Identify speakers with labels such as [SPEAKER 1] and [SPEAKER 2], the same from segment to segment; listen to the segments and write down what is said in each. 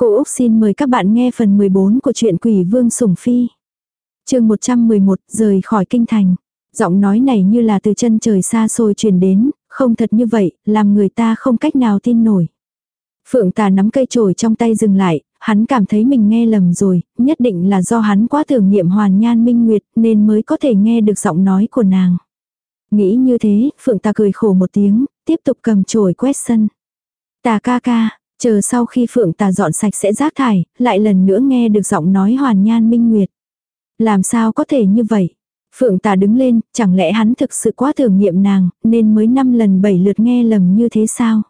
[SPEAKER 1] Cô Úc xin mời các bạn nghe phần 14 của truyện Quỷ Vương Sủng Phi. chương 111, rời khỏi kinh thành. Giọng nói này như là từ chân trời xa xôi truyền đến, không thật như vậy, làm người ta không cách nào tin nổi. Phượng tà nắm cây chổi trong tay dừng lại, hắn cảm thấy mình nghe lầm rồi, nhất định là do hắn quá tưởng niệm hoàn nhan minh nguyệt nên mới có thể nghe được giọng nói của nàng. Nghĩ như thế, Phượng tà cười khổ một tiếng, tiếp tục cầm chổi quét sân. Tà ca ca, chờ sau khi Phượng tà dọn sạch sẽ rác thải, lại lần nữa nghe được giọng nói hoàn nhan minh nguyệt. Làm sao có thể như vậy? Phượng tà đứng lên, chẳng lẽ hắn thực sự quá thử nghiệm nàng, nên mới năm lần bảy lượt nghe lầm như thế sao?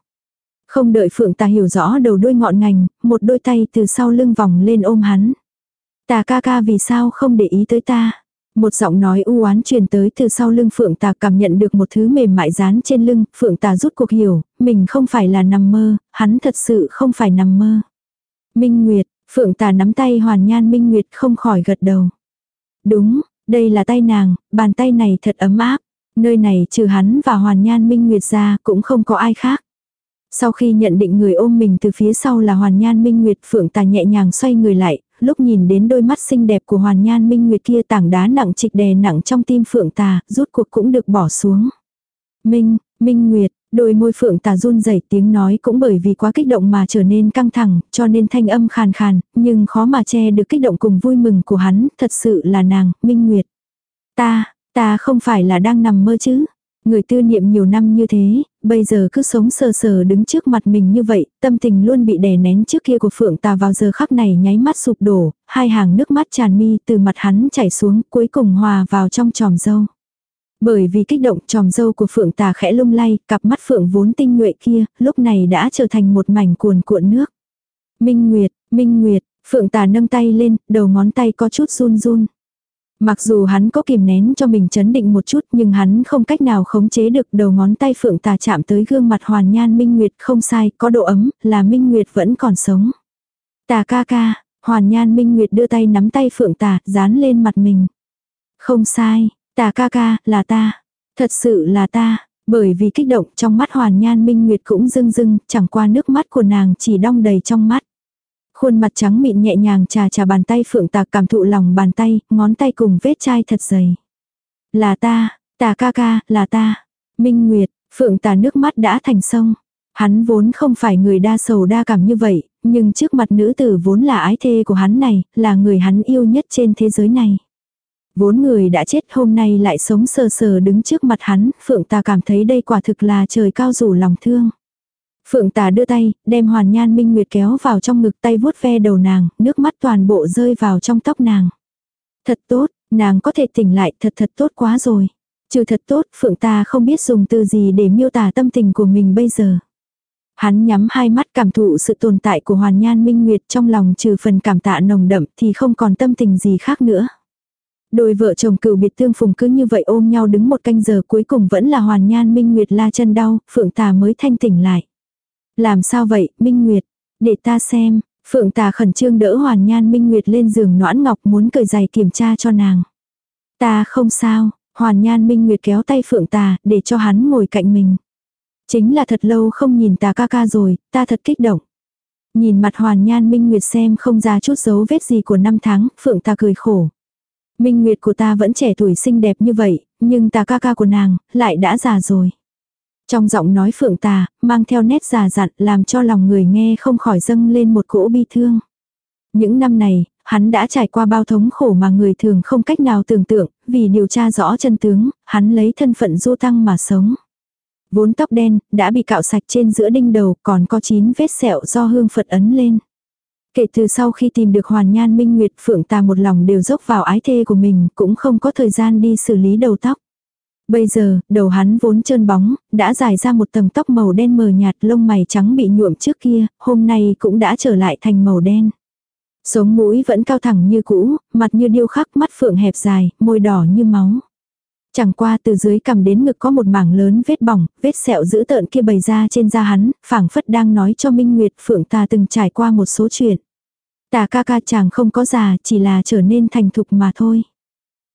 [SPEAKER 1] Không đợi Phượng tà hiểu rõ đầu đuôi ngọn ngành, một đôi tay từ sau lưng vòng lên ôm hắn. Tà ca ca vì sao không để ý tới ta? Một giọng nói u oán truyền tới từ sau lưng Phượng Tà cảm nhận được một thứ mềm mại dán trên lưng, Phượng Tà rút cuộc hiểu, mình không phải là nằm mơ, hắn thật sự không phải nằm mơ. Minh Nguyệt, Phượng Tà nắm tay Hoàn Nhan Minh Nguyệt không khỏi gật đầu. Đúng, đây là tay nàng, bàn tay này thật ấm áp. Nơi này trừ hắn và Hoàn Nhan Minh Nguyệt ra cũng không có ai khác. Sau khi nhận định người ôm mình từ phía sau là Hoàn Nhan Minh Nguyệt Phượng Tà nhẹ nhàng xoay người lại, lúc nhìn đến đôi mắt xinh đẹp của Hoàn Nhan Minh Nguyệt kia tảng đá nặng trịch đè nặng trong tim Phượng Tà, rút cuộc cũng được bỏ xuống. Minh, Minh Nguyệt, đôi môi Phượng Tà run rẩy tiếng nói cũng bởi vì quá kích động mà trở nên căng thẳng, cho nên thanh âm khàn khàn, nhưng khó mà che được kích động cùng vui mừng của hắn, thật sự là nàng, Minh Nguyệt. Ta, ta không phải là đang nằm mơ chứ. Người tư niệm nhiều năm như thế, bây giờ cứ sống sờ sờ đứng trước mặt mình như vậy, tâm tình luôn bị đè nén trước kia của Phượng Tà vào giờ khắc này nháy mắt sụp đổ, hai hàng nước mắt tràn mi từ mặt hắn chảy xuống cuối cùng hòa vào trong tròm dâu. Bởi vì kích động tròm dâu của Phượng Tà khẽ lung lay, cặp mắt Phượng vốn tinh nhuệ kia, lúc này đã trở thành một mảnh cuồn cuộn nước. Minh Nguyệt, Minh Nguyệt, Phượng Tà nâng tay lên, đầu ngón tay có chút run run. Mặc dù hắn có kìm nén cho mình chấn định một chút nhưng hắn không cách nào khống chế được đầu ngón tay phượng tà chạm tới gương mặt hoàn nhan minh nguyệt không sai, có độ ấm, là minh nguyệt vẫn còn sống. Tà ca ca, hoàn nhan minh nguyệt đưa tay nắm tay phượng tà, dán lên mặt mình. Không sai, tà ca ca, là ta. Thật sự là ta. Bởi vì kích động trong mắt hoàn nhan minh nguyệt cũng rưng rưng, chẳng qua nước mắt của nàng chỉ đong đầy trong mắt. Khuôn mặt trắng mịn nhẹ nhàng trà trà bàn tay phượng tà cảm thụ lòng bàn tay, ngón tay cùng vết chai thật dày. Là ta, tà ca ca, là ta. Minh Nguyệt, phượng tà nước mắt đã thành sông. Hắn vốn không phải người đa sầu đa cảm như vậy, nhưng trước mặt nữ tử vốn là ái thê của hắn này, là người hắn yêu nhất trên thế giới này. Vốn người đã chết hôm nay lại sống sờ sờ đứng trước mặt hắn, phượng ta cảm thấy đây quả thực là trời cao rủ lòng thương. Phượng tà đưa tay, đem hoàn nhan minh nguyệt kéo vào trong ngực tay vuốt ve đầu nàng, nước mắt toàn bộ rơi vào trong tóc nàng. Thật tốt, nàng có thể tỉnh lại thật thật tốt quá rồi. Trừ thật tốt, Phượng ta không biết dùng từ gì để miêu tả tâm tình của mình bây giờ. Hắn nhắm hai mắt cảm thụ sự tồn tại của Hoàn Nhan Minh Nguyệt trong lòng trừ phần cảm tạ nồng đậm thì không còn tâm tình gì khác nữa. Đôi vợ chồng cựu biệt tương phùng cứ như vậy ôm nhau đứng một canh giờ cuối cùng vẫn là Hoàn Nhan Minh Nguyệt la chân đau, Phượng Tà mới thanh tỉnh lại. Làm sao vậy, Minh Nguyệt? Để ta xem. Phượng tà khẩn trương đỡ hoàn nhan Minh Nguyệt lên giường noãn ngọc muốn cởi giày kiểm tra cho nàng. Ta không sao, hoàn nhan Minh Nguyệt kéo tay Phượng tà để cho hắn ngồi cạnh mình. Chính là thật lâu không nhìn ta ca ca rồi, ta thật kích động. Nhìn mặt hoàn nhan Minh Nguyệt xem không ra chút dấu vết gì của năm tháng, Phượng ta cười khổ. Minh Nguyệt của ta vẫn trẻ tuổi xinh đẹp như vậy, nhưng ta ca ca của nàng, lại đã già rồi. Trong giọng nói phượng tà, mang theo nét già dặn làm cho lòng người nghe không khỏi dâng lên một cỗ bi thương. Những năm này, hắn đã trải qua bao thống khổ mà người thường không cách nào tưởng tượng, vì điều tra rõ chân tướng, hắn lấy thân phận du tăng mà sống. Vốn tóc đen, đã bị cạo sạch trên giữa đinh đầu, còn có chín vết sẹo do hương Phật ấn lên. Kể từ sau khi tìm được Hoàn Nhan Minh Nguyệt Phượng ta một lòng đều dốc vào ái thê của mình, cũng không có thời gian đi xử lý đầu tóc. Bây giờ, đầu hắn vốn trơn bóng, đã dài ra một tầng tóc màu đen mờ nhạt lông mày trắng bị nhuộm trước kia, hôm nay cũng đã trở lại thành màu đen. Sống mũi vẫn cao thẳng như cũ, mặt như điêu khắc mắt phượng hẹp dài, môi đỏ như máu. Chẳng qua từ dưới cầm đến ngực có một mảng lớn vết bỏng, vết sẹo dữ tợn kia bày ra trên da hắn, phảng phất đang nói cho Minh Nguyệt Phượng ta từng trải qua một số chuyện. Tà ca ca chàng không có già, chỉ là trở nên thành thục mà thôi.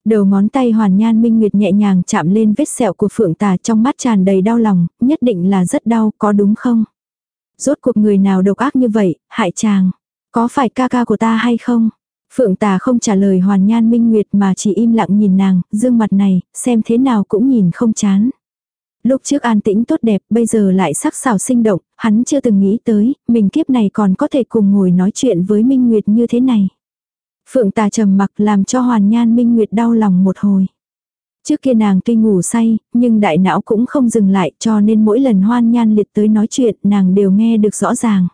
[SPEAKER 1] Đầu ngón tay hoàn nhan minh nguyệt nhẹ nhàng chạm lên vết sẹo của phượng tà trong mắt tràn đầy đau lòng, nhất định là rất đau, có đúng không? Rốt cuộc người nào độc ác như vậy, hại chàng. Có phải ca ca của ta hay không? Phượng tà không trả lời hoàn nhan minh nguyệt mà chỉ im lặng nhìn nàng, dương mặt này, xem thế nào cũng nhìn không chán. Lúc trước an tĩnh tốt đẹp, bây giờ lại sắc sảo sinh động, hắn chưa từng nghĩ tới, mình kiếp này còn có thể cùng ngồi nói chuyện với Minh Nguyệt như thế này. Phượng tà trầm mặc làm cho hoàn nhan Minh Nguyệt đau lòng một hồi. Trước kia nàng tuy ngủ say, nhưng đại não cũng không dừng lại cho nên mỗi lần hoan nhan liệt tới nói chuyện nàng đều nghe được rõ ràng.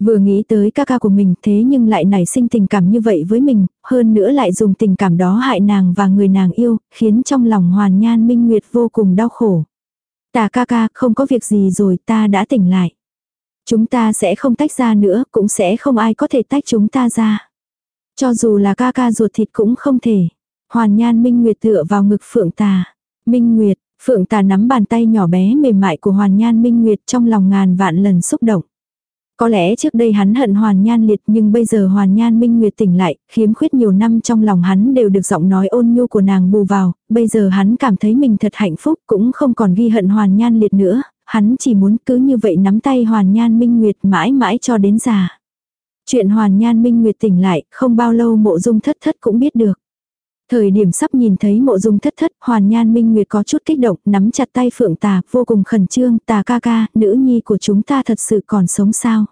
[SPEAKER 1] Vừa nghĩ tới ca ca của mình thế nhưng lại nảy sinh tình cảm như vậy với mình, hơn nữa lại dùng tình cảm đó hại nàng và người nàng yêu, khiến trong lòng hoàn nhan minh nguyệt vô cùng đau khổ. Ta ca ca không có việc gì rồi ta đã tỉnh lại. Chúng ta sẽ không tách ra nữa, cũng sẽ không ai có thể tách chúng ta ra. Cho dù là ca ca ruột thịt cũng không thể. Hoàn nhan minh nguyệt tựa vào ngực phượng tà. Minh nguyệt, phượng tà nắm bàn tay nhỏ bé mềm mại của hoàn nhan minh nguyệt trong lòng ngàn vạn lần xúc động. Có lẽ trước đây hắn hận Hoàn Nhan liệt nhưng bây giờ Hoàn Nhan Minh Nguyệt tỉnh lại, khiếm khuyết nhiều năm trong lòng hắn đều được giọng nói ôn nhu của nàng bù vào, bây giờ hắn cảm thấy mình thật hạnh phúc cũng không còn ghi hận Hoàn Nhan liệt nữa, hắn chỉ muốn cứ như vậy nắm tay Hoàn Nhan Minh Nguyệt mãi mãi cho đến già. Chuyện Hoàn Nhan Minh Nguyệt tỉnh lại, không bao lâu mộ dung thất thất cũng biết được. Thời điểm sắp nhìn thấy mộ dung thất thất, Hoàn Nhan Minh Nguyệt có chút kích động, nắm chặt tay Phượng Tà, vô cùng khẩn trương, Tà ca ca, nữ nhi của chúng ta thật sự còn sống sao?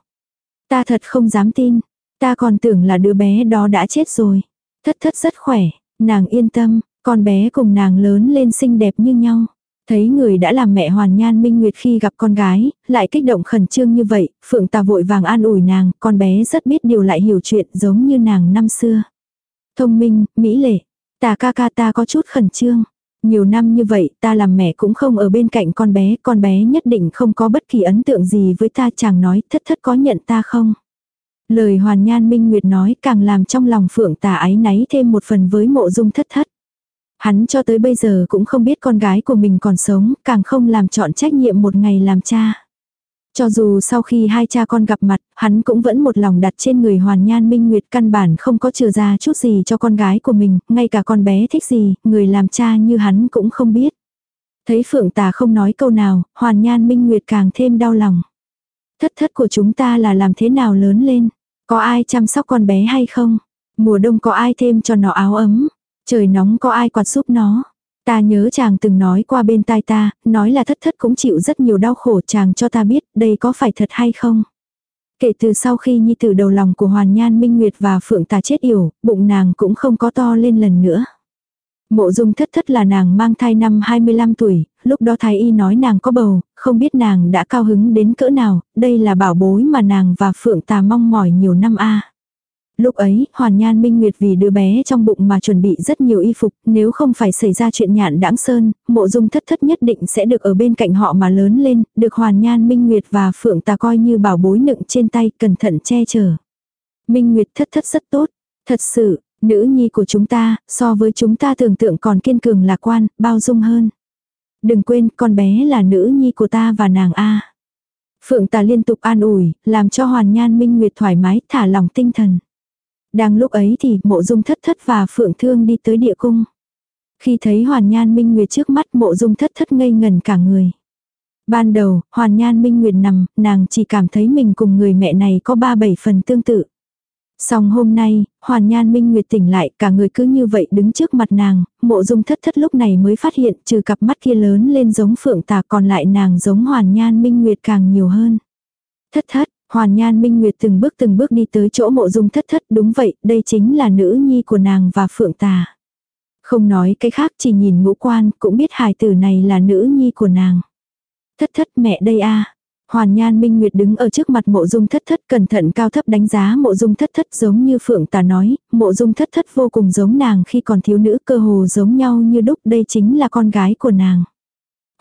[SPEAKER 1] Ta thật không dám tin, ta còn tưởng là đứa bé đó đã chết rồi. Thất thất rất khỏe, nàng yên tâm, con bé cùng nàng lớn lên xinh đẹp như nhau. Thấy người đã làm mẹ Hoàn Nhan Minh Nguyệt khi gặp con gái, lại kích động khẩn trương như vậy, Phượng Tà vội vàng an ủi nàng, con bé rất biết điều lại hiểu chuyện giống như nàng năm xưa. Thông minh, mỹ lệ, Tà ca ca ta có chút khẩn trương. Nhiều năm như vậy ta làm mẹ cũng không ở bên cạnh con bé, con bé nhất định không có bất kỳ ấn tượng gì với ta chàng nói thất thất có nhận ta không. Lời hoàn nhan minh nguyệt nói càng làm trong lòng phượng tà ái náy thêm một phần với mộ dung thất thất. Hắn cho tới bây giờ cũng không biết con gái của mình còn sống, càng không làm chọn trách nhiệm một ngày làm cha. Cho dù sau khi hai cha con gặp mặt, hắn cũng vẫn một lòng đặt trên người Hoàn Nhan Minh Nguyệt căn bản không có trừ ra chút gì cho con gái của mình, ngay cả con bé thích gì, người làm cha như hắn cũng không biết. Thấy Phượng Tà không nói câu nào, Hoàn Nhan Minh Nguyệt càng thêm đau lòng. Thất thất của chúng ta là làm thế nào lớn lên? Có ai chăm sóc con bé hay không? Mùa đông có ai thêm cho nó áo ấm? Trời nóng có ai quạt giúp nó? Ta nhớ chàng từng nói qua bên tai ta, nói là thất thất cũng chịu rất nhiều đau khổ chàng cho ta biết đây có phải thật hay không. Kể từ sau khi nhi tử đầu lòng của Hoàn Nhan Minh Nguyệt và Phượng Tà chết yểu, bụng nàng cũng không có to lên lần nữa. Mộ dung thất thất là nàng mang thai năm 25 tuổi, lúc đó thái y nói nàng có bầu, không biết nàng đã cao hứng đến cỡ nào, đây là bảo bối mà nàng và Phượng Tà mong mỏi nhiều năm a. Lúc ấy, Hoàn Nhan Minh Nguyệt vì đứa bé trong bụng mà chuẩn bị rất nhiều y phục, nếu không phải xảy ra chuyện nhạn đãng sơn, mộ dung thất thất nhất định sẽ được ở bên cạnh họ mà lớn lên, được Hoàn Nhan Minh Nguyệt và Phượng Tà coi như bảo bối nựng trên tay, cẩn thận che chở. Minh Nguyệt thất thất rất tốt, thật sự, nữ nhi của chúng ta, so với chúng ta tưởng tượng còn kiên cường lạc quan, bao dung hơn. Đừng quên, con bé là nữ nhi của ta và nàng A. Phượng Tà liên tục an ủi, làm cho Hoàn Nhan Minh Nguyệt thoải mái, thả lòng tinh thần. Đang lúc ấy thì mộ dung thất thất và phượng thương đi tới địa cung. Khi thấy hoàn nhan minh nguyệt trước mắt mộ dung thất thất ngây ngần cả người. Ban đầu, hoàn nhan minh nguyệt nằm, nàng chỉ cảm thấy mình cùng người mẹ này có ba bảy phần tương tự. Song hôm nay, Hoàn Nhan Minh Nguyệt tỉnh lại, cả người cứ như vậy đứng trước mặt nàng, mộ dung thất thất lúc này mới phát hiện trừ cặp mắt kia lớn lên giống phượng tà còn lại nàng giống Hoàn Nhan Minh Nguyệt càng nhiều hơn. Thất thất, Hoàn Nhan Minh Nguyệt từng bước từng bước đi tới chỗ mộ dung thất thất đúng vậy, đây chính là nữ nhi của nàng và phượng tà. Không nói cái khác chỉ nhìn ngũ quan cũng biết hài tử này là nữ nhi của nàng. Thất thất mẹ đây a Hoàn Nhan Minh Nguyệt đứng ở trước mặt mộ dung thất thất cẩn thận cao thấp đánh giá mộ dung thất thất giống như Phượng Tà nói, mộ dung thất thất vô cùng giống nàng khi còn thiếu nữ cơ hồ giống nhau như đúc đây chính là con gái của nàng.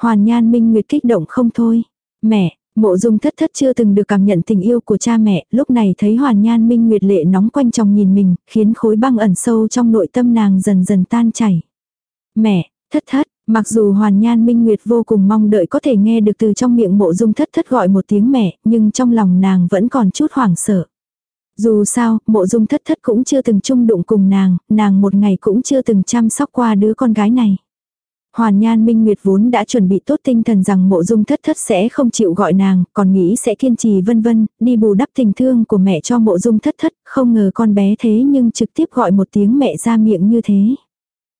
[SPEAKER 1] Hoàn Nhan Minh Nguyệt kích động không thôi. Mẹ, Mộ dung thất thất chưa từng được cảm nhận tình yêu của cha mẹ, lúc này thấy hoàn nhan minh nguyệt lệ nóng quanh trong nhìn mình, khiến khối băng ẩn sâu trong nội tâm nàng dần dần tan chảy. Mẹ, thất thất, mặc dù hoàn nhan minh nguyệt vô cùng mong đợi có thể nghe được từ trong miệng mộ dung thất thất gọi một tiếng mẹ, nhưng trong lòng nàng vẫn còn chút hoảng sợ. Dù sao, mộ dung thất thất cũng chưa từng chung đụng cùng nàng, nàng một ngày cũng chưa từng chăm sóc qua đứa con gái này. Hoàn Nhan Minh Nguyệt vốn đã chuẩn bị tốt tinh thần rằng mộ dung thất thất sẽ không chịu gọi nàng, còn nghĩ sẽ kiên trì vân vân, đi bù đắp tình thương của mẹ cho mộ dung thất thất, không ngờ con bé thế nhưng trực tiếp gọi một tiếng mẹ ra miệng như thế.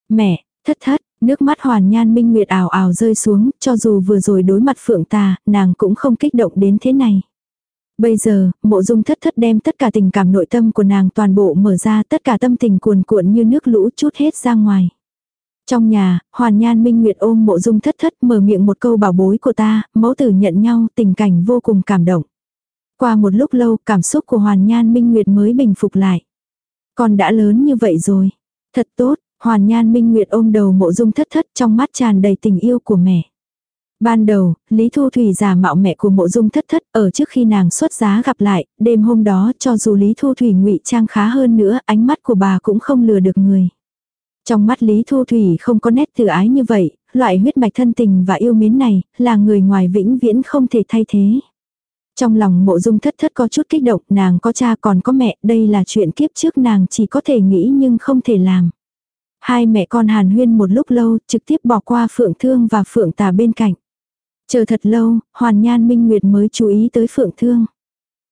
[SPEAKER 1] Mẹ, thất thất, nước mắt Hoàn Nhan Minh Nguyệt ảo ảo rơi xuống, cho dù vừa rồi đối mặt phượng tà, nàng cũng không kích động đến thế này. Bây giờ, mộ dung thất thất đem tất cả tình cảm nội tâm của nàng toàn bộ mở ra tất cả tâm tình cuồn cuộn như nước lũ chút hết ra ngoài. Trong nhà, Hoàn Nhan Minh Nguyệt ôm mộ dung thất thất mở miệng một câu bảo bối của ta, mẫu tử nhận nhau tình cảnh vô cùng cảm động. Qua một lúc lâu cảm xúc của Hoàn Nhan Minh Nguyệt mới bình phục lại. Con đã lớn như vậy rồi. Thật tốt, Hoàn Nhan Minh Nguyệt ôm đầu mộ dung thất thất trong mắt tràn đầy tình yêu của mẹ. Ban đầu, Lý Thu Thủy giả mạo mẹ của mộ dung thất thất ở trước khi nàng xuất giá gặp lại, đêm hôm đó cho dù Lý Thu Thủy ngụy trang khá hơn nữa, ánh mắt của bà cũng không lừa được người. Trong mắt Lý Thu Thủy không có nét từ ái như vậy, loại huyết mạch thân tình và yêu mến này, là người ngoài vĩnh viễn không thể thay thế. Trong lòng mộ dung thất thất có chút kích động, nàng có cha còn có mẹ, đây là chuyện kiếp trước nàng chỉ có thể nghĩ nhưng không thể làm. Hai mẹ con hàn huyên một lúc lâu, trực tiếp bỏ qua phượng thương và phượng tà bên cạnh. Chờ thật lâu, hoàn nhan minh nguyệt mới chú ý tới phượng thương.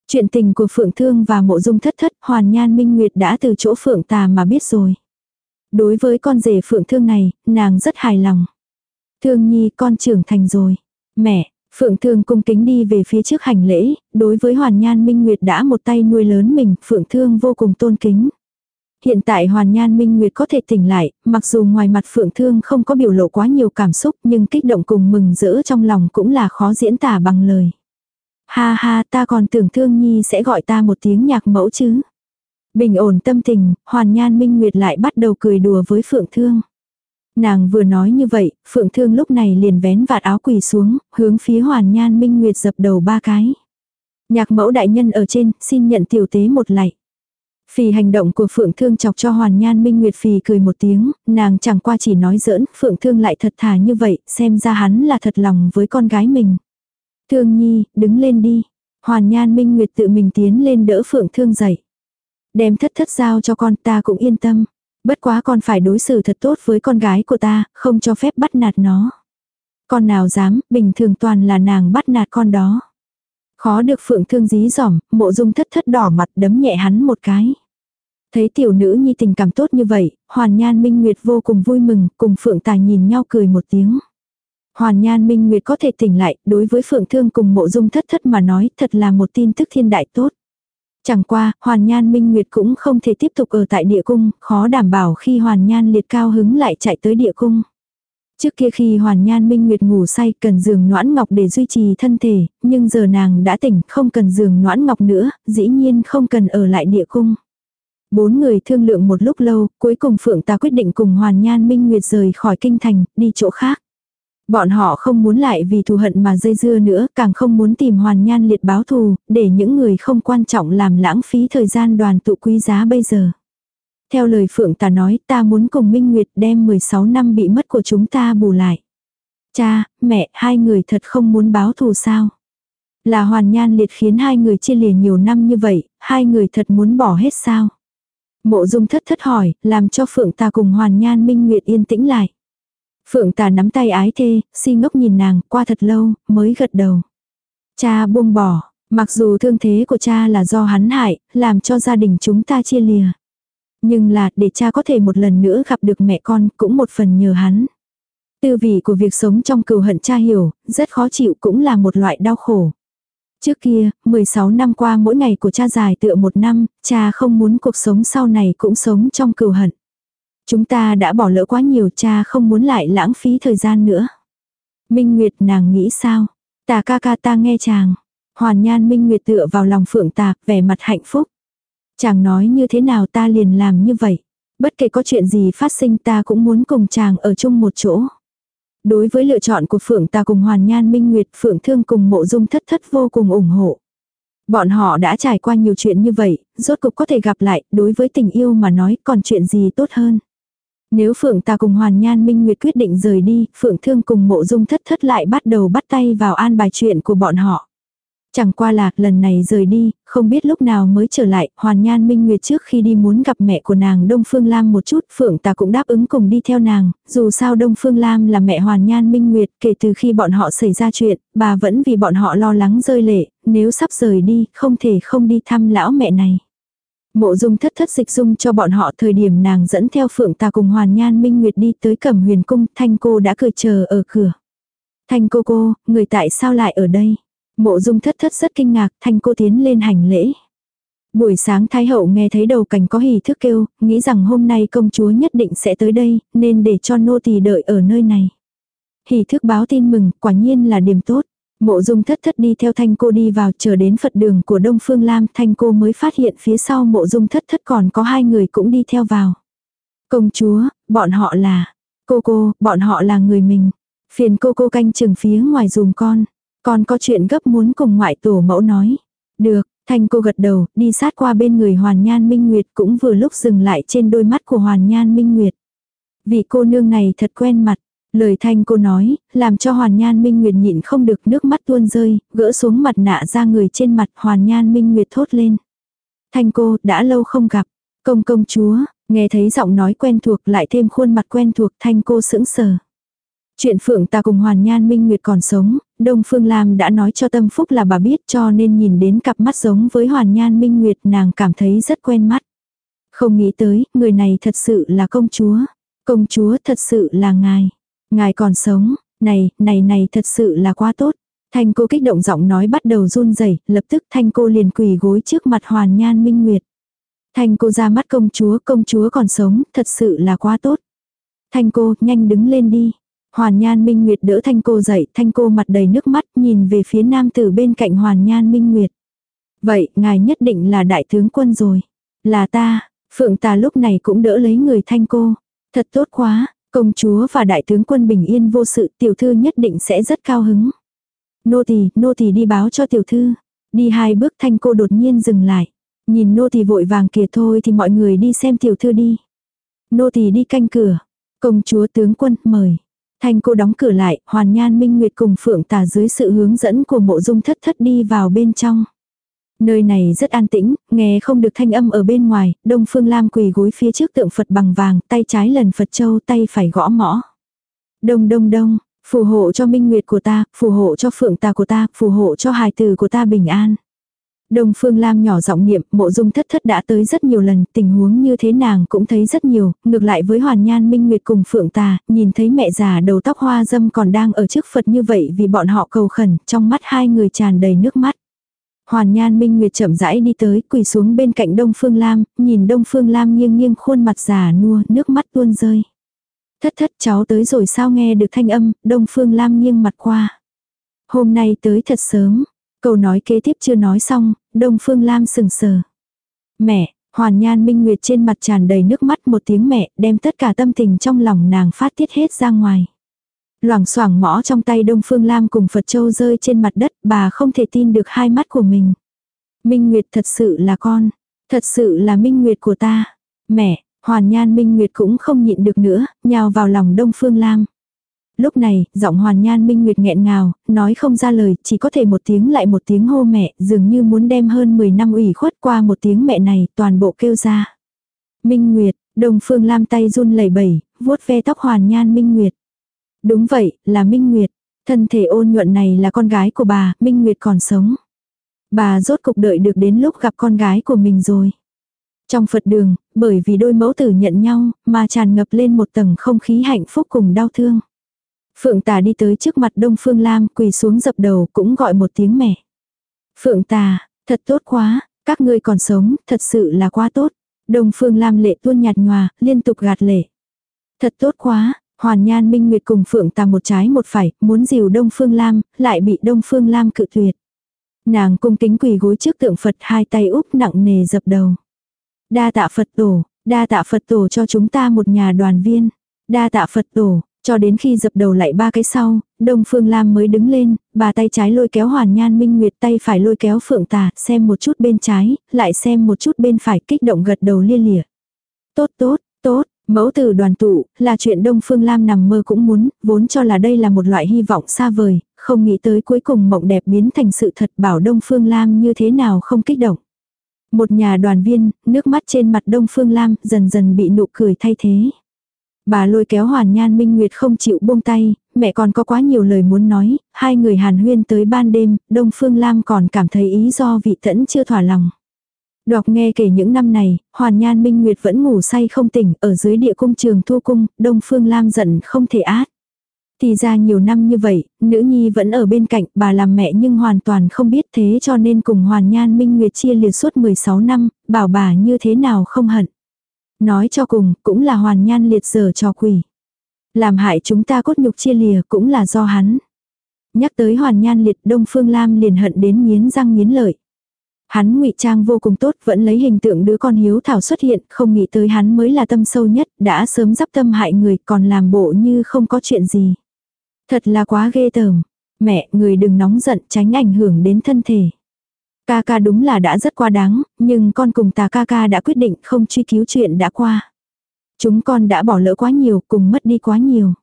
[SPEAKER 1] Chuyện tình của phượng thương và mộ dung thất thất, hoàn nhan minh nguyệt đã từ chỗ phượng tà mà biết rồi. Đối với con rể phượng thương này, nàng rất hài lòng. Thương nhi con trưởng thành rồi. Mẹ, Phượng Thương cung kính đi về phía trước hành lễ, đối với Hoàn Nhan Minh Nguyệt đã một tay nuôi lớn mình, Phượng Thương vô cùng tôn kính. Hiện tại Hoàn Nhan Minh Nguyệt có thể tỉnh lại, mặc dù ngoài mặt Phượng Thương không có biểu lộ quá nhiều cảm xúc nhưng kích động cùng mừng rỡ trong lòng cũng là khó diễn tả bằng lời. Ha ha ta còn tưởng Thương Nhi sẽ gọi ta một tiếng nhạc mẫu chứ. Bình ổn tâm tình, Hoàn Nhan Minh Nguyệt lại bắt đầu cười đùa với Phượng Thương. Nàng vừa nói như vậy, Phượng Thương lúc này liền vén vạt áo quỳ xuống, hướng phía Hoàn Nhan Minh Nguyệt dập đầu ba cái. Nhạc mẫu đại nhân ở trên, xin nhận tiểu tế một lạy. Phì hành động của Phượng Thương chọc cho Hoàn Nhan Minh Nguyệt Phì cười một tiếng, nàng chẳng qua chỉ nói giỡn, Phượng Thương lại thật thà như vậy, xem ra hắn là thật lòng với con gái mình. Thương Nhi, đứng lên đi. Hoàn Nhan Minh Nguyệt tự mình tiến lên đỡ Phượng Thương dậy. Đem thất thất giao cho con ta cũng yên tâm. Bất quá con phải đối xử thật tốt với con gái của ta, không cho phép bắt nạt nó. Con nào dám, bình thường toàn là nàng bắt nạt con đó. Khó được phượng thương dí dỏm, mộ dung thất thất đỏ mặt đấm nhẹ hắn một cái. Thấy tiểu nữ nhi tình cảm tốt như vậy, Hoàn Nhan Minh Nguyệt vô cùng vui mừng, cùng Phượng Tài nhìn nhau cười một tiếng. Hoàn Nhan Minh Nguyệt có thể tỉnh lại, đối với Phượng Thương cùng mộ dung thất thất mà nói thật là một tin tức thiên đại tốt. Chẳng qua, Hoàn Nhan Minh Nguyệt cũng không thể tiếp tục ở tại địa cung, khó đảm bảo khi Hoàn Nhan liệt cao hứng lại chạy tới địa cung. Trước kia khi Hoàn Nhan Minh Nguyệt ngủ say cần giường noãn ngọc để duy trì thân thể, nhưng giờ nàng đã tỉnh không cần giường noãn ngọc nữa, dĩ nhiên không cần ở lại địa cung. Bốn người thương lượng một lúc lâu, cuối cùng Phượng ta quyết định cùng Hoàn Nhan Minh Nguyệt rời khỏi kinh thành, đi chỗ khác. Bọn họ không muốn lại vì thù hận mà dây dưa nữa, càng không muốn tìm hoàn nhan liệt báo thù, để những người không quan trọng làm lãng phí thời gian đoàn tụ quý giá bây giờ. Theo lời Phượng ta nói ta muốn cùng Minh Nguyệt đem 16 năm bị mất của chúng ta bù lại. Cha, mẹ, hai người thật không muốn báo thù sao? Là hoàn nhan liệt khiến hai người chia lìa nhiều năm như vậy, hai người thật muốn bỏ hết sao? Mộ dung thất thất hỏi, làm cho Phượng ta cùng hoàn nhan Minh Nguyệt yên tĩnh lại. Phượng tà nắm tay ái thê, si ngốc nhìn nàng, qua thật lâu, mới gật đầu. Cha buông bỏ, mặc dù thương thế của cha là do hắn hại, làm cho gia đình chúng ta chia lìa. Nhưng là, để cha có thể một lần nữa gặp được mẹ con, cũng một phần nhờ hắn. Tư vị của việc sống trong cừu hận cha hiểu, rất khó chịu cũng là một loại đau khổ. Trước kia, 16 năm qua mỗi ngày của cha dài tựa một năm, cha không muốn cuộc sống sau này cũng sống trong cừu hận. Chúng ta đã bỏ lỡ quá nhiều cha không muốn lại lãng phí thời gian nữa. Minh Nguyệt nàng nghĩ sao? Tà ca ca ta nghe chàng. Hoàn nhan Minh Nguyệt tựa vào lòng phượng tà, vẻ mặt hạnh phúc. Chàng nói như thế nào ta liền làm như vậy. Bất kể có chuyện gì phát sinh ta cũng muốn cùng chàng ở chung một chỗ. Đối với lựa chọn của Phượng ta cùng Hoàn Nhan Minh Nguyệt Phượng Thương cùng mộ dung thất thất vô cùng ủng hộ. Bọn họ đã trải qua nhiều chuyện như vậy, rốt cục có thể gặp lại, đối với tình yêu mà nói còn chuyện gì tốt hơn. Nếu Phượng ta cùng Hoàn Nhan Minh Nguyệt quyết định rời đi, Phượng Thương cùng mộ dung thất thất lại bắt đầu bắt tay vào an bài chuyện của bọn họ. Chẳng qua là lần này rời đi, không biết lúc nào mới trở lại, Hoàn Nhan Minh Nguyệt trước khi đi muốn gặp mẹ của nàng Đông Phương Lam một chút, Phượng ta cũng đáp ứng cùng đi theo nàng, dù sao Đông Phương Lam là mẹ Hoàn Nhan Minh Nguyệt, kể từ khi bọn họ xảy ra chuyện, bà vẫn vì bọn họ lo lắng rơi lệ, nếu sắp rời đi, không thể không đi thăm lão mẹ này. Mộ dung thất thất dịch dung cho bọn họ thời điểm nàng dẫn theo Phượng ta cùng Hoàn Nhan Minh Nguyệt đi tới cẩm huyền cung, thanh cô đã cười chờ ở cửa. Thanh cô cô, người tại sao lại ở đây? Mộ dung thất thất rất kinh ngạc, thanh cô tiến lên hành lễ. Buổi sáng Thái hậu nghe thấy đầu cảnh có hỉ thức kêu, nghĩ rằng hôm nay công chúa nhất định sẽ tới đây, nên để cho nô tỳ đợi ở nơi này. Hỉ thức báo tin mừng, quả nhiên là điểm tốt. Mộ dung thất thất đi theo thanh cô đi vào chờ đến Phật đường của Đông Phương Lam, thanh cô mới phát hiện phía sau mộ dung thất thất còn có hai người cũng đi theo vào. Công chúa, bọn họ là, cô cô, bọn họ là người mình. Phiền cô cô canh chừng phía ngoài dùm con. Con có chuyện gấp muốn cùng ngoại tổ mẫu nói. Được, thanh cô gật đầu, đi sát qua bên người Hoàn Nhan Minh Nguyệt cũng vừa lúc dừng lại trên đôi mắt của Hoàn Nhan Minh Nguyệt. Vị cô nương này thật quen mặt. Lời thanh cô nói, làm cho Hoàn Nhan Minh Nguyệt nhịn không được nước mắt tuôn rơi, gỡ xuống mặt nạ ra người trên mặt Hoàn Nhan Minh Nguyệt thốt lên. Thanh cô, đã lâu không gặp. Công công chúa, nghe thấy giọng nói quen thuộc lại thêm khuôn mặt quen thuộc thanh cô sững sờ. Chuyện Phượng ta cùng Hoàn Nhan Minh Nguyệt còn sống, Đông Phương Lam đã nói cho Tâm Phúc là bà biết cho nên nhìn đến cặp mắt giống với Hoàn Nhan Minh Nguyệt nàng cảm thấy rất quen mắt. Không nghĩ tới, người này thật sự là công chúa. Công chúa thật sự là ngài. Ngài còn sống, này, này này thật sự là quá tốt. Thanh cô kích động giọng nói bắt đầu run rẩy, lập tức thanh cô liền quỳ gối trước mặt Hoàn Nhan Minh Nguyệt. Thanh cô ra mắt công chúa, công chúa còn sống, thật sự là quá tốt. Thanh cô, nhanh đứng lên đi. Hoàn Nhan Minh Nguyệt đỡ Thanh cô dậy, Thanh cô mặt đầy nước mắt nhìn về phía nam tử bên cạnh Hoàn Nhan Minh Nguyệt. Vậy, ngài nhất định là đại tướng quân rồi. Là ta, Phượng ta lúc này cũng đỡ lấy người Thanh cô. Thật tốt quá, công chúa và đại tướng quân bình yên vô sự tiểu thư nhất định sẽ rất cao hứng. Nô tỳ, nô tỳ đi báo cho tiểu thư. Đi hai bước Thanh cô đột nhiên dừng lại. Nhìn nô tỳ vội vàng kìa thôi thì mọi người đi xem tiểu thư đi. Nô tỳ đi canh cửa. Công chúa tướng quân mời. Thanh cô đóng cửa lại, Hoàn Nhan Minh Nguyệt cùng Phượng Tà dưới sự hướng dẫn của mộ dung thất thất đi vào bên trong. Nơi này rất an tĩnh, nghe không được thanh âm ở bên ngoài, Đông Phương Lam quỳ gối phía trước tượng Phật bằng vàng, tay trái lần Phật châu, tay phải gõ mõ. Đông đông đông, phù hộ cho Minh Nguyệt của ta, phù hộ cho Phượng Tà của ta, phù hộ cho hài tử của ta bình an. Đông Phương Lam nhỏ giọng niệm, mộ dung thất thất đã tới rất nhiều lần, tình huống như thế nàng cũng thấy rất nhiều, ngược lại với Hoàn Nhan Minh Nguyệt cùng Phượng Tà, nhìn thấy mẹ già đầu tóc hoa dâm còn đang ở trước Phật như vậy vì bọn họ cầu khẩn, trong mắt hai người tràn đầy nước mắt. Hoàn Nhan Minh Nguyệt chậm rãi đi tới, quỳ xuống bên cạnh Đông Phương Lam, nhìn Đông Phương Lam nghiêng nghiêng khuôn mặt già nua, nước mắt tuôn rơi. Thất thất cháu tới rồi sao nghe được thanh âm, Đông Phương Lam nghiêng mặt qua. Hôm nay tới thật sớm, Câu nói kế tiếp chưa nói xong, Đông Phương Lam sừng sờ. Mẹ, Hoàn Nhan Minh Nguyệt trên mặt tràn đầy nước mắt một tiếng mẹ, đem tất cả tâm tình trong lòng nàng phát tiết hết ra ngoài. Loảng xoảng mõ trong tay Đông Phương Lam cùng Phật Châu rơi trên mặt đất, bà không thể tin được hai mắt của mình. Minh Nguyệt thật sự là con, thật sự là Minh Nguyệt của ta. Mẹ, Hoàn Nhan Minh Nguyệt cũng không nhịn được nữa, nhào vào lòng Đông Phương Lam. Lúc này, giọng hoàn nhan minh nguyệt nghẹn ngào, nói không ra lời, chỉ có thể một tiếng lại một tiếng hô mẹ, dường như muốn đem hơn 10 năm ủy khuất qua một tiếng mẹ này, toàn bộ kêu ra. Minh Nguyệt, Đông phương lam tay run lẩy bẩy, vuốt ve tóc hoàn nhan Minh Nguyệt. Đúng vậy, là Minh Nguyệt. Thân thể ôn nhuận này là con gái của bà, Minh Nguyệt còn sống. Bà rốt cục đợi được đến lúc gặp con gái của mình rồi. Trong Phật đường, bởi vì đôi mẫu tử nhận nhau, mà tràn ngập lên một tầng không khí hạnh phúc cùng đau thương. Phượng tà đi tới trước mặt Đông Phương Lam quỳ xuống dập đầu cũng gọi một tiếng mẹ. Phượng tà, thật tốt quá, các ngươi còn sống, thật sự là quá tốt. Đông Phương Lam lệ tuôn nhạt nhòa, liên tục gạt lệ. Thật tốt quá, Hoàn Nhan Minh Nguyệt cùng Phượng Tà một trái một phải, muốn dìu Đông Phương Lam, lại bị Đông Phương Lam cự tuyệt. Nàng cung kính quỳ gối trước tượng Phật hai tay úp nặng nề dập đầu. Đa tạ Phật tổ, đa tạ Phật tổ cho chúng ta một nhà đoàn viên. Đa tạ Phật tổ, cho đến khi dập đầu lại ba cái sau, Đông Phương Lam mới đứng lên, bà tay trái lôi kéo Hoàn Nhan Minh Nguyệt tay phải lôi kéo Phượng Tà, xem một chút bên trái, lại xem một chút bên phải kích động gật đầu lia lịa. Tốt tốt, tốt, mẫu tử đoàn tụ, là chuyện Đông Phương Lam nằm mơ cũng muốn, vốn cho là đây là một loại hy vọng xa vời, không nghĩ tới cuối cùng mộng đẹp biến thành sự thật bảo Đông Phương Lam như thế nào không kích động. Một nhà đoàn viên, nước mắt trên mặt Đông Phương Lam dần dần bị nụ cười thay thế. Bà lôi kéo Hoàn Nhan Minh Nguyệt không chịu buông tay, mẹ còn có quá nhiều lời muốn nói, hai người hàn huyên tới ban đêm, Đông Phương Lam còn cảm thấy ý do vị tẫn chưa thỏa lòng. Đọc nghe kể những năm này, Hoàn Nhan Minh Nguyệt vẫn ngủ say không tỉnh, ở dưới địa cung trường thu cung, Đông Phương Lam giận không thể át. Thì ra nhiều năm như vậy, nữ nhi vẫn ở bên cạnh, bà làm mẹ nhưng hoàn toàn không biết thế cho nên cùng Hoàn Nhan Minh Nguyệt chia liệt suốt 16 năm, bảo bà như thế nào không hận. Nói cho cùng, cũng là Hoàn Nhan liệt giờ cho quỷ. Làm hại chúng ta cốt nhục chia lìa cũng là do hắn. Nhắc tới Hoàn Nhan liệt Đông Phương Lam liền hận đến nghiến răng nghiến lợi. Hắn ngụy trang vô cùng tốt, vẫn lấy hình tượng đứa con hiếu thảo xuất hiện, không nghĩ tới hắn mới là tâm sâu nhất, đã sớm dắp tâm hại người, còn làm bộ như không có chuyện gì. Thật là quá ghê tởm. Mẹ, người đừng nóng giận, tránh ảnh hưởng đến thân thể. Ca ca đúng là đã rất quá đáng, nhưng con cùng tà ca ca đã quyết định không truy cứu chuyện đã qua. Chúng con đã bỏ lỡ quá nhiều, cùng mất đi quá nhiều.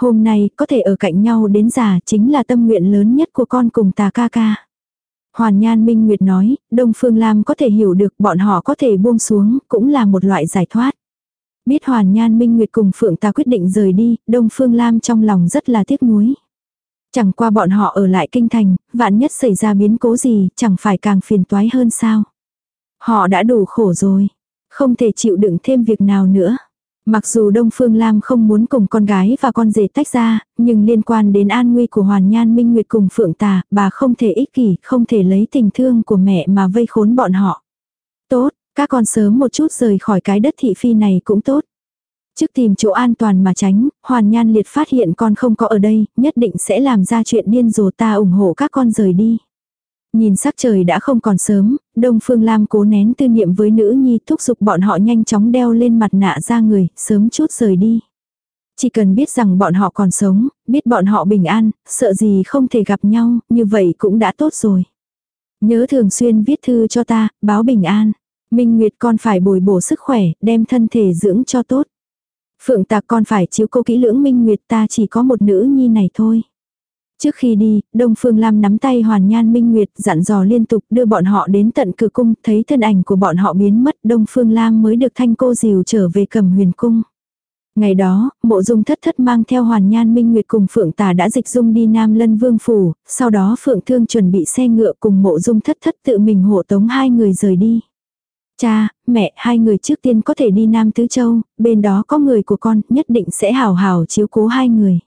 [SPEAKER 1] Hôm nay, có thể ở cạnh nhau đến già chính là tâm nguyện lớn nhất của con cùng tà ca ca. Hoàn Nhan Minh Nguyệt nói, Đông Phương Lam có thể hiểu được bọn họ có thể buông xuống, cũng là một loại giải thoát. Biết Hoàn Nhan Minh Nguyệt cùng Phượng ta quyết định rời đi, Đông Phương Lam trong lòng rất là tiếc nuối. Chẳng qua bọn họ ở lại kinh thành, vạn nhất xảy ra biến cố gì, chẳng phải càng phiền toái hơn sao. Họ đã đủ khổ rồi, không thể chịu đựng thêm việc nào nữa. Mặc dù Đông Phương Lam không muốn cùng con gái và con rể tách ra, nhưng liên quan đến an nguy của Hoàn Nhan Minh Nguyệt cùng Phượng Tà, bà không thể ích kỷ, không thể lấy tình thương của mẹ mà vây khốn bọn họ. Tốt, các con sớm một chút rời khỏi cái đất thị phi này cũng tốt. Trước tìm chỗ an toàn mà tránh, Hoàn Nhan Liệt phát hiện con không có ở đây, nhất định sẽ làm ra chuyện điên rồ ta ủng hộ các con rời đi. Nhìn sắc trời đã không còn sớm, Đông Phương Lam cố nén tư niệm với nữ nhi thúc giục bọn họ nhanh chóng đeo lên mặt nạ ra người, sớm chút rời đi. Chỉ cần biết rằng bọn họ còn sống, biết bọn họ bình an, sợ gì không thể gặp nhau, như vậy cũng đã tốt rồi. Nhớ thường xuyên viết thư cho ta, báo bình an. Minh Nguyệt con phải bồi bổ sức khỏe, đem thân thể dưỡng cho tốt. Phượng tạc con phải chiếu cố kỹ lưỡng Minh Nguyệt ta chỉ có một nữ nhi này thôi. Trước khi đi, Đông Phương Lam nắm tay Hoàn Nhan Minh Nguyệt dặn dò liên tục đưa bọn họ đến tận cửa cung, thấy thân ảnh của bọn họ biến mất, Đông Phương Lam mới được thanh cô dìu trở về cầm huyền cung. Ngày đó, mộ dung thất thất mang theo Hoàn Nhan Minh Nguyệt cùng Phượng Tà đã dịch dung đi Nam Lân Vương Phủ, sau đó Phượng Thương chuẩn bị xe ngựa cùng mộ dung thất thất tự mình hộ tống hai người rời đi. Cha, mẹ, hai người trước tiên có thể đi Nam Tứ Châu, bên đó có người của con, nhất định sẽ hào hào chiếu cố hai người.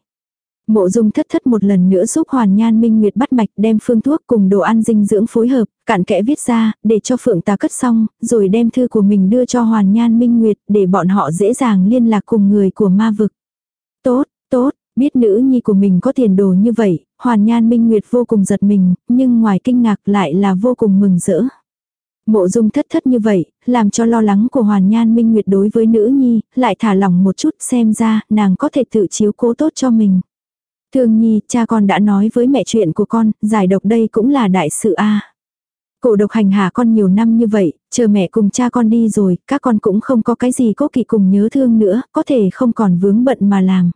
[SPEAKER 1] Mộ dung thất thất một lần nữa giúp Hoàn Nhan Minh Nguyệt bắt mạch đem phương thuốc cùng đồ ăn dinh dưỡng phối hợp, cạn kẽ viết ra, để cho Phượng ta cất xong, rồi đem thư của mình đưa cho Hoàn Nhan Minh Nguyệt để bọn họ dễ dàng liên lạc cùng người của ma vực. Tốt, tốt, biết nữ nhi của mình có tiền đồ như vậy, Hoàn Nhan Minh Nguyệt vô cùng giật mình, nhưng ngoài kinh ngạc lại là vô cùng mừng rỡ. Mộ dung thất thất như vậy, làm cho lo lắng của Hoàn Nhan Minh Nguyệt đối với nữ nhi, lại thả lỏng một chút xem ra nàng có thể tự chiếu cố tốt cho mình. Thương nhi, cha con đã nói với mẹ chuyện của con, giải độc đây cũng là đại sự a. Cổ độc hành hạ con nhiều năm như vậy, chờ mẹ cùng cha con đi rồi, các con cũng không có cái gì cố kỵ cùng nhớ thương nữa, có thể không còn vướng bận mà làm.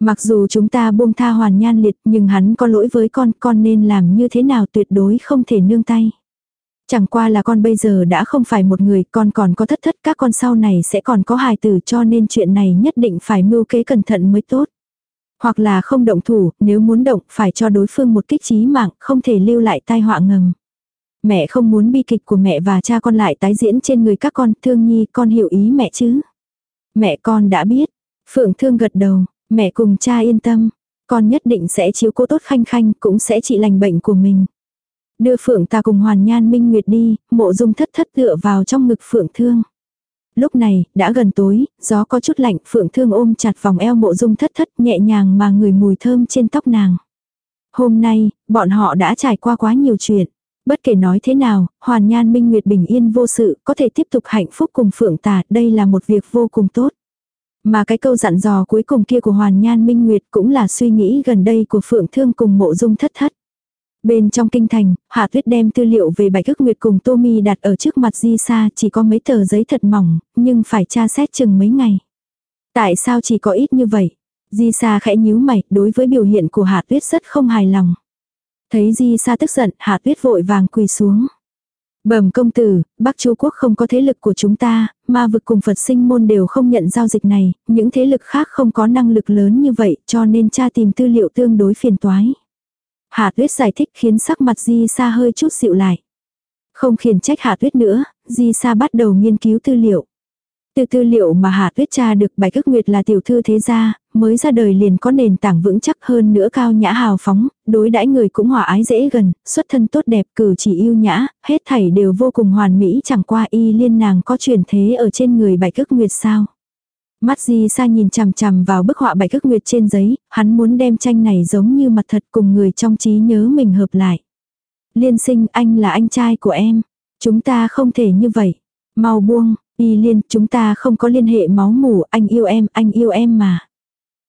[SPEAKER 1] Mặc dù chúng ta buông tha hoàn nhan liệt nhưng hắn có lỗi với con, con nên làm như thế nào tuyệt đối không thể nương tay. Chẳng qua là con bây giờ đã không phải một người, con còn có thất thất các con sau này sẽ còn có hài tử cho nên chuyện này nhất định phải mưu kế cẩn thận mới tốt. Hoặc là không động thủ, nếu muốn động phải cho đối phương một kích trí mạng, không thể lưu lại tai họa ngầm. Mẹ không muốn bi kịch của mẹ và cha con lại tái diễn trên người các con, thương nhi, con hiểu ý mẹ chứ. Mẹ con đã biết. Phượng thương gật đầu, mẹ cùng cha yên tâm. Con nhất định sẽ chiếu cố tốt khanh khanh, cũng sẽ trị lành bệnh của mình. Đưa Phượng ta cùng Hoàn Nhan Minh Nguyệt đi, mộ dung thất thất tựa vào trong ngực Phượng thương. Lúc này, đã gần tối, gió có chút lạnh, Phượng Thương ôm chặt vòng eo mộ dung thất thất nhẹ nhàng mà người mùi thơm trên tóc nàng. Hôm nay, bọn họ đã trải qua quá nhiều chuyện. Bất kể nói thế nào, Hoàn Nhan Minh Nguyệt bình yên vô sự, có thể tiếp tục hạnh phúc cùng Phượng Tà, đây là một việc vô cùng tốt. Mà cái câu dặn dò cuối cùng kia của Hoàn Nhan Minh Nguyệt cũng là suy nghĩ gần đây của Phượng Thương cùng mộ dung thất thất. Bên trong kinh thành, Hạ Tuyết đem tư liệu về Bạch ước Nguyệt cùng Tô Mi đặt ở trước mặt Di Sa, chỉ có mấy tờ giấy thật mỏng, nhưng phải tra xét chừng mấy ngày. Tại sao chỉ có ít như vậy? Di Sa khẽ nhíu mày, đối với biểu hiện của Hạ Tuyết rất không hài lòng. Thấy Di Sa tức giận, Hạ Tuyết vội vàng quỳ xuống. Bẩm công tử, Bắc Chu quốc không có thế lực của chúng ta, ma vực cùng Phật sinh môn đều không nhận giao dịch này, những thế lực khác không có năng lực lớn như vậy cho nên cha tìm tư liệu tương đối phiền toái. Hạ tuyết giải thích khiến sắc mặt Di Sa hơi chút dịu lại. Không khiển trách Hạ tuyết nữa, Di Sa bắt đầu nghiên cứu tư liệu. Từ tư liệu mà Hạ Tuyết tra được Bạch cước Nguyệt là tiểu thư thế gia, mới ra đời liền có nền tảng vững chắc hơn nữa cao nhã hào phóng, đối đãi người cũng hòa ái dễ gần, xuất thân tốt đẹp cử chỉ yêu nhã, hết thảy đều vô cùng hoàn mỹ chẳng qua y liên nàng có truyền thế ở trên người Bạch cước Nguyệt sao. Mắt Di Sa nhìn chằm chằm vào bức họa Bạch Ức Nguyệt trên giấy, hắn muốn đem tranh này giống như mặt thật cùng người trong trí nhớ mình hợp lại. Liên sinh anh là anh trai của em. Chúng ta không thể như vậy. Mau buông, Y liên, chúng ta không có liên hệ máu mủ, anh yêu em, anh yêu em mà.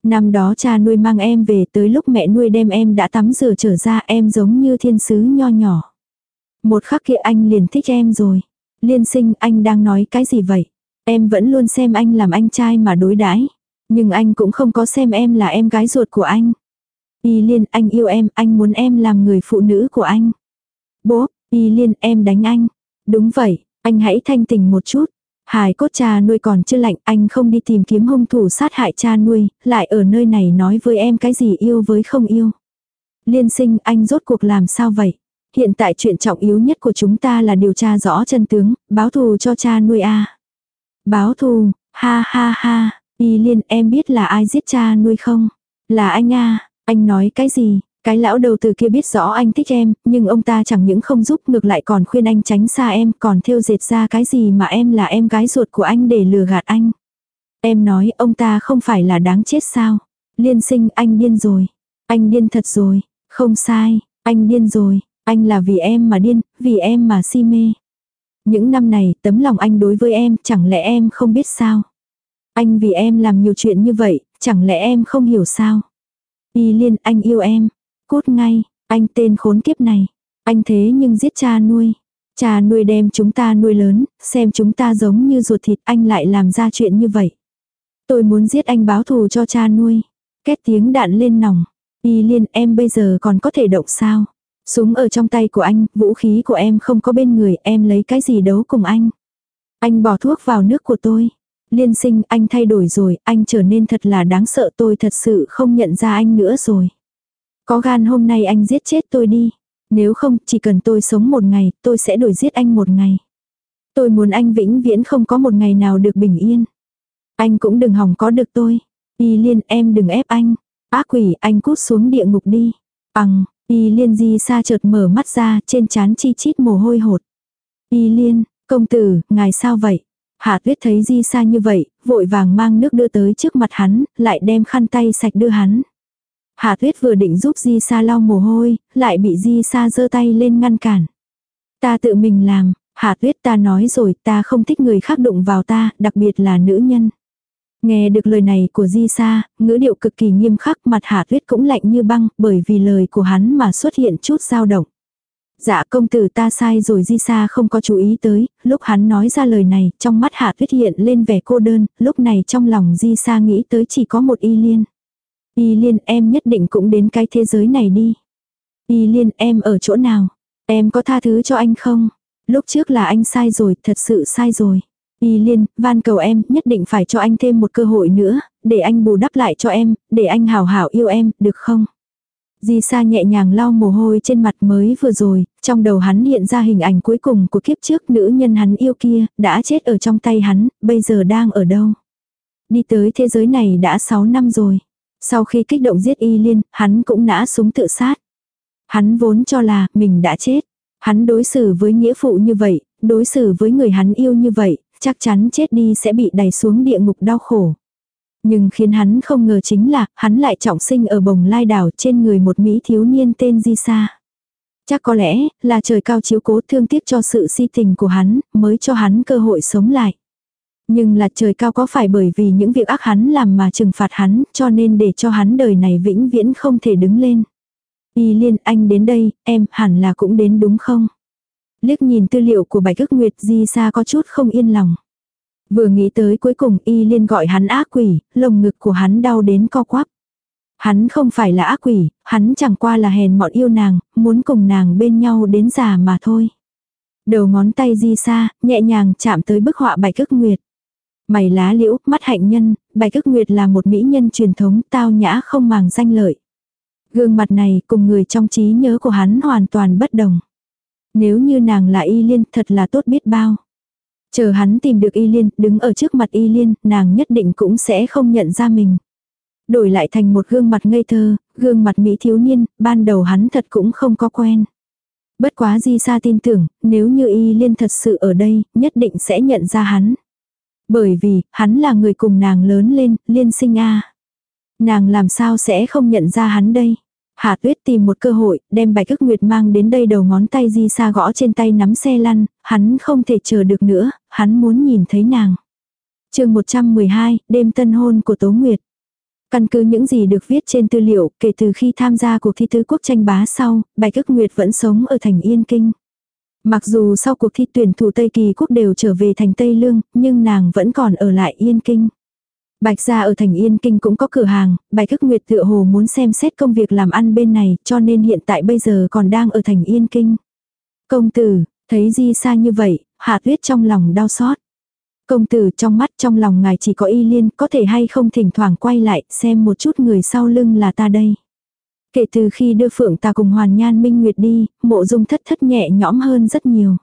[SPEAKER 1] Năm đó cha nuôi mang em về tới lúc mẹ nuôi đem em đã tắm rửa trở ra em giống như thiên sứ nho nhỏ. Một khắc kia anh liền thích em rồi. Liên sinh anh đang nói cái gì vậy? Em vẫn luôn xem anh làm anh trai mà đối đãi Nhưng anh cũng không có xem em là em gái ruột của anh. Y liên anh yêu em, anh muốn em làm người phụ nữ của anh. Bố, Y liên em đánh anh. Đúng vậy, anh hãy thanh tình một chút. Hải cốt cha nuôi còn chưa lạnh, anh không đi tìm kiếm hung thủ sát hại cha nuôi, lại ở nơi này nói với em cái gì yêu với không yêu. Liên sinh anh rốt cuộc làm sao vậy? Hiện tại chuyện trọng yếu nhất của chúng ta là điều tra rõ chân tướng, báo thù cho cha nuôi a. Báo thù, ha ha ha, y liên em biết là ai giết cha nuôi không? Là anh a, anh nói cái gì? Cái lão đầu từ kia biết rõ anh thích em, nhưng ông ta chẳng những không giúp ngược lại còn khuyên anh tránh xa em, còn thêu dệt ra cái gì mà em là em gái ruột của anh để lừa gạt anh. Em nói ông ta không phải là đáng chết sao. Liên sinh anh điên rồi. Anh điên thật rồi. Không sai, anh điên rồi. Anh là vì em mà điên, vì em mà si mê. Những năm này tấm lòng anh đối với em chẳng lẽ em không biết sao. Anh vì em làm nhiều chuyện như vậy, chẳng lẽ em không hiểu sao. Y liên anh yêu em, Cút ngay, anh tên khốn kiếp này. Anh thế nhưng giết cha nuôi. Cha nuôi đem chúng ta nuôi lớn, xem chúng ta giống như ruột thịt anh lại làm ra chuyện như vậy. Tôi muốn giết anh báo thù cho cha nuôi. Két tiếng đạn lên nòng. Y liên em bây giờ còn có thể động sao? Súng ở trong tay của anh, vũ khí của em không có bên người, em lấy cái gì đấu cùng anh? Anh bỏ thuốc vào nước của tôi. Liên sinh, anh thay đổi rồi, anh trở nên thật là đáng sợ tôi thật sự không nhận ra anh nữa rồi. Có gan hôm nay anh giết chết tôi đi. Nếu không, chỉ cần tôi sống một ngày, tôi sẽ đổi giết anh một ngày. Tôi muốn anh vĩnh viễn không có một ngày nào được bình yên. Anh cũng đừng hỏng có được tôi. Y liên em đừng ép anh. Ác quỷ anh cút xuống địa ngục đi. Bằng, y liên di xa chợt mở mắt ra trên trán chi chít mồ hôi hột. Y liên, công tử, ngài sao vậy? Hạ tuyết thấy di xa như vậy, vội vàng mang nước đưa tới trước mặt hắn, lại đem khăn tay sạch đưa hắn. Hạ tuyết vừa định giúp Di Sa lau mồ hôi, lại bị Di Sa giơ tay lên ngăn cản. Ta tự mình làm, Hạ tuyết ta nói rồi ta không thích người khác đụng vào ta, đặc biệt là nữ nhân. Nghe được lời này của Di Sa, ngữ điệu cực kỳ nghiêm khắc mặt Hạ tuyết cũng lạnh như băng bởi vì lời của hắn mà xuất hiện chút dao động. Dạ công tử ta sai rồi Di Sa không có chú ý tới, lúc hắn nói ra lời này, trong mắt Hạ Tuyết hiện lên vẻ cô đơn, lúc này trong lòng Di Sa nghĩ tới chỉ có một y liên. Y liên em nhất định cũng đến cái thế giới này đi. Y liên em ở chỗ nào? Em có tha thứ cho anh không? Lúc trước là anh sai rồi, thật sự sai rồi. Y liên, van cầu em, nhất định phải cho anh thêm một cơ hội nữa, để anh bù đắp lại cho em, để anh hảo hảo yêu em, được không? Di Sa nhẹ nhàng lau mồ hôi trên mặt mới vừa rồi, trong đầu hắn hiện ra hình ảnh cuối cùng của kiếp trước nữ nhân hắn yêu kia, đã chết ở trong tay hắn, bây giờ đang ở đâu? Đi tới thế giới này đã 6 năm rồi. Sau khi kích động giết y liên, hắn cũng nã súng tự sát. Hắn vốn cho là mình đã chết. Hắn đối xử với nghĩa phụ như vậy, đối xử với người hắn yêu như vậy, chắc chắn chết đi sẽ bị đẩy xuống địa ngục đau khổ. Nhưng khiến hắn không ngờ chính là, hắn lại trọng sinh ở bồng lai đảo trên người một Mỹ thiếu niên tên Di Sa. Chắc có lẽ, là trời cao chiếu cố thương tiếc cho sự si tình của hắn, mới cho hắn cơ hội sống lại. Nhưng là trời cao có phải bởi vì những việc ác hắn làm mà trừng phạt hắn, cho nên để cho hắn đời này vĩnh viễn không thể đứng lên. Y liên anh đến đây, em hẳn là cũng đến đúng không? Liếc nhìn tư liệu của bạch ức nguyệt di xa có chút không yên lòng. Vừa nghĩ tới cuối cùng y liên gọi hắn ác quỷ, lồng ngực của hắn đau đến co quắp. Hắn không phải là ác quỷ, hắn chẳng qua là hèn mọn yêu nàng, muốn cùng nàng bên nhau đến già mà thôi. Đầu ngón tay di xa, nhẹ nhàng chạm tới bức họa bạch ức nguyệt. Mày lá liễu, mắt hạnh nhân, bạch ức nguyệt là một mỹ nhân truyền thống tao nhã không màng danh lợi. Gương mặt này cùng người trong trí nhớ của hắn hoàn toàn bất đồng. Nếu như nàng là y liên thật là tốt biết bao. Chờ hắn tìm được y liên, đứng ở trước mặt y liên, nàng nhất định cũng sẽ không nhận ra mình. Đổi lại thành một gương mặt ngây thơ, gương mặt mỹ thiếu niên, ban đầu hắn thật cũng không có quen. Bất quá di sa tin tưởng, nếu như y liên thật sự ở đây, nhất định sẽ nhận ra hắn. Bởi vì, hắn là người cùng nàng lớn lên, liên sinh a Nàng làm sao sẽ không nhận ra hắn đây? Hạ tuyết tìm một cơ hội, đem bạch ức nguyệt mang đến đây đầu ngón tay di xa gõ trên tay nắm xe lăn, hắn không thể chờ được nữa, hắn muốn nhìn thấy nàng. chương 112, đêm tân hôn của Tố Nguyệt. Căn cứ những gì được viết trên tư liệu, kể từ khi tham gia cuộc thi tứ quốc tranh bá sau, Bạch Ức Nguyệt vẫn sống ở thành Yên Kinh. Mặc dù sau cuộc thi tuyển thủ Tây Kỳ quốc đều trở về thành Tây Lương, nhưng nàng vẫn còn ở lại Yên Kinh. Bạch gia ở thành Yên Kinh cũng có cửa hàng, Bạch Ức Nguyệt tựa hồ muốn xem xét công việc làm ăn bên này, cho nên hiện tại bây giờ còn đang ở thành Yên Kinh. Công tử, thấy Di xa như vậy, Hạ Tuyết trong lòng đau xót. Công tử trong mắt trong lòng ngài chỉ có y liên, có thể hay không thỉnh thoảng quay lại, xem một chút người sau lưng là ta đây. Kể từ khi đưa phượng ta cùng hoàn nhan minh nguyệt đi, mộ dung thất thất nhẹ nhõm hơn rất nhiều.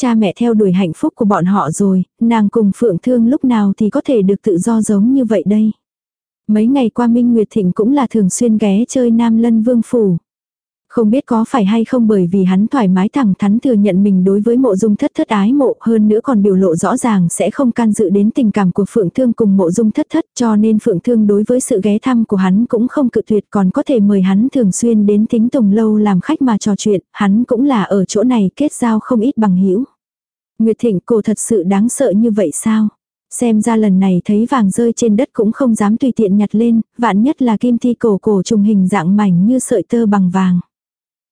[SPEAKER 1] Cha mẹ theo đuổi hạnh phúc của bọn họ rồi, nàng cùng phượng thương lúc nào thì có thể được tự do giống như vậy đây. Mấy ngày qua Minh Nguyệt Thịnh cũng là thường xuyên ghé chơi Nam Lân Vương Phủ. Không biết có phải hay không bởi vì hắn thoải mái thẳng thắn thừa nhận mình đối với mộ dung thất thất ái mộ hơn nữa còn biểu lộ rõ ràng sẽ không can dự đến tình cảm của Phượng Thương cùng mộ dung thất thất cho nên Phượng Thương đối với sự ghé thăm của hắn cũng không cự tuyệt còn có thể mời hắn thường xuyên đến tính tùng lâu làm khách mà trò chuyện, hắn cũng là ở chỗ này kết giao không ít bằng hữu Nguyệt Thịnh cô thật sự đáng sợ như vậy sao? Xem ra lần này thấy vàng rơi trên đất cũng không dám tùy tiện nhặt lên, vạn nhất là kim thi cổ cổ trùng hình dạng mảnh như sợi tơ bằng vàng.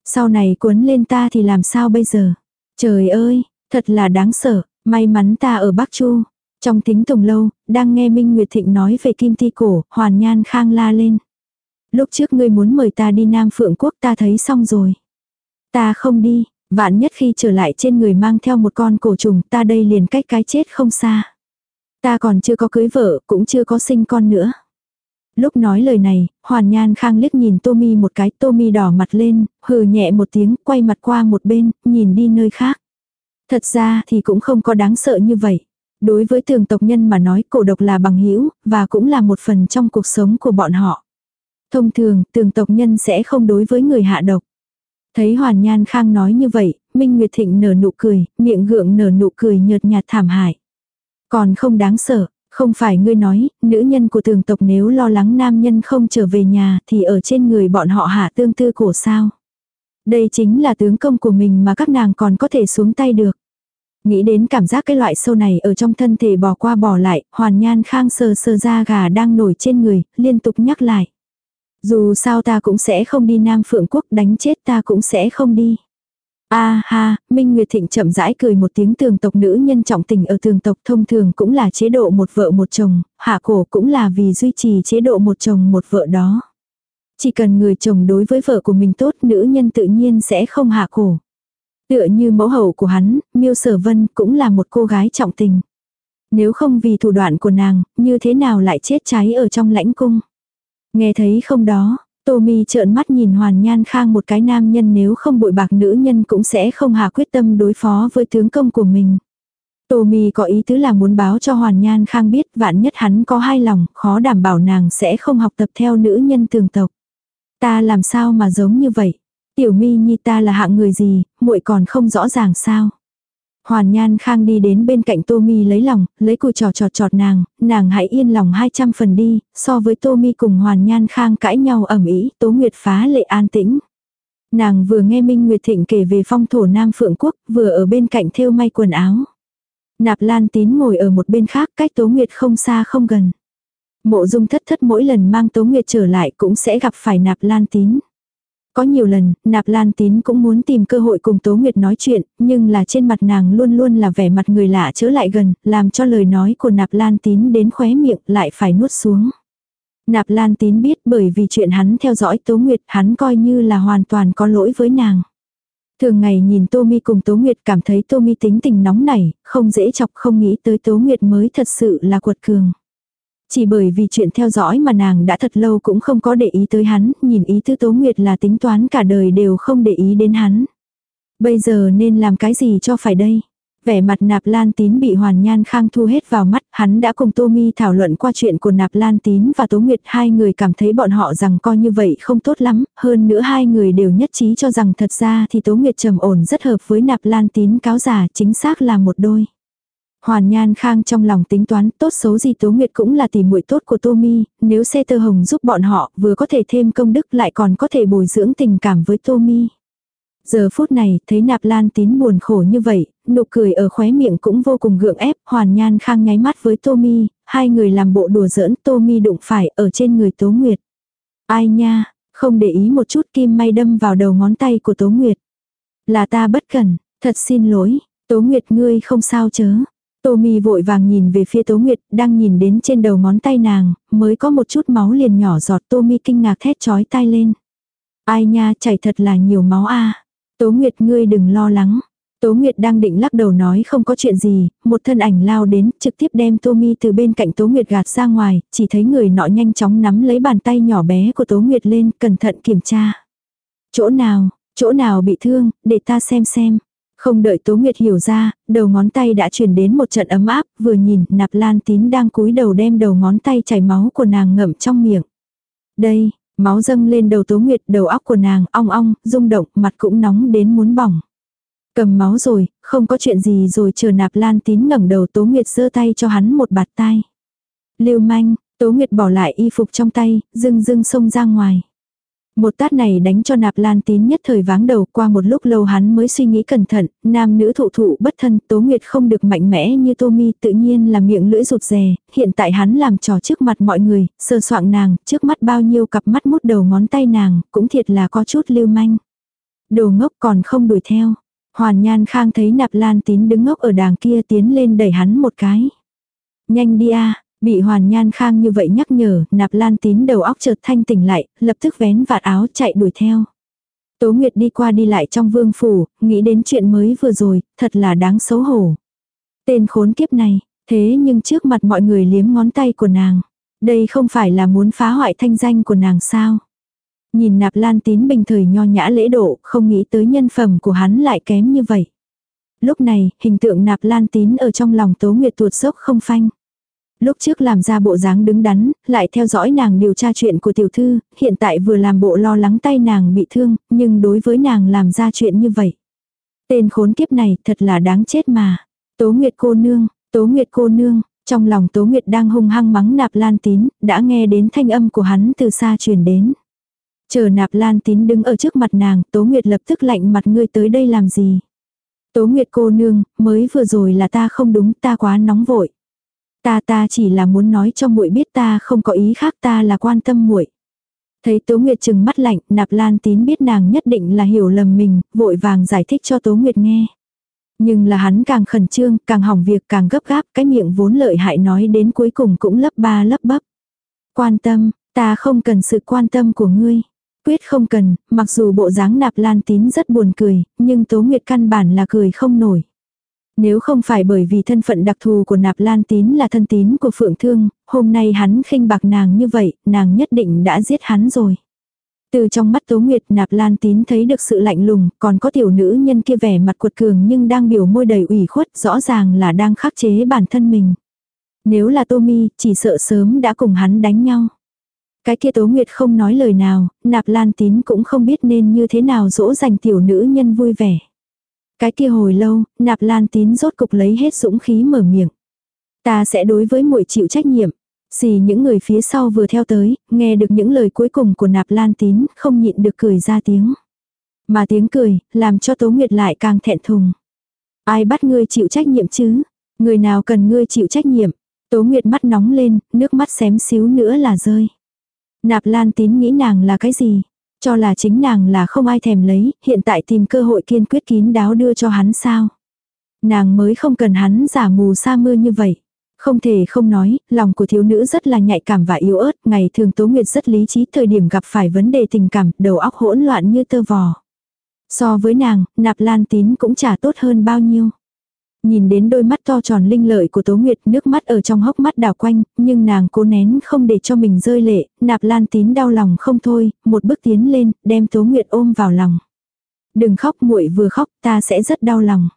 [SPEAKER 1] Sau này cuốn lên ta thì làm sao bây giờ? Trời ơi, thật là đáng sợ, may mắn ta ở Bắc Chu. Trong thính tùng lâu, đang nghe Minh Nguyệt Thịnh nói về kim ti cổ, hoàn nhan khang la lên. Lúc trước ngươi muốn mời ta đi Nam Phượng Quốc ta thấy xong rồi. Ta không đi, vạn nhất khi trở lại trên người mang theo một con cổ trùng ta đây liền cách cái chết không xa. Ta còn chưa có cưới vợ, cũng chưa có sinh con nữa. Lúc nói lời này, Hoàn Nhan Khang liếc nhìn Tommy một cái, Tommy đỏ mặt lên, hừ nhẹ một tiếng, quay mặt qua một bên, nhìn đi nơi khác. Thật ra thì cũng không có đáng sợ như vậy. Đối với tường tộc nhân mà nói cổ độc là bằng hữu và cũng là một phần trong cuộc sống của bọn họ. Thông thường, tường tộc nhân sẽ không đối với người hạ độc. Thấy Hoàn Nhan Khang nói như vậy, Minh Nguyệt Thịnh nở nụ cười, miệng gượng nở nụ cười nhợt nhạt thảm hại. Còn không đáng sợ, không phải ngươi nói, nữ nhân của tường tộc nếu lo lắng nam nhân không trở về nhà thì ở trên người bọn họ hạ tương tư cổ sao. Đây chính là tướng công của mình mà các nàng còn có thể xuống tay được. Nghĩ đến cảm giác cái loại sâu này ở trong thân thể bỏ qua bỏ lại, hoàn nhan khang sờ sờ da gà đang nổi trên người, liên tục nhắc lại. Dù sao ta cũng sẽ không đi Nam Phượng Quốc đánh chết ta cũng sẽ không đi. A ha, Minh Nguyệt Thịnh chậm rãi cười một tiếng tường tộc nữ nhân trọng tình ở tường tộc thông thường cũng là chế độ một vợ một chồng, hạ cổ cũng là vì duy trì chế độ một chồng một vợ đó. Chỉ cần người chồng đối với vợ của mình tốt nữ nhân tự nhiên sẽ không hạ cổ. Tựa như mẫu hậu của hắn, Miêu Sở Vân cũng là một cô gái trọng tình. Nếu không vì thủ đoạn của nàng, như thế nào lại chết cháy ở trong lãnh cung. Nghe thấy không đó, Tommy trợn mắt nhìn Hoàn Nhan Khang một cái nam nhân nếu không bội bạc nữ nhân cũng sẽ không hà quyết tâm đối phó với tướng công của mình. Tommy có ý tứ là muốn báo cho Hoàn Nhan Khang biết vạn nhất hắn có hai lòng, khó đảm bảo nàng sẽ không học tập theo nữ nhân tường tộc. Ta làm sao mà giống như vậy? Tiểu Mi Nhi ta là hạng người gì, muội còn không rõ ràng sao? Hoàn Nhan Khang đi đến bên cạnh Tô Mi lấy lòng, lấy cùi trò trọt trọt nàng, nàng hãy yên lòng 200 phần đi, so với Tô Mi cùng Hoàn Nhan Khang cãi nhau ẩm ý, Tố Nguyệt phá lệ an tĩnh. Nàng vừa nghe Minh Nguyệt Thịnh kể về phong thổ Nam Phượng Quốc, vừa ở bên cạnh thêu may quần áo. Nạp Lan Tín ngồi ở một bên khác cách Tố Nguyệt không xa không gần. Mộ dung thất thất mỗi lần mang Tố Nguyệt trở lại cũng sẽ gặp phải Nạp Lan Tín. Có nhiều lần, nạp lan tín cũng muốn tìm cơ hội cùng Tố Nguyệt nói chuyện, nhưng là trên mặt nàng luôn luôn là vẻ mặt người lạ chớ lại gần, làm cho lời nói của nạp lan tín đến khóe miệng lại phải nuốt xuống. Nạp Lan Tín biết bởi vì chuyện hắn theo dõi Tố Nguyệt hắn coi như là hoàn toàn có lỗi với nàng. Thường ngày nhìn Tô Mi cùng Tố Nguyệt cảm thấy Tô Mi tính tình nóng nảy, không dễ chọc không nghĩ tới Tố Nguyệt mới thật sự là cuột cường. Chỉ bởi vì chuyện theo dõi mà nàng đã thật lâu cũng không có để ý tới hắn, nhìn ý tư Tố Nguyệt là tính toán cả đời đều không để ý đến hắn. Bây giờ nên làm cái gì cho phải đây? Vẻ mặt nạp lan tín bị hoàn nhan khang thu hết vào mắt, hắn đã cùng Tô Mi thảo luận qua chuyện của nạp lan tín và Tố Nguyệt hai người cảm thấy bọn họ rằng coi như vậy không tốt lắm, hơn nữa hai người đều nhất trí cho rằng thật ra thì Tố Nguyệt trầm ổn rất hợp với nạp lan tín cáo giả chính xác là một đôi. Hoàn Nhan Khang trong lòng tính toán tốt xấu gì Tố Nguyệt cũng là tỷ muội tốt của Tô Mi, nếu xe tơ hồng giúp bọn họ vừa có thể thêm công đức lại còn có thể bồi dưỡng tình cảm với Tô Mi. Giờ phút này, thấy nạp lan tín buồn khổ như vậy, nụ cười ở khóe miệng cũng vô cùng gượng ép, hoàn nhan khang nháy mắt với Tommy, hai người làm bộ đùa giỡn Tommy đụng phải ở trên người Tố Nguyệt. Ai nha, không để ý một chút kim may đâm vào đầu ngón tay của Tố Nguyệt. Là ta bất cẩn, thật xin lỗi, Tố Nguyệt ngươi không sao chớ. Tommy vội vàng nhìn về phía Tố Nguyệt, đang nhìn đến trên đầu ngón tay nàng, mới có một chút máu liền nhỏ giọt Tommy kinh ngạc thét chói tai lên. Ai nha, chảy thật là nhiều máu a. Tố Nguyệt ngươi đừng lo lắng. Tố Nguyệt đang định lắc đầu nói không có chuyện gì, một thân ảnh lao đến, trực tiếp đem Tô Mi từ bên cạnh Tố Nguyệt gạt ra ngoài, chỉ thấy người nọ nhanh chóng nắm lấy bàn tay nhỏ bé của Tố Nguyệt lên, cẩn thận kiểm tra. Chỗ nào, chỗ nào bị thương, để ta xem xem. Không đợi Tố Nguyệt hiểu ra, đầu ngón tay đã truyền đến một trận ấm áp, vừa nhìn, nạp lan tín đang cúi đầu đem đầu ngón tay chảy máu của nàng ngậm trong miệng. Đây, Máu dâng lên đầu Tố Nguyệt, đầu óc của nàng ong ong, rung động, mặt cũng nóng đến muốn bỏng. Cầm máu rồi, không có chuyện gì rồi chờ nạp lan tín ngẩng đầu Tố Nguyệt giơ tay cho hắn một bạt tai. Lưu manh, Tố Nguyệt bỏ lại y phục trong tay, dưng dưng xông ra ngoài. Một tát này đánh cho nạp lan tín nhất thời váng đầu qua một lúc lâu hắn mới suy nghĩ cẩn thận, nam nữ thụ thụ bất thân, tố nguyệt không được mạnh mẽ như tô mi tự nhiên là miệng lưỡi rụt rè, hiện tại hắn làm trò trước mặt mọi người, sơ soạng nàng, trước mắt bao nhiêu cặp mắt mút đầu ngón tay nàng, cũng thiệt là có chút lưu manh. Đồ ngốc còn không đuổi theo. Hoàn Nhan Khang thấy nạp lan tín đứng ngốc ở đàng kia tiến lên đẩy hắn một cái. Nhanh đi a Bị hoàn nhan khang như vậy nhắc nhở, nạp lan tín đầu óc chợt thanh tỉnh lại, lập tức vén vạt áo chạy đuổi theo. Tố Nguyệt đi qua đi lại trong vương phủ, nghĩ đến chuyện mới vừa rồi, thật là đáng xấu hổ. Tên khốn kiếp này, thế nhưng trước mặt mọi người liếm ngón tay của nàng. Đây không phải là muốn phá hoại thanh danh của nàng sao. Nhìn nạp lan tín bình thời nho nhã lễ độ, không nghĩ tới nhân phẩm của hắn lại kém như vậy. Lúc này, hình tượng nạp lan tín ở trong lòng Tố Nguyệt tuột sốc không phanh. Lúc trước làm ra bộ dáng đứng đắn, lại theo dõi nàng điều tra chuyện của tiểu thư, hiện tại vừa làm bộ lo lắng tay nàng bị thương, nhưng đối với nàng làm ra chuyện như vậy. Tên khốn kiếp này thật là đáng chết mà. Tố Nguyệt cô nương, Tố Nguyệt cô nương, trong lòng Tố Nguyệt đang hung hăng mắng nạp lan tín, đã nghe đến thanh âm của hắn từ xa truyền đến. Chờ nạp lan tín đứng ở trước mặt nàng, Tố Nguyệt lập tức lạnh mặt ngươi tới đây làm gì. Tố Nguyệt cô nương, mới vừa rồi là ta không đúng, ta quá nóng vội. Ta ta chỉ là muốn nói cho muội biết ta không có ý khác ta là quan tâm muội. Thấy Tố Nguyệt chừng mắt lạnh, Nạp Lan Tín biết nàng nhất định là hiểu lầm mình, vội vàng giải thích cho Tố Nguyệt nghe. Nhưng là hắn càng khẩn trương, càng hỏng việc, càng gấp gáp, cái miệng vốn lợi hại nói đến cuối cùng cũng lấp ba lấp bấp. Quan tâm, ta không cần sự quan tâm của ngươi. Quyết không cần, mặc dù bộ dáng nạp lan tín rất buồn cười, nhưng Tố Nguyệt căn bản là cười không nổi. Nếu không phải bởi vì thân phận đặc thù của nạp lan tín là thân tín của phượng thương, hôm nay hắn khinh bạc nàng như vậy, nàng nhất định đã giết hắn rồi. Từ trong mắt Tố Nguyệt nạp lan tín thấy được sự lạnh lùng, còn có tiểu nữ nhân kia vẻ mặt cuột cường nhưng đang biểu môi đầy ủy khuất, rõ ràng là đang khắc chế bản thân mình. Nếu là Tô Mi, chỉ sợ sớm đã cùng hắn đánh nhau. Cái kia Tố Nguyệt không nói lời nào, nạp lan tín cũng không biết nên như thế nào dỗ dành tiểu nữ nhân vui vẻ. Cái kia hồi lâu, nạp lan tín rốt cục lấy hết dũng khí mở miệng. Ta sẽ đối với muội chịu trách nhiệm. Xì những người phía sau vừa theo tới, nghe được những lời cuối cùng của nạp lan tín, không nhịn được cười ra tiếng. Mà tiếng cười, làm cho Tố Nguyệt lại càng thẹn thùng. Ai bắt ngươi chịu trách nhiệm chứ? Người nào cần ngươi chịu trách nhiệm? Tố Nguyệt mắt nóng lên, nước mắt xém xíu nữa là rơi. Nạp Lan Tín nghĩ nàng là cái gì? Cho là chính nàng là không ai thèm lấy, hiện tại tìm cơ hội kiên quyết kín đáo đưa cho hắn sao. Nàng mới không cần hắn giả mù sa mưa như vậy. Không thể không nói, lòng của thiếu nữ rất là nhạy cảm và yếu ớt, ngày thường Tố Nguyệt rất lý trí thời điểm gặp phải vấn đề tình cảm, đầu óc hỗn loạn như tơ vò. So với nàng, nạp lan tín cũng chả tốt hơn bao nhiêu. Nhìn đến đôi mắt to tròn linh lợi của Tố Nguyệt nước mắt ở trong hốc mắt đào quanh, nhưng nàng cố nén không để cho mình rơi lệ, nạp lan tín đau lòng không thôi, một bước tiến lên, đem Tố Nguyệt ôm vào lòng. Đừng khóc muội vừa khóc ta sẽ rất đau lòng.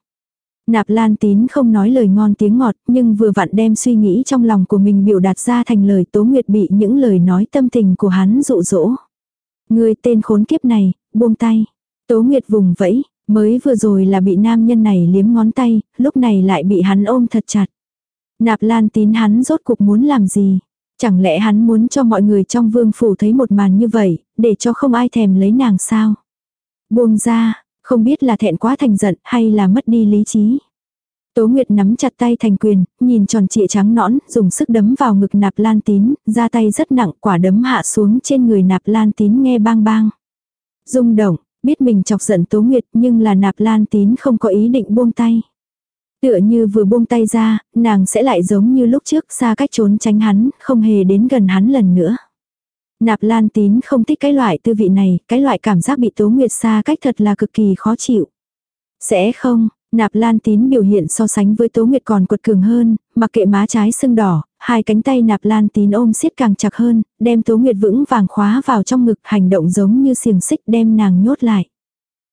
[SPEAKER 1] Nạp Lan Tín không nói lời ngon tiếng ngọt, nhưng vừa vặn đem suy nghĩ trong lòng của mình biểu đạt ra thành lời Tố Nguyệt bị những lời nói tâm tình của hắn dụ dỗ. Người tên khốn kiếp này, buông tay. Tố Nguyệt vùng vẫy, mới vừa rồi là bị nam nhân này liếm ngón tay, lúc này lại bị hắn ôm thật chặt. Nạp Lan Tín hắn rốt cuộc muốn làm gì? Chẳng lẽ hắn muốn cho mọi người trong vương phủ thấy một màn như vậy, để cho không ai thèm lấy nàng sao? Buông ra, không biết là thẹn quá thành giận hay là mất đi lý trí. Tố Nguyệt nắm chặt tay thành quyền, nhìn tròn trịa trắng nõn, dùng sức đấm vào ngực nạp lan tín, ra tay rất nặng, quả đấm hạ xuống trên người nạp lan tín nghe bang bang. rung động, biết mình chọc giận Tố Nguyệt nhưng là nạp lan tín không có ý định buông tay. Tựa như vừa buông tay ra, nàng sẽ lại giống như lúc trước xa cách trốn tránh hắn, không hề đến gần hắn lần nữa. Nạp Lan Tín không thích cái loại tư vị này, cái loại cảm giác bị Tố Nguyệt xa cách thật là cực kỳ khó chịu. Sẽ không, Nạp Lan Tín biểu hiện so sánh với Tố Nguyệt còn quật cường hơn, mặc kệ má trái sưng đỏ, hai cánh tay Nạp Lan Tín ôm siết càng chặt hơn, đem Tố Nguyệt vững vàng khóa vào trong ngực, hành động giống như xiềng xích đem nàng nhốt lại.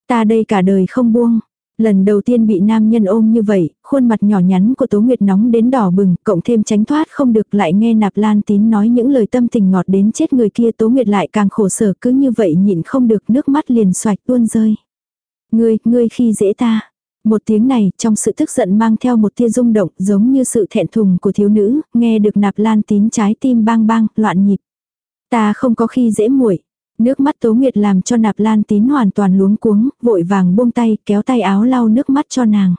[SPEAKER 1] Ta đây cả đời không buông, Lần đầu tiên bị nam nhân ôm như vậy, khuôn mặt nhỏ nhắn của Tố Nguyệt nóng đến đỏ bừng, cộng thêm tránh thoát không được lại nghe nạp lan tín nói những lời tâm tình ngọt đến chết người kia Tố Nguyệt lại càng khổ sở cứ như vậy nhịn không được nước mắt liền xoạch tuôn rơi. Ngươi, ngươi khi dễ ta. Một tiếng này trong sự tức giận mang theo một tia rung động giống như sự thẹn thùng của thiếu nữ, nghe được nạp lan tín trái tim bang bang, loạn nhịp. Ta không có khi dễ muội Nước mắt Tố Nguyệt làm cho nạp lan tín hoàn toàn luống cuống, vội vàng buông tay, kéo tay áo lau nước mắt cho nàng.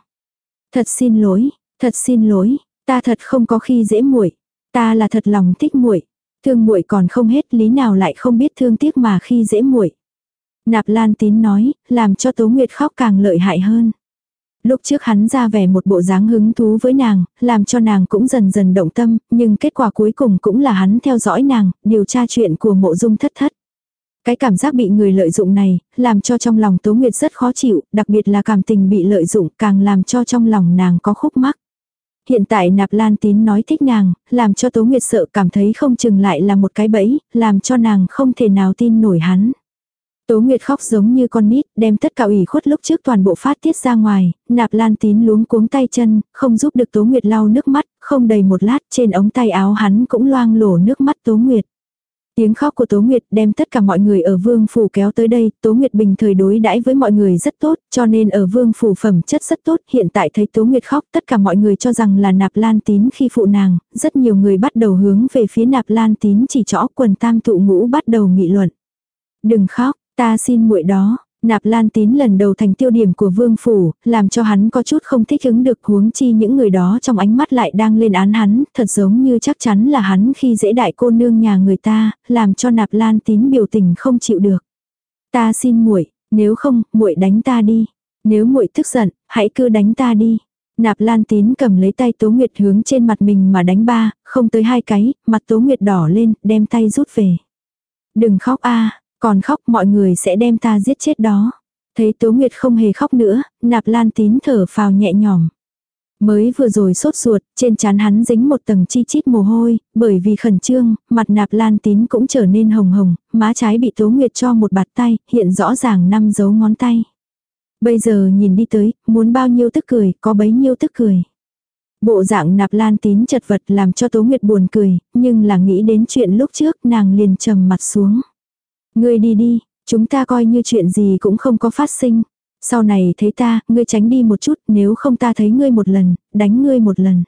[SPEAKER 1] Thật xin lỗi, thật xin lỗi, ta thật không có khi dễ muội, ta là thật lòng thích muội, thương muội còn không hết lý nào lại không biết thương tiếc mà khi dễ muội. Nạp Lan Tín nói, làm cho Tố Nguyệt khóc càng lợi hại hơn. Lúc trước hắn ra vẻ một bộ dáng hứng thú với nàng, làm cho nàng cũng dần dần động tâm, nhưng kết quả cuối cùng cũng là hắn theo dõi nàng, điều tra chuyện của mộ dung thất thất. Cái cảm giác bị người lợi dụng này, làm cho trong lòng Tố Nguyệt rất khó chịu, đặc biệt là cảm tình bị lợi dụng càng làm cho trong lòng nàng có khúc mắc. Hiện tại nạp lan tín nói thích nàng, làm cho Tố Nguyệt sợ cảm thấy không chừng lại là một cái bẫy, làm cho nàng không thể nào tin nổi hắn. Tố Nguyệt khóc giống như con nít, đem tất cả ủy khuất lúc trước toàn bộ phát tiết ra ngoài, nạp lan tín luống cuống tay chân, không giúp được Tố Nguyệt lau nước mắt, không đầy một lát trên ống tay áo hắn cũng loang lổ nước mắt Tố Nguyệt. Tiếng khóc của Tố Nguyệt đem tất cả mọi người ở vương phủ kéo tới đây, Tố Nguyệt bình thời đối đãi với mọi người rất tốt, cho nên ở vương phủ phẩm chất rất tốt, hiện tại thấy Tố Nguyệt khóc tất cả mọi người cho rằng là nạp lan tín khi phụ nàng, rất nhiều người bắt đầu hướng về phía nạp lan tín chỉ trõ quần tam tụ ngũ bắt đầu nghị luận. Đừng khóc, ta xin muội đó, Nạp Lan Tín lần đầu thành tiêu điểm của vương phủ, làm cho hắn có chút không thích ứng được huống chi những người đó trong ánh mắt lại đang lên án hắn, thật giống như chắc chắn là hắn khi dễ đại cô nương nhà người ta, làm cho Nạp Lan Tín biểu tình không chịu được. Ta xin muội, nếu không, muội đánh ta đi. Nếu muội tức giận, hãy cứ đánh ta đi. Nạp Lan Tín cầm lấy tay Tố Nguyệt hướng trên mặt mình mà đánh ba, không tới hai cái, mặt Tố Nguyệt đỏ lên, đem tay rút về. Đừng khóc a, còn khóc mọi người sẽ đem ta giết chết đó. Thấy Tố Nguyệt không hề khóc nữa, nạp lan tín thở phào nhẹ nhõm. Mới vừa rồi sốt ruột, trên trán hắn dính một tầng chi chít mồ hôi, bởi vì khẩn trương, mặt nạp lan tín cũng trở nên hồng hồng, má trái bị Tố Nguyệt cho một bạt tay, hiện rõ ràng năm dấu ngón tay. Bây giờ nhìn đi tới, muốn bao nhiêu tức cười, có bấy nhiêu tức cười. Bộ dạng nạp lan tín chật vật làm cho Tố Nguyệt buồn cười, nhưng là nghĩ đến chuyện lúc trước nàng liền trầm mặt xuống. Ngươi đi đi, chúng ta coi như chuyện gì cũng không có phát sinh. Sau này thấy ta, ngươi tránh đi một chút, nếu không ta thấy ngươi một lần, đánh ngươi một lần.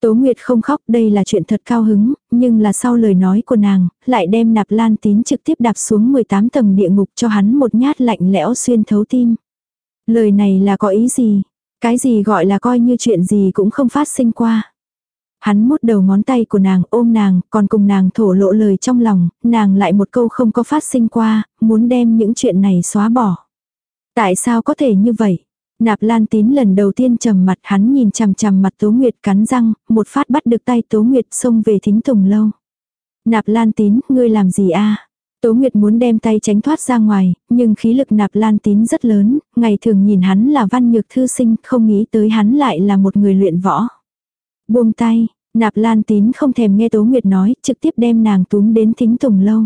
[SPEAKER 1] Tố Nguyệt không khóc, đây là chuyện thật cao hứng, nhưng là sau lời nói của nàng, lại đem nạp lan tín trực tiếp đạp xuống 18 tầng địa ngục cho hắn một nhát lạnh lẽo xuyên thấu tim. Lời này là có ý gì? Cái gì gọi là coi như chuyện gì cũng không phát sinh qua. Hắn mút đầu ngón tay của nàng ôm nàng, còn cùng nàng thổ lộ lời trong lòng, nàng lại một câu không có phát sinh qua, muốn đem những chuyện này xóa bỏ. Tại sao có thể như vậy? Nạp Lan Tín lần đầu tiên trầm mặt hắn nhìn chằm chằm mặt Tố Nguyệt cắn răng, một phát bắt được tay Tố Nguyệt xông về thính tùng lâu. Nạp Lan Tín, ngươi làm gì a? Tố Nguyệt muốn đem tay tránh thoát ra ngoài, nhưng khí lực Nạp Lan Tín rất lớn, ngày thường nhìn hắn là văn nhược thư sinh, không nghĩ tới hắn lại là một người luyện võ. Buông tay, Nạp Lan Tín không thèm nghe Tố Nguyệt nói, trực tiếp đem nàng túm đến thính tùng lâu.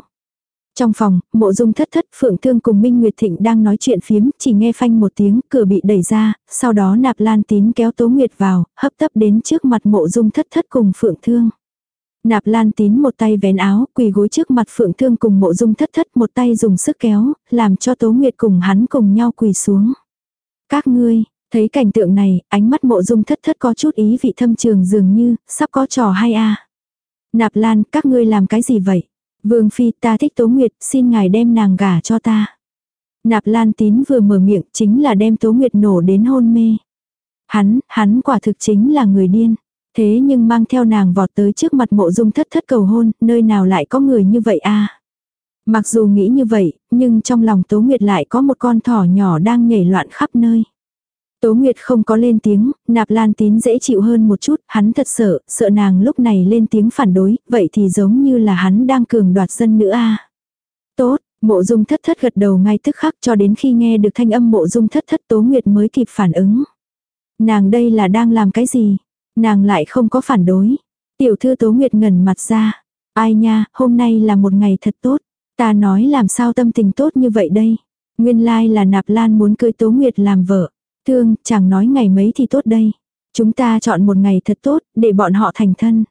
[SPEAKER 1] Trong phòng, mộ dung thất thất Phượng Thương cùng Minh Nguyệt Thịnh đang nói chuyện phiếm, chỉ nghe phanh một tiếng, cửa bị đẩy ra, sau đó nạp lan tín kéo Tố Nguyệt vào, hấp tấp đến trước mặt mộ dung thất thất cùng Phượng Thương. Nạp lan tín một tay vén áo, quỳ gối trước mặt Phượng Thương cùng mộ dung thất thất một tay dùng sức kéo, làm cho Tố Nguyệt cùng hắn cùng nhau quỳ xuống. Các ngươi, thấy cảnh tượng này, ánh mắt mộ dung thất thất có chút ý vị thâm trường dường như, sắp có trò hay a Nạp lan, các ngươi làm cái gì vậy? Vương Phi ta thích Tố Nguyệt, xin ngài đem nàng gả cho ta. Nạp Lan Tín vừa mở miệng chính là đem Tố Nguyệt nổ đến hôn mê. Hắn, hắn quả thực chính là người điên. Thế nhưng mang theo nàng vọt tới trước mặt mộ dung thất thất cầu hôn, nơi nào lại có người như vậy a Mặc dù nghĩ như vậy, nhưng trong lòng Tố Nguyệt lại có một con thỏ nhỏ đang nhảy loạn khắp nơi. Tố Nguyệt không có lên tiếng, nạp lan tín dễ chịu hơn một chút, hắn thật sợ, sợ nàng lúc này lên tiếng phản đối, vậy thì giống như là hắn đang cường đoạt dân nữa a Tốt, mộ dung thất thất gật đầu ngay tức khắc cho đến khi nghe được thanh âm mộ dung thất thất Tố Nguyệt mới kịp phản ứng. Nàng đây là đang làm cái gì? Nàng lại không có phản đối. Tiểu thư Tố Nguyệt ngẩn mặt ra. Ai nha, hôm nay là một ngày thật tốt. Ta nói làm sao tâm tình tốt như vậy đây. Nguyên lai là nạp lan muốn cưới Tố Nguyệt làm vợ. Thương, chàng nói ngày mấy thì tốt đây. Chúng ta chọn một ngày thật tốt, để bọn họ thành thân.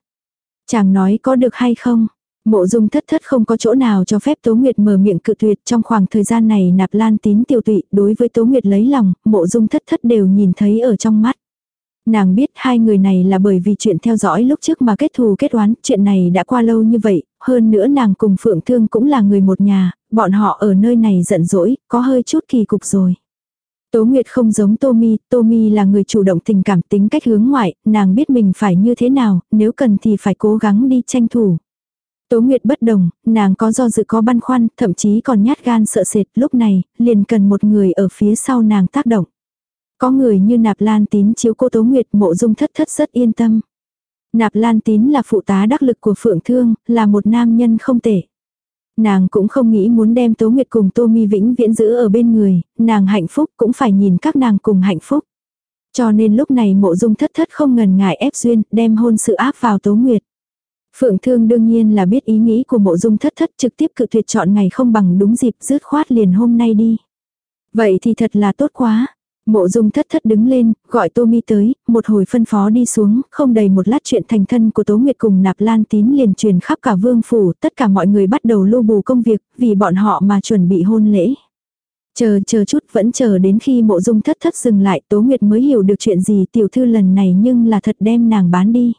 [SPEAKER 1] Chàng nói có được hay không? Mộ dung thất thất không có chỗ nào cho phép Tố Nguyệt mở miệng cự tuyệt trong khoảng thời gian này nạp lan tín tiêu tụy đối với Tố Nguyệt lấy lòng, mộ dung thất thất đều nhìn thấy ở trong mắt. Nàng biết hai người này là bởi vì chuyện theo dõi lúc trước mà kết thù kết oán, chuyện này đã qua lâu như vậy, hơn nữa nàng cùng Phượng Thương cũng là người một nhà, bọn họ ở nơi này giận dỗi, có hơi chút kỳ cục rồi. Tố Nguyệt không giống Tommy, Tommy là người chủ động tình cảm tính cách hướng ngoại, nàng biết mình phải như thế nào, nếu cần thì phải cố gắng đi tranh thủ. Tố Nguyệt bất đồng, nàng có do dự có băn khoăn, thậm chí còn nhát gan sợ sệt, lúc này, liền cần một người ở phía sau nàng tác động. Có người như Nạp Lan Tín chiếu cô Tố Nguyệt mộ dung thất thất rất yên tâm. Nạp Lan Tín là phụ tá đắc lực của Phượng Thương, là một nam nhân không tệ. Nàng cũng không nghĩ muốn đem Tố Nguyệt cùng Tô Mi vĩnh viễn giữ ở bên người, nàng hạnh phúc cũng phải nhìn các nàng cùng hạnh phúc. Cho nên lúc này mộ dung thất thất không ngần ngại ép duyên, đem hôn sự áp vào Tố Nguyệt. Phượng Thương đương nhiên là biết ý nghĩ của mộ dung thất thất trực tiếp cự tuyệt chọn ngày không bằng đúng dịp rứt khoát liền hôm nay đi. Vậy thì thật là tốt quá. Mộ dung thất thất đứng lên, gọi Tô Mi tới, một hồi phân phó đi xuống, không đầy một lát chuyện thành thân của Tố Nguyệt cùng nạp lan tín liền truyền khắp cả vương phủ, tất cả mọi người bắt đầu lưu bù công việc, vì bọn họ mà chuẩn bị hôn lễ. Chờ chờ chút vẫn chờ đến khi mộ dung thất thất dừng lại Tố Nguyệt mới hiểu được chuyện gì tiểu thư lần này nhưng là thật đem nàng bán đi.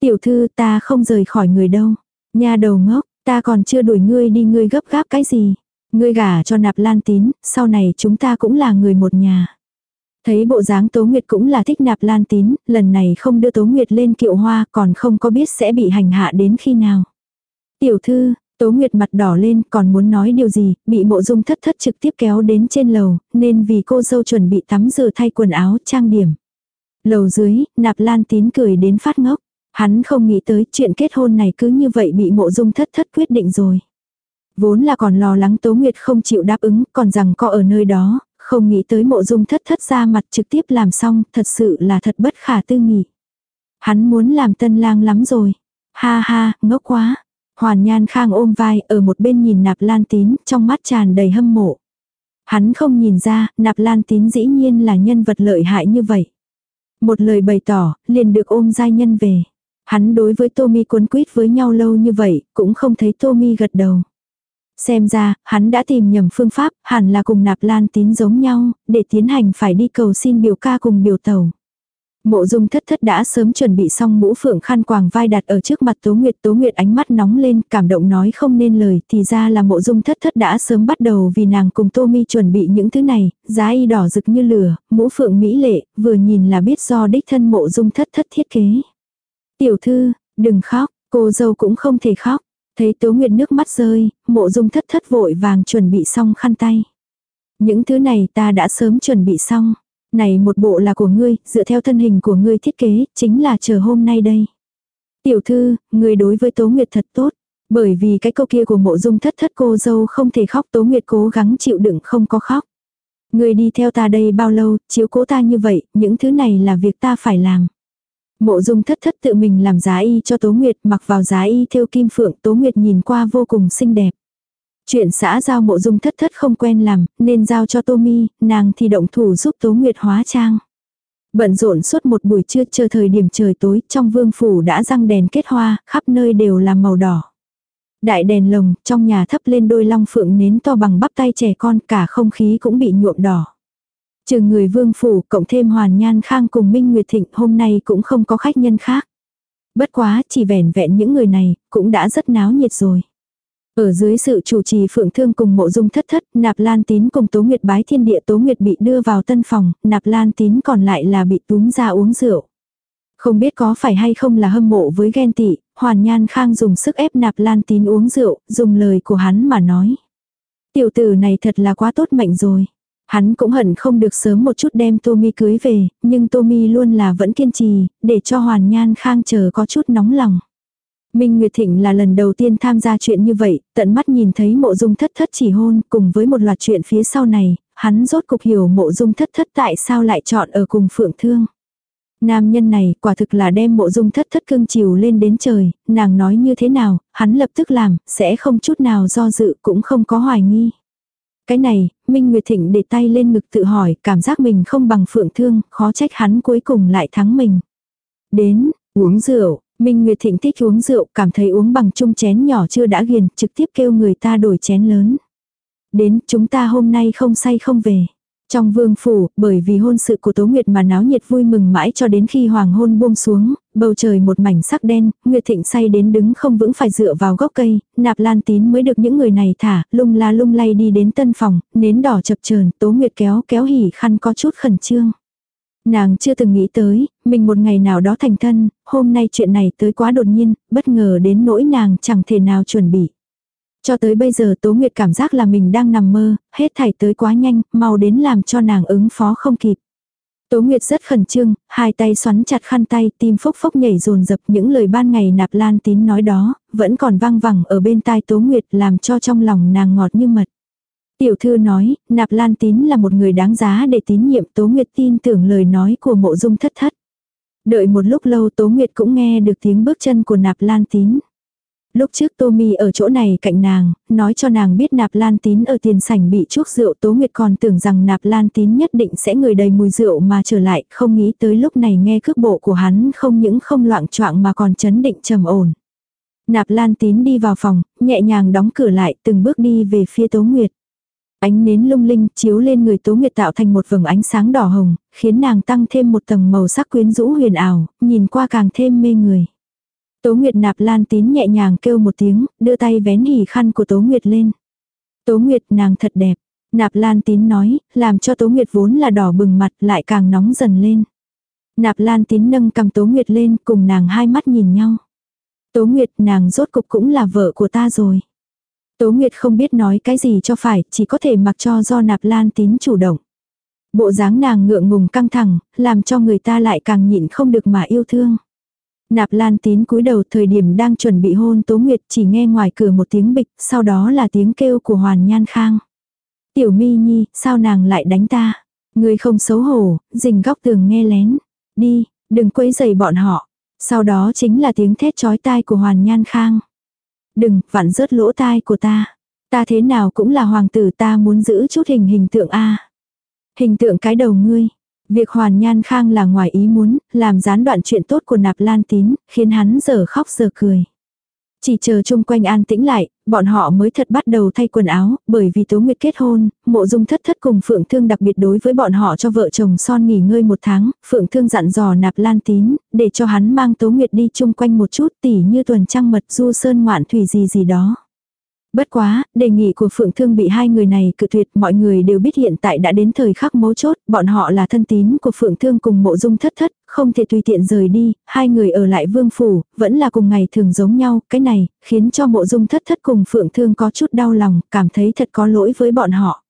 [SPEAKER 1] Tiểu thư ta không rời khỏi người đâu. Nhà đầu ngốc, ta còn chưa đuổi ngươi đi ngươi gấp gáp cái gì. Ngươi gả cho nạp lan tín, sau này chúng ta cũng là người một nhà. Thấy bộ dáng Tố Nguyệt cũng là thích nạp lan tín, lần này không đưa Tố Nguyệt lên kiệu hoa còn không có biết sẽ bị hành hạ đến khi nào. Tiểu thư, Tố Nguyệt mặt đỏ lên còn muốn nói điều gì, bị mộ dung thất thất trực tiếp kéo đến trên lầu, nên vì cô dâu chuẩn bị tắm rửa thay quần áo trang điểm. Lầu dưới, nạp lan tín cười đến phát ngốc. Hắn không nghĩ tới chuyện kết hôn này cứ như vậy bị mộ dung thất thất quyết định rồi. Vốn là còn lo lắng Tố Nguyệt không chịu đáp ứng, còn rằng có ở nơi đó, không nghĩ tới mộ dung thất thất ra mặt trực tiếp làm xong, thật sự là thật bất khả tư nghị. Hắn muốn làm tân lang lắm rồi. Ha ha, ngốc quá. Hoàn Nhan Khang ôm vai ở một bên nhìn nạp lan tín, trong mắt tràn đầy hâm mộ. Hắn không nhìn ra, nạp lan tín dĩ nhiên là nhân vật lợi hại như vậy. Một lời bày tỏ, liền được ôm giai nhân về. Hắn đối với Tommy cuốn quýt với nhau lâu như vậy, cũng không thấy Tommy gật đầu. Xem ra, hắn đã tìm nhầm phương pháp, hẳn là cùng nạp lan tín giống nhau, để tiến hành phải đi cầu xin biểu ca cùng biểu tàu. Mộ dung thất thất đã sớm chuẩn bị xong mũ phượng khăn quàng vai đặt ở trước mặt Tố Nguyệt. Tố Nguyệt ánh mắt nóng lên, cảm động nói không nên lời, thì ra là mộ dung thất thất đã sớm bắt đầu vì nàng cùng Tô Mi chuẩn bị những thứ này, giá y đỏ rực như lửa, mũ phượng mỹ lệ, vừa nhìn là biết do đích thân mộ dung thất thất thiết kế. Tiểu thư, đừng khóc, cô dâu cũng không thể khóc. Thấy Tố Nguyệt nước mắt rơi, mộ dung thất thất vội vàng chuẩn bị xong khăn tay. Những thứ này ta đã sớm chuẩn bị xong. Này một bộ là của ngươi, dựa theo thân hình của ngươi thiết kế, chính là chờ hôm nay đây. Tiểu thư, người đối với Tố Nguyệt thật tốt. Bởi vì cái câu kia của mộ dung thất thất cô dâu không thể khóc Tố Nguyệt cố gắng chịu đựng không có khóc. Người đi theo ta đây bao lâu, chiếu cố ta như vậy, những thứ này là việc ta phải làm. Mộ dung thất thất tự mình làm giá y cho Tố Nguyệt mặc vào giá y theo kim phượng Tố Nguyệt nhìn qua vô cùng xinh đẹp. Chuyện xã giao mộ dung thất thất không quen làm, nên giao cho Tô Mi, nàng thì động thủ giúp Tố Nguyệt hóa trang. Bận rộn suốt một buổi trưa chờ thời điểm trời tối, trong vương phủ đã răng đèn kết hoa, khắp nơi đều là màu đỏ. Đại đèn lồng, trong nhà thấp lên đôi long phượng nến to bằng bắp tay trẻ con, cả không khí cũng bị nhuộm đỏ. Trừ người vương phủ, cộng thêm hoàn nhan khang cùng Minh Nguyệt Thịnh, hôm nay cũng không có khách nhân khác. Bất quá, chỉ vẻn vẹn những người này, cũng đã rất náo nhiệt rồi. Ở dưới sự chủ trì phượng thương cùng mộ dung thất thất, nạp lan tín cùng tố nguyệt bái thiên địa tố nguyệt bị đưa vào tân phòng, nạp lan tín còn lại là bị túm ra uống rượu. Không biết có phải hay không là hâm mộ với ghen tị, hoàn nhan khang dùng sức ép nạp lan tín uống rượu, dùng lời của hắn mà nói. Tiểu tử này thật là quá tốt mệnh rồi. Hắn cũng hận không được sớm một chút đem Tommy cưới về, nhưng Tommy luôn là vẫn kiên trì, để cho hoàn nhan khang chờ có chút nóng lòng. Minh Nguyệt Thịnh là lần đầu tiên tham gia chuyện như vậy, tận mắt nhìn thấy mộ dung thất thất chỉ hôn cùng với một loạt chuyện phía sau này, hắn rốt cục hiểu mộ dung thất thất tại sao lại chọn ở cùng phượng thương. Nam nhân này quả thực là đem mộ dung thất thất cương chiều lên đến trời, nàng nói như thế nào, hắn lập tức làm, sẽ không chút nào do dự cũng không có hoài nghi. Cái này, Minh Nguyệt Thịnh để tay lên ngực tự hỏi, cảm giác mình không bằng phượng thương, khó trách hắn cuối cùng lại thắng mình. Đến, uống rượu, Minh Nguyệt Thịnh thích uống rượu, cảm thấy uống bằng chung chén nhỏ chưa đã ghiền, trực tiếp kêu người ta đổi chén lớn. Đến, chúng ta hôm nay không say không về. Trong vương phủ, bởi vì hôn sự của Tố Nguyệt mà náo nhiệt vui mừng mãi cho đến khi hoàng hôn buông xuống, bầu trời một mảnh sắc đen, Nguyệt Thịnh say đến đứng không vững phải dựa vào gốc cây, nạp lan tín mới được những người này thả, lung la lung lay đi đến tân phòng, nến đỏ chập chờn Tố Nguyệt kéo kéo hỉ khăn có chút khẩn trương. Nàng chưa từng nghĩ tới, mình một ngày nào đó thành thân, hôm nay chuyện này tới quá đột nhiên, bất ngờ đến nỗi nàng chẳng thể nào chuẩn bị. Cho tới bây giờ Tố Nguyệt cảm giác là mình đang nằm mơ, hết thảy tới quá nhanh, mau đến làm cho nàng ứng phó không kịp. Tố Nguyệt rất khẩn trương, hai tay xoắn chặt khăn tay, tim phốc phốc nhảy dồn dập những lời ban ngày nạp lan tín nói đó, vẫn còn vang vẳng ở bên tai Tố Nguyệt làm cho trong lòng nàng ngọt như mật. Tiểu thư nói, nạp lan tín là một người đáng giá để tín nhiệm Tố Nguyệt tin tưởng lời nói của mộ dung thất thất. Đợi một lúc lâu Tố Nguyệt cũng nghe được tiếng bước chân của nạp lan tín. Lúc trước Tommy ở chỗ này cạnh nàng, nói cho nàng biết nạp lan tín ở tiền sảnh bị chuốc rượu Tố Nguyệt còn tưởng rằng nạp lan tín nhất định sẽ người đầy mùi rượu mà trở lại, không nghĩ tới lúc này nghe cước bộ của hắn không những không loạn choạng mà còn chấn định trầm ổn. Nạp lan tín đi vào phòng, nhẹ nhàng đóng cửa lại từng bước đi về phía Tố Nguyệt. Ánh nến lung linh chiếu lên người Tố Nguyệt tạo thành một vầng ánh sáng đỏ hồng, khiến nàng tăng thêm một tầng màu sắc quyến rũ huyền ảo, nhìn qua càng thêm mê người. Tố Nguyệt nạp lan tín nhẹ nhàng kêu một tiếng, đưa tay vén hỉ khăn của Tố Nguyệt lên. Tố Nguyệt nàng thật đẹp. Nạp lan tín nói, làm cho Tố Nguyệt vốn là đỏ bừng mặt lại càng nóng dần lên. Nạp lan tín nâng cầm Tố Nguyệt lên cùng nàng hai mắt nhìn nhau. Tố Nguyệt nàng rốt cục cũng là vợ của ta rồi. Tố Nguyệt không biết nói cái gì cho phải, chỉ có thể mặc cho do nạp lan tín chủ động. Bộ dáng nàng ngượng ngùng căng thẳng, làm cho người ta lại càng nhịn không được mà yêu thương. Nạp lan tín cúi đầu thời điểm đang chuẩn bị hôn Tố Nguyệt chỉ nghe ngoài cửa một tiếng bịch, sau đó là tiếng kêu của Hoàn Nhan Khang. Tiểu mi nhi, sao nàng lại đánh ta? Người không xấu hổ, rình góc tường nghe lén. Đi, đừng quấy rầy bọn họ. Sau đó chính là tiếng thét chói tai của Hoàn Nhan Khang. Đừng, vặn rớt lỗ tai của ta. Ta thế nào cũng là hoàng tử ta muốn giữ chút hình hình tượng A. Hình tượng cái đầu ngươi. Việc hoàn nhan khang là ngoài ý muốn, làm gián đoạn chuyện tốt của nạp lan tín, khiến hắn giờ khóc giờ cười. Chỉ chờ chung quanh an tĩnh lại, bọn họ mới thật bắt đầu thay quần áo, bởi vì Tố Nguyệt kết hôn, mộ dung thất thất cùng Phượng Thương đặc biệt đối với bọn họ cho vợ chồng son nghỉ ngơi một tháng, Phượng Thương dặn dò nạp lan tín, để cho hắn mang Tố Nguyệt đi chung quanh một chút tỉ như tuần trăng mật du sơn ngoạn thủy gì gì đó. Bất quá, đề nghị của Phượng Thương bị hai người này cự tuyệt, mọi người đều biết hiện tại đã đến thời khắc mấu chốt, bọn họ là thân tín của Phượng Thương cùng mộ dung thất thất, không thể tùy tiện rời đi, hai người ở lại vương phủ, vẫn là cùng ngày thường giống nhau, cái này, khiến cho mộ dung thất thất cùng Phượng Thương có chút đau lòng, cảm thấy thật có lỗi với bọn họ.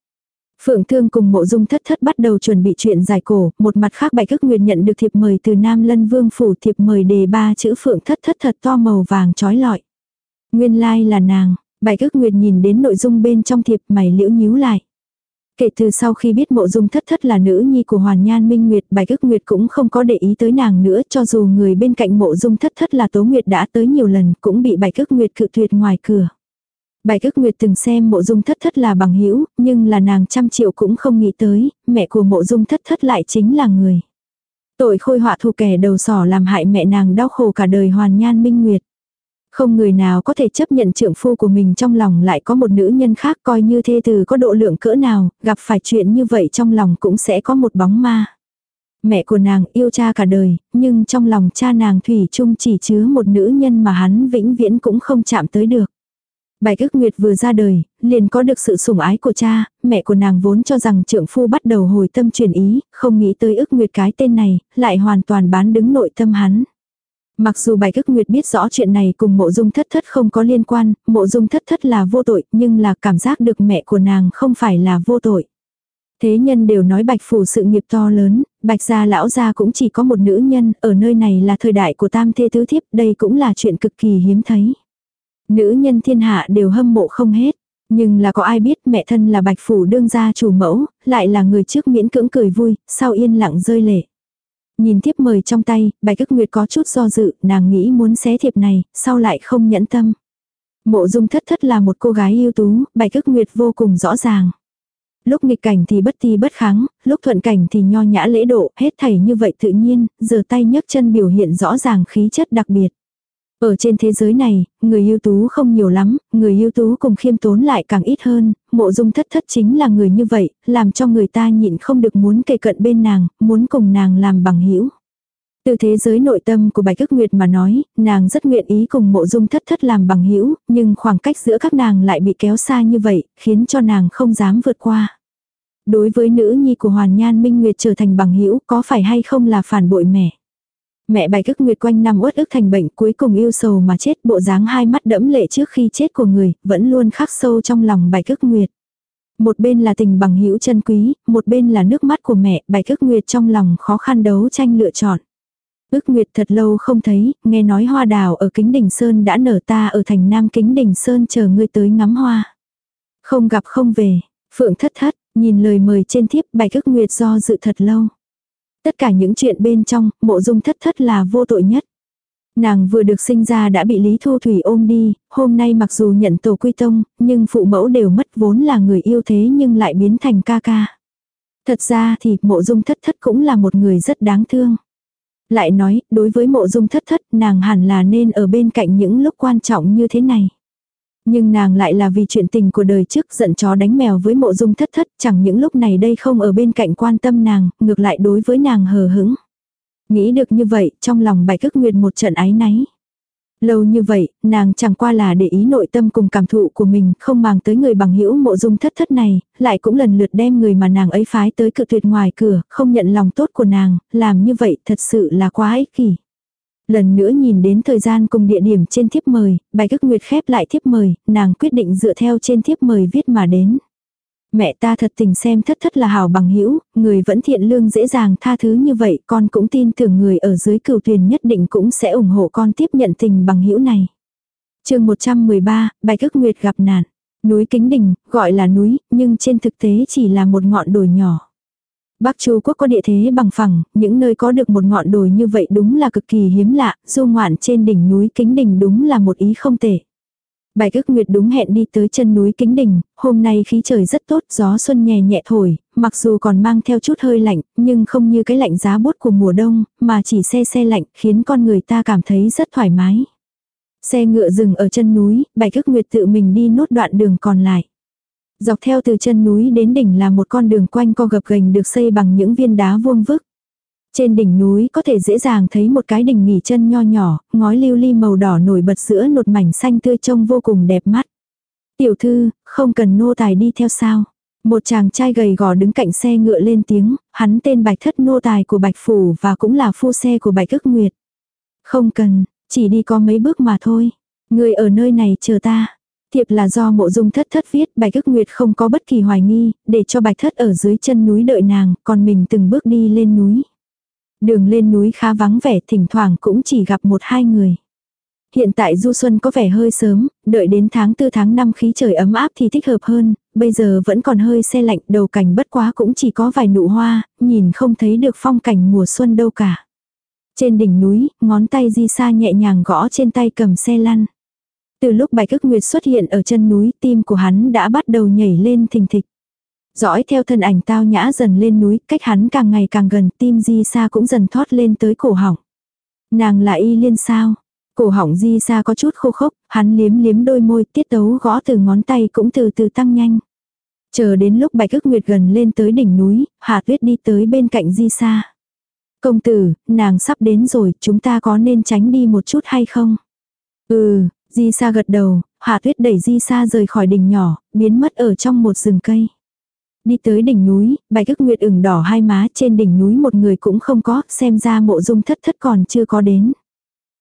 [SPEAKER 1] Phượng Thương cùng mộ dung thất thất bắt đầu chuẩn bị chuyện giải cổ, một mặt khác bạch cức nguyệt nhận được thiệp mời từ Nam Lân Vương Phủ thiệp mời đề ba chữ Phượng thất thất thật to màu vàng trói lọi. Nguyên lai like là nàng, bạch cước nguyệt nhìn đến nội dung bên trong thiệp mày liễu nhíu lại. Kể từ sau khi biết mộ dung thất thất là nữ nhi của Hoàn Nhan Minh Nguyệt, Bạch cước Nguyệt cũng không có để ý tới nàng nữa cho dù người bên cạnh mộ dung thất thất là Tố Nguyệt đã tới nhiều lần cũng bị Bạch cước Nguyệt cự tuyệt ngoài cửa. Bạch cước Nguyệt từng xem mộ dung thất thất là bằng hữu nhưng là nàng trăm triệu cũng không nghĩ tới, mẹ của mộ dung thất thất lại chính là người. Tội khôi họa thù kẻ đầu sỏ làm hại mẹ nàng đau khổ cả đời Hoàn Nhan Minh Nguyệt. Không người nào có thể chấp nhận trượng phu của mình trong lòng lại có một nữ nhân khác coi như thê từ có độ lượng cỡ nào, gặp phải chuyện như vậy trong lòng cũng sẽ có một bóng ma. Mẹ của nàng yêu cha cả đời, nhưng trong lòng cha nàng Thủy chung chỉ chứa một nữ nhân mà hắn vĩnh viễn cũng không chạm tới được. bài ức nguyệt vừa ra đời, liền có được sự sủng ái của cha, mẹ của nàng vốn cho rằng trượng phu bắt đầu hồi tâm chuyển ý, không nghĩ tới ức nguyệt cái tên này, lại hoàn toàn bán đứng nội tâm hắn. Mặc dù bạch ức nguyệt biết rõ chuyện này cùng mộ dung thất thất không có liên quan, mộ dung thất thất là vô tội, nhưng là cảm giác được mẹ của nàng không phải là vô tội. Thế nhân đều nói bạch phủ sự nghiệp to lớn, bạch gia lão gia cũng chỉ có một nữ nhân, ở nơi này là thời đại của tam thê tứ thiếp, đây cũng là chuyện cực kỳ hiếm thấy. Nữ nhân thiên hạ đều hâm mộ không hết. Nhưng là có ai biết mẹ thân là bạch phủ đương gia chủ mẫu, lại là người trước miễn cưỡng cười vui, sau yên lặng rơi lệ. Nhìn thiếp mời trong tay, bạch ức nguyệt có chút do dự, nàng nghĩ muốn xé thiệp này, sau lại không nhẫn tâm. Mộ dung thất thất là một cô gái ưu tú, bạch ức nguyệt vô cùng rõ ràng. Lúc nghịch cảnh thì bất ti bất kháng, lúc thuận cảnh thì nho nhã lễ độ, hết thảy như vậy tự nhiên, giờ tay nhấc chân biểu hiện rõ ràng khí chất đặc biệt. Ở trên thế giới này, người ưu tú không nhiều lắm, người ưu tú cùng khiêm tốn lại càng ít hơn, mộ dung thất thất chính là người như vậy, làm cho người ta nhịn không được muốn kề cận bên nàng, muốn cùng nàng làm bằng hữu Từ thế giới nội tâm của Bạch Cức Nguyệt mà nói, nàng rất nguyện ý cùng mộ dung thất thất làm bằng hữu nhưng khoảng cách giữa các nàng lại bị kéo xa như vậy, khiến cho nàng không dám vượt qua. Đối với nữ nhi của Hoàn Nhan Minh Nguyệt trở thành bằng hữu có phải hay không là phản bội mẹ? Mẹ bạch cức nguyệt quanh năm uất ức thành bệnh cuối cùng yêu sầu mà chết bộ dáng hai mắt đẫm lệ trước khi chết của người, vẫn luôn khắc sâu trong lòng bạch cức nguyệt. Một bên là tình bằng hữu chân quý, một bên là nước mắt của mẹ, bạch cức nguyệt trong lòng khó khăn đấu tranh lựa chọn. Ước nguyệt thật lâu không thấy, nghe nói hoa đào ở kính đỉnh Sơn đã nở ta ở thành nam kính đỉnh Sơn chờ ngươi tới ngắm hoa. Không gặp không về, phượng thất thất, nhìn lời mời trên thiếp bạch ức nguyệt do dự thật lâu. Tất cả những chuyện bên trong, mộ dung thất thất là vô tội nhất. Nàng vừa được sinh ra đã bị Lý Thu Thủy ôm đi, hôm nay mặc dù nhận tổ quy tông, nhưng phụ mẫu đều mất vốn là người yêu thế nhưng lại biến thành ca ca. Thật ra thì mộ dung thất thất cũng là một người rất đáng thương. Lại nói, đối với mộ dung thất thất nàng hẳn là nên ở bên cạnh những lúc quan trọng như thế này. Nhưng nàng lại là vì chuyện tình của đời trước giận chó đánh mèo với mộ dung thất thất, chẳng những lúc này đây không ở bên cạnh quan tâm nàng, ngược lại đối với nàng hờ hững. Nghĩ được như vậy, trong lòng bạch cức nguyệt một trận ái náy. Lâu như vậy, nàng chẳng qua là để ý nội tâm cùng cảm thụ của mình, không màng tới người bằng hữu mộ dung thất thất này, lại cũng lần lượt đem người mà nàng ấy phái tới cự tuyệt ngoài cửa, không nhận lòng tốt của nàng, làm như vậy thật sự là quá ích kỷ. Lần nữa nhìn đến thời gian cùng địa điểm trên thiếp mời, bài cức nguyệt khép lại thiếp mời, nàng quyết định dựa theo trên thiếp mời viết mà đến. Mẹ ta thật tình xem thất thất là hảo bằng hữu người vẫn thiện lương dễ dàng tha thứ như vậy, con cũng tin tưởng người ở dưới cửu thuyền nhất định cũng sẽ ủng hộ con tiếp nhận tình bằng hữu này. chương 113, bài cức nguyệt gặp nạn. Núi Kính Đình, gọi là núi, nhưng trên thực tế chỉ là một ngọn đồi nhỏ. Bắc Chu quốc có địa thế bằng phẳng, những nơi có được một ngọn đồi như vậy đúng là cực kỳ hiếm lạ, du ngoạn trên đỉnh núi Kính Đình đúng là một ý không tệ. Bài ức nguyệt đúng hẹn đi tới chân núi Kính Đình, hôm nay khí trời rất tốt, gió xuân nhẹ nhẹ thổi, mặc dù còn mang theo chút hơi lạnh, nhưng không như cái lạnh giá bút của mùa đông, mà chỉ xe xe lạnh khiến con người ta cảm thấy rất thoải mái. Xe ngựa dừng ở chân núi, bài ức nguyệt tự mình đi nốt đoạn đường còn lại. Dọc theo từ chân núi đến đỉnh là một con đường quanh co gập ghềnh được xây bằng những viên đá vuông vức. Trên đỉnh núi có thể dễ dàng thấy một cái đỉnh nghỉ chân nho nhỏ, ngói lưu ly màu đỏ nổi bật giữa nột mảnh xanh tươi trông vô cùng đẹp mắt. Tiểu thư, không cần nô tài đi theo sao. Một chàng trai gầy gò đứng cạnh xe ngựa lên tiếng, hắn tên bạch thất nô tài của bạch phủ và cũng là phu xe của bạch ức nguyệt. Không cần, chỉ đi có mấy bước mà thôi. Người ở nơi này chờ ta. Thiệp là do mộ dung thất thất viết, bạch ức nguyệt không có bất kỳ hoài nghi, để cho bạch thất ở dưới chân núi đợi nàng, còn mình từng bước đi lên núi. Đường lên núi khá vắng vẻ, thỉnh thoảng cũng chỉ gặp một hai người. Hiện tại du xuân có vẻ hơi sớm, đợi đến tháng tư tháng năm khí trời ấm áp thì thích hợp hơn, bây giờ vẫn còn hơi xe lạnh, đầu cảnh bất quá cũng chỉ có vài nụ hoa, nhìn không thấy được phong cảnh mùa xuân đâu cả. Trên đỉnh núi, ngón tay di sa nhẹ nhàng gõ trên tay cầm xe lăn. Từ lúc bạch ức nguyệt xuất hiện ở chân núi, tim của hắn đã bắt đầu nhảy lên thình thịch. Dõi theo thân ảnh tao nhã dần lên núi, cách hắn càng ngày càng gần, tim di sa cũng dần thoát lên tới cổ họng. Nàng là y liên sao? Cổ họng di sa có chút khô khốc, hắn liếm liếm đôi môi, tiết tấu gõ từ ngón tay cũng từ từ tăng nhanh. Chờ đến lúc bạch ức nguyệt gần lên tới đỉnh núi, hạ tuyết đi tới bên cạnh di sa. Công tử, nàng sắp đến rồi, chúng ta có nên tránh đi một chút hay không? Ừ, Di Sa gật đầu, Hạ Tuyết đẩy Di Sa rời khỏi đỉnh nhỏ, biến mất ở trong một rừng cây. Đi tới đỉnh núi, bạch ức nguyệt ửng đỏ hai má trên đỉnh núi một người cũng không có, xem ra mộ dung thất thất còn chưa có đến.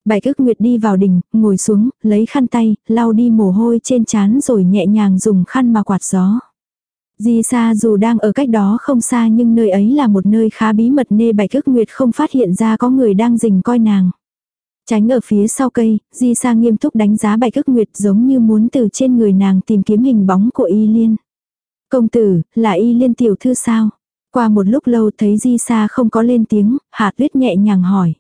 [SPEAKER 1] Bạch ức nguyệt đi vào đỉnh, ngồi xuống, lấy khăn tay, lau đi mồ hôi trên trán rồi nhẹ nhàng dùng khăn mà quạt gió. Di Sa dù đang ở cách đó không xa nhưng nơi ấy là một nơi khá bí mật nên bạch Ước nguyệt không phát hiện ra có người đang rình coi nàng. Tránh ở phía sau cây, Di Sa nghiêm túc đánh giá bạch ức nguyệt giống như muốn từ trên người nàng tìm kiếm hình bóng của y liên. Công tử, là y liên tiểu thư sao? Qua một lúc lâu thấy Di Sa không có lên tiếng, Hạ Tuyết nhẹ nhàng hỏi.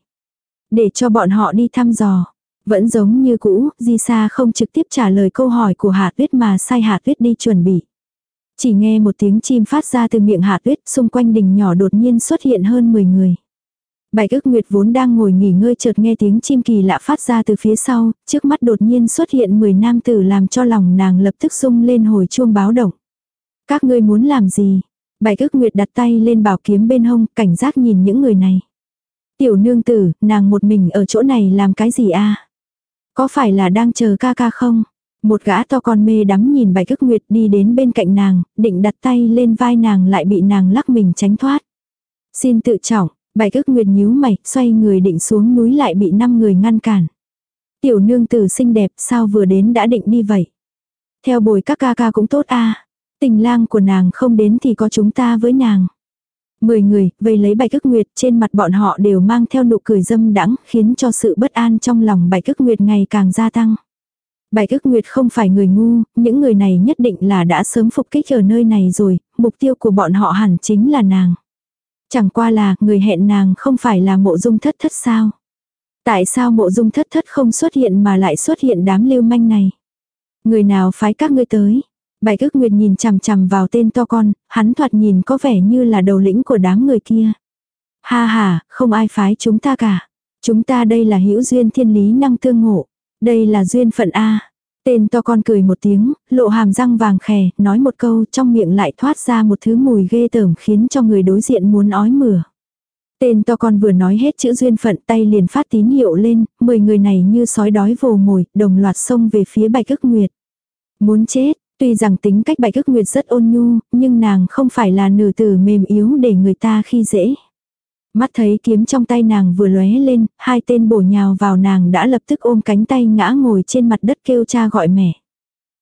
[SPEAKER 1] Để cho bọn họ đi thăm dò. Vẫn giống như cũ, Di Sa không trực tiếp trả lời câu hỏi của Hạ Tuyết mà sai Hạ Tuyết đi chuẩn bị. Chỉ nghe một tiếng chim phát ra từ miệng Hạ Tuyết, xung quanh đình nhỏ đột nhiên xuất hiện hơn 10 người. Bạch ức nguyệt vốn đang ngồi nghỉ ngơi chợt nghe tiếng chim kỳ lạ phát ra từ phía sau, trước mắt đột nhiên xuất hiện 10 nam tử làm cho lòng nàng lập tức sung lên hồi chuông báo động. Các ngươi muốn làm gì? Bạch ức nguyệt đặt tay lên bảo kiếm bên hông, cảnh giác nhìn những người này. Tiểu nương tử, nàng một mình ở chỗ này làm cái gì a? Có phải là đang chờ ca ca không? Một gã to con mê đắm nhìn bạch ức nguyệt đi đến bên cạnh nàng, định đặt tay lên vai nàng lại bị nàng lắc mình tránh thoát. Xin tự trọng, bạch ức nguyệt nhíu mày, xoay người định xuống núi lại bị năm người ngăn cản. Tiểu nương tử xinh đẹp sao vừa đến đã định đi vậy? Theo bồi các ca ca cũng tốt a Tình lang của nàng không đến thì có chúng ta với nàng. Mười người, vây lấy bạch ức nguyệt, trên mặt bọn họ đều mang theo nụ cười dâm đắng, khiến cho sự bất an trong lòng bạch ức nguyệt ngày càng gia tăng. Bạch ức nguyệt không phải người ngu, những người này nhất định là đã sớm phục kích ở nơi này rồi, mục tiêu của bọn họ hẳn chính là nàng. Chẳng qua là, người hẹn nàng không phải là mộ dung thất thất sao. Tại sao mộ dung thất thất không xuất hiện mà lại xuất hiện đám lưu manh này? Người nào phái các ngươi tới? Bạch ức nguyệt nhìn chằm chằm vào tên to con, hắn thoạt nhìn có vẻ như là đầu lĩnh của đám người kia. Ha ha, không ai phái chúng ta cả. Chúng ta đây là hữu duyên thiên lý năng tương ngộ. Đây là duyên phận A. Tên to con cười một tiếng, lộ hàm răng vàng khè, nói một câu trong miệng lại thoát ra một thứ mùi ghê tởm khiến cho người đối diện muốn ói mửa. Tên to con vừa nói hết chữ duyên phận tay liền phát tín hiệu lên, mười người này như sói đói vồ mồi, đồng loạt xông về phía bạch ức nguyệt. Muốn chết, tuy rằng tính cách bạch ức nguyệt rất ôn nhu, nhưng nàng không phải là nữ tử mềm yếu để người ta khi dễ. Mắt thấy kiếm trong tay nàng vừa lóe lên, hai tên bổ nhào vào nàng đã lập tức ôm cánh tay ngã ngồi trên mặt đất kêu cha gọi mẹ.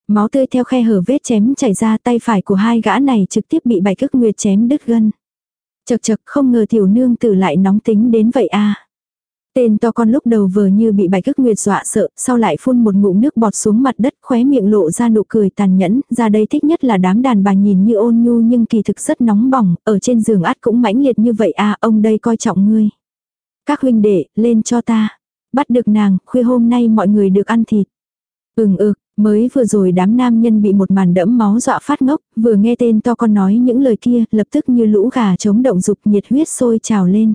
[SPEAKER 1] Máu tươi theo khe hở vết chém chảy ra tay phải của hai gã này trực tiếp bị bạch cước nguyệt chém đứt gân. Chật chật không ngờ tiểu nương tử lại nóng tính đến vậy a Tên to con lúc đầu vừa như bị bạch ức nguyệt dọa sợ, sau lại phun một ngụm nước bọt xuống mặt đất khóe miệng lộ ra nụ cười tàn nhẫn, ra đây thích nhất là đám đàn bà nhìn như ôn nhu nhưng kỳ thực rất nóng bỏng, ở trên giường át cũng mãnh liệt như vậy à, ông đây coi trọng ngươi. Các huynh đệ, lên cho ta. Bắt được nàng, khuya hôm nay mọi người được ăn thịt. Ừng ực, ừ, mới vừa rồi đám nam nhân bị một màn đẫm máu dọa phát ngốc, vừa nghe tên to con nói những lời kia, lập tức như lũ gà chống động dục nhiệt huyết sôi trào lên.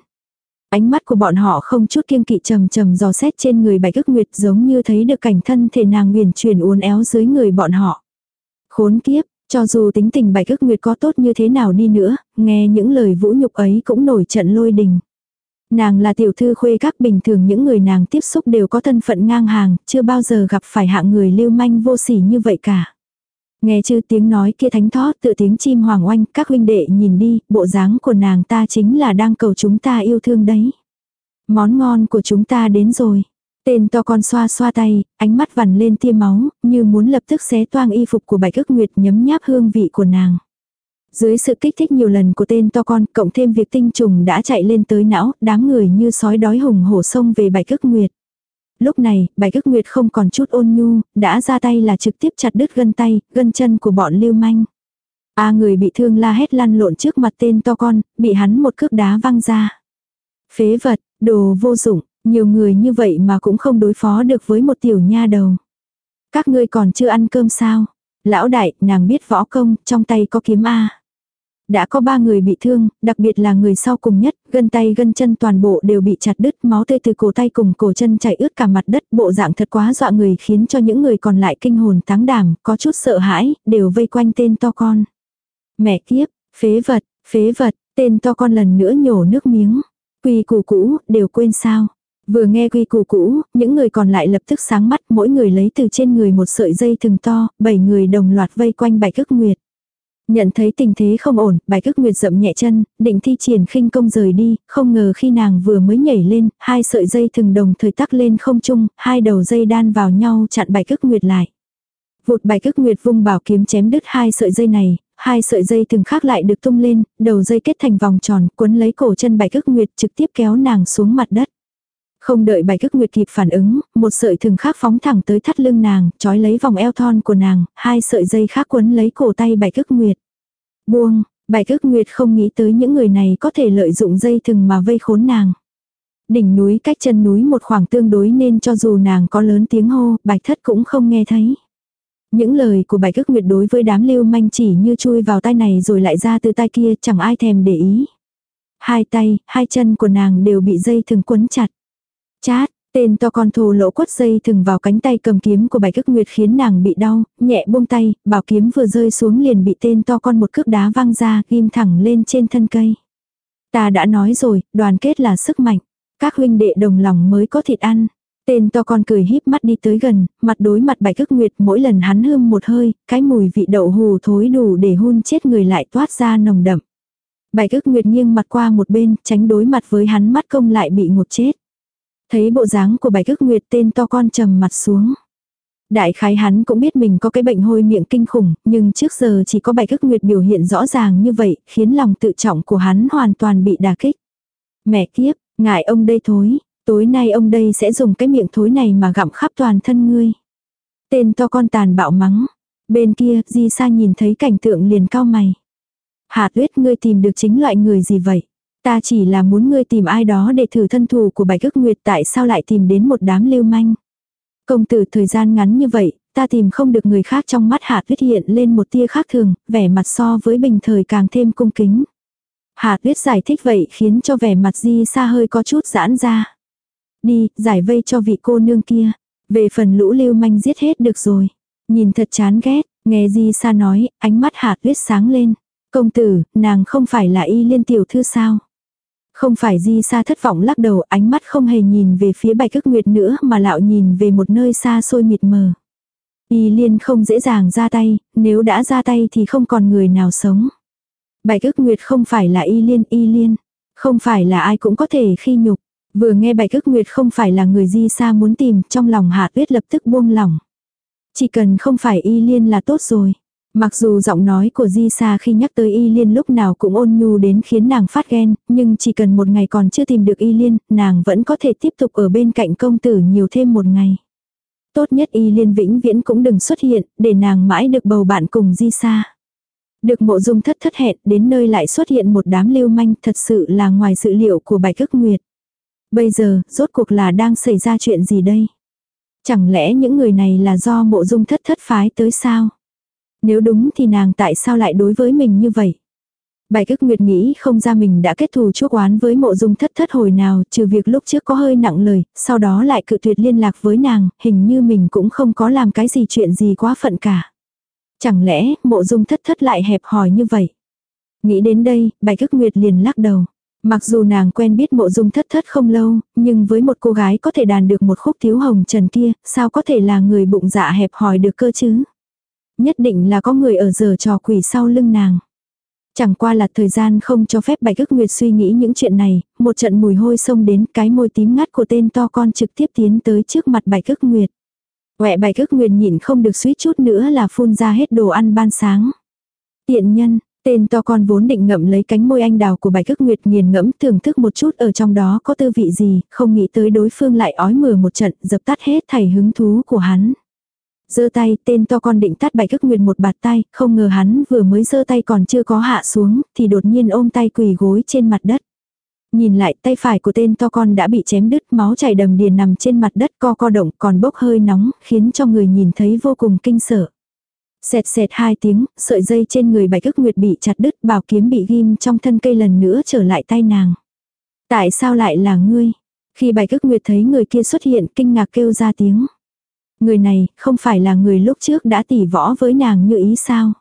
[SPEAKER 1] Ánh mắt của bọn họ không chút kiêng kỵ trầm trầm dò xét trên người bạch ức nguyệt giống như thấy được cảnh thân thể nàng huyền chuyển uốn éo dưới người bọn họ. Khốn kiếp, cho dù tính tình bạch ức nguyệt có tốt như thế nào đi nữa, nghe những lời vũ nhục ấy cũng nổi trận lôi đình. Nàng là tiểu thư khuê các bình thường những người nàng tiếp xúc đều có thân phận ngang hàng, chưa bao giờ gặp phải hạng người lưu manh vô sỉ như vậy cả. Nghe chứ tiếng nói kia thánh thót tự tiếng chim hoàng oanh, các huynh đệ nhìn đi, bộ dáng của nàng ta chính là đang cầu chúng ta yêu thương đấy. Món ngon của chúng ta đến rồi. Tên to con xoa xoa tay, ánh mắt vằn lên tia máu, như muốn lập tức xé toang y phục của bạch ức nguyệt nhấm nháp hương vị của nàng. Dưới sự kích thích nhiều lần của tên to con, cộng thêm việc tinh trùng đã chạy lên tới não, đám người như sói đói hùng hổ sông về bạch ức nguyệt. Lúc này, bài ức nguyệt không còn chút ôn nhu, đã ra tay là trực tiếp chặt đứt gân tay, gân chân của bọn lưu manh. A người bị thương la hét lăn lộn trước mặt tên to con, bị hắn một cước đá văng ra. Phế vật, đồ vô dụng, nhiều người như vậy mà cũng không đối phó được với một tiểu nha đầu. Các ngươi còn chưa ăn cơm sao? Lão đại, nàng biết võ công, trong tay có kiếm A. Đã có ba người bị thương, đặc biệt là người sau cùng nhất, gân tay gân chân toàn bộ đều bị chặt đứt, máu tươi từ cổ tay cùng cổ chân chảy ướt cả mặt đất, bộ dạng thật quá dọa người khiến cho những người còn lại kinh hồn táng đảm, có chút sợ hãi, đều vây quanh tên to con. Mẹ kiếp, phế vật, phế vật, tên to con lần nữa nhổ nước miếng. Quy củ cũ, đều quên sao. Vừa nghe quy củ cũ, những người còn lại lập tức sáng mắt, mỗi người lấy từ trên người một sợi dây thừng to, bảy người đồng loạt vây quanh bạch ức nguyệt. Nhận thấy tình thế không ổn, bạch cước nguyệt rậm nhẹ chân, định thi triển khinh công rời đi, không ngờ khi nàng vừa mới nhảy lên, hai sợi dây thừng đồng thời tắc lên không chung, hai đầu dây đan vào nhau chặn bạch cước nguyệt lại. Vụt bạch cước nguyệt vung bảo kiếm chém đứt hai sợi dây này, hai sợi dây thừng khác lại được tung lên, đầu dây kết thành vòng tròn, cuốn lấy cổ chân bạch cước nguyệt trực tiếp kéo nàng xuống mặt đất. Không đợi bạch cước nguyệt kịp phản ứng, một sợi thừng khác phóng thẳng tới thắt lưng nàng, trói lấy vòng eo thon của nàng, hai sợi dây khác quấn lấy cổ tay bạch cước nguyệt. Buông, bạch cước nguyệt không nghĩ tới những người này có thể lợi dụng dây thừng mà vây khốn nàng. Đỉnh núi cách chân núi một khoảng tương đối nên cho dù nàng có lớn tiếng hô, bạch thất cũng không nghe thấy. Những lời của bạch cước nguyệt đối với đám lưu manh chỉ như chui vào tay này rồi lại ra từ tay kia chẳng ai thèm để ý. Hai tay, hai chân của nàng đều bị dây thừng quấn chặt. Chát, tên to con thô lỗ quất dây thừng vào cánh tay cầm kiếm của bạch ức nguyệt khiến nàng bị đau, nhẹ buông tay, bảo kiếm vừa rơi xuống liền bị tên to con một cước đá văng ra, ghim thẳng lên trên thân cây. Ta đã nói rồi, đoàn kết là sức mạnh. Các huynh đệ đồng lòng mới có thịt ăn. Tên to con cười híp mắt đi tới gần, mặt đối mặt bạch ức nguyệt mỗi lần hắn hương một hơi, cái mùi vị đậu hù thối đủ để hun chết người lại toát ra nồng đậm. Bạch ức nguyệt nghiêng mặt qua một bên, tránh đối mặt với hắn mắt công lại bị ngột chết. Thấy bộ dáng của bạch ức nguyệt tên to con trầm mặt xuống. Đại khái hắn cũng biết mình có cái bệnh hôi miệng kinh khủng, nhưng trước giờ chỉ có bạch ức nguyệt biểu hiện rõ ràng như vậy, khiến lòng tự trọng của hắn hoàn toàn bị đà kích. Mẹ kiếp, ngại ông đây thối, tối nay ông đây sẽ dùng cái miệng thối này mà gặm khắp toàn thân ngươi. Tên to con tàn bạo mắng. Bên kia, Di Sa nhìn thấy cảnh tượng liền cao mày. Hạt huyết ngươi tìm được chính loại người gì vậy? Ta chỉ là muốn ngươi tìm ai đó để thử thân thù của bạch ức nguyệt tại sao lại tìm đến một đám lưu manh. Công tử thời gian ngắn như vậy, ta tìm không được người khác trong mắt hạ tuyết hiện lên một tia khác thường, vẻ mặt so với bình thời càng thêm cung kính. Hạ tuyết giải thích vậy khiến cho vẻ mặt di xa hơi có chút giãn ra. Đi, giải vây cho vị cô nương kia. Về phần lũ lưu manh giết hết được rồi. Nhìn thật chán ghét, nghe di xa nói, ánh mắt hạ tuyết sáng lên. Công tử, nàng không phải là y liên tiểu thư sao? Không phải di xa thất vọng lắc đầu ánh mắt không hề nhìn về phía bạch cước nguyệt nữa mà lão nhìn về một nơi xa xôi mịt mờ. Y liên không dễ dàng ra tay, nếu đã ra tay thì không còn người nào sống. Bạch ức nguyệt không phải là y liên y liên, không phải là ai cũng có thể khi nhục. Vừa nghe bạch ức nguyệt không phải là người di xa muốn tìm trong lòng hạ tuyết lập tức buông lỏng. Chỉ cần không phải y liên là tốt rồi. Mặc dù giọng nói của Di Sa khi nhắc tới Y Liên lúc nào cũng ôn nhu đến khiến nàng phát ghen, nhưng chỉ cần một ngày còn chưa tìm được Y Liên, nàng vẫn có thể tiếp tục ở bên cạnh công tử nhiều thêm một ngày. Tốt nhất Y Liên vĩnh viễn cũng đừng xuất hiện, để nàng mãi được bầu bạn cùng Di Sa. Được mộ dung thất thất hẹn đến nơi lại xuất hiện một đám lưu manh thật sự là ngoài dự liệu của bài cức nguyệt. Bây giờ, rốt cuộc là đang xảy ra chuyện gì đây? Chẳng lẽ những người này là do mộ dung thất thất phái tới sao? Nếu đúng thì nàng tại sao lại đối với mình như vậy? Bạch cức nguyệt nghĩ không ra mình đã kết thù chuốc oán với mộ dung thất thất hồi nào, trừ việc lúc trước có hơi nặng lời, sau đó lại cự tuyệt liên lạc với nàng, hình như mình cũng không có làm cái gì chuyện gì quá phận cả. Chẳng lẽ mộ dung thất thất lại hẹp hòi như vậy? Nghĩ đến đây, bạch cức nguyệt liền lắc đầu. Mặc dù nàng quen biết mộ dung thất thất không lâu, nhưng với một cô gái có thể đàn được một khúc thiếu hồng trần kia, sao có thể là người bụng dạ hẹp hòi được cơ chứ? Nhất định là có người ở giờ trò quỷ sau lưng nàng. Chẳng qua là thời gian không cho phép Bạch Ước Nguyệt suy nghĩ những chuyện này, một trận mùi hôi xông đến cái môi tím ngắt của tên to con trực tiếp tiến tới trước mặt Bạch Ước Nguyệt. Quẹ Bạch Ước Nguyệt nhìn không được suýt chút nữa là phun ra hết đồ ăn ban sáng. Tiện nhân, tên to con vốn định ngậm lấy cánh môi anh đào của Bạch Ước Nguyệt nghiền ngẫm thưởng thức một chút ở trong đó có tư vị gì, không nghĩ tới đối phương lại ói mửa một trận dập tắt hết thảy hứng thú của hắn giơ tay, tên to con định tát bạch ức nguyệt một bạt tay, không ngờ hắn vừa mới giơ tay còn chưa có hạ xuống, thì đột nhiên ôm tay quỳ gối trên mặt đất. Nhìn lại tay phải của tên to con đã bị chém đứt máu chảy đầm đìa nằm trên mặt đất co co động còn bốc hơi nóng, khiến cho người nhìn thấy vô cùng kinh sợ. Xẹt xẹt hai tiếng, sợi dây trên người bạch ức nguyệt bị chặt đứt, bảo kiếm bị ghim trong thân cây lần nữa trở lại tay nàng. Tại sao lại là ngươi? Khi bạch ức nguyệt thấy người kia xuất hiện kinh ngạc kêu ra tiếng. Người này không phải là người lúc trước đã tỉ võ với nàng như ý sao?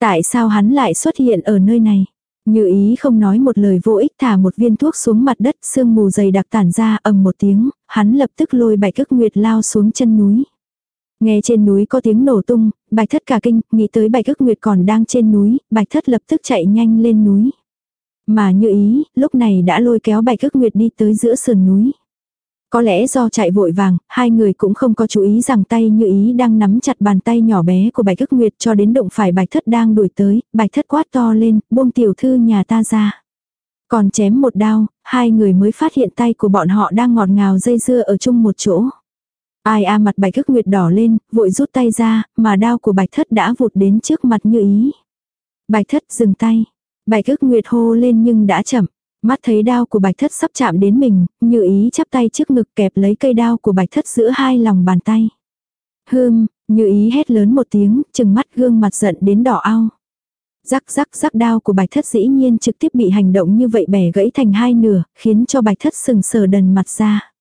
[SPEAKER 1] Tại sao hắn lại xuất hiện ở nơi này? Như ý không nói một lời vô ích thả một viên thuốc xuống mặt đất sương mù dày đặc tản ra ầm một tiếng, hắn lập tức lôi bạch cức nguyệt lao xuống chân núi. Nghe trên núi có tiếng nổ tung, bạch thất cả kinh, nghĩ tới bạch cức nguyệt còn đang trên núi, bạch thất lập tức chạy nhanh lên núi. Mà như ý, lúc này đã lôi kéo bạch cức nguyệt đi tới giữa sườn núi. Có lẽ do chạy vội vàng, hai người cũng không có chú ý rằng tay như ý đang nắm chặt bàn tay nhỏ bé của bạch ức nguyệt cho đến động phải bạch thất đang đuổi tới, bạch thất quát to lên, buông tiểu thư nhà ta ra. Còn chém một đao, hai người mới phát hiện tay của bọn họ đang ngọt ngào dây dưa ở chung một chỗ. Ai a mặt bạch ức nguyệt đỏ lên, vội rút tay ra, mà đao của bạch thất đã vụt đến trước mặt như ý. Bạch thất dừng tay. Bạch ức nguyệt hô lên nhưng đã chậm. Mắt thấy đao của bạch thất sắp chạm đến mình, như ý chắp tay trước ngực kẹp lấy cây đao của bạch thất giữa hai lòng bàn tay. Hơm, như ý hét lớn một tiếng, chừng mắt gương mặt giận đến đỏ ao. Rắc rắc rắc đao của bạch thất dĩ nhiên trực tiếp bị hành động như vậy bẻ gãy thành hai nửa, khiến cho bạch thất sừng sờ đần mặt ra.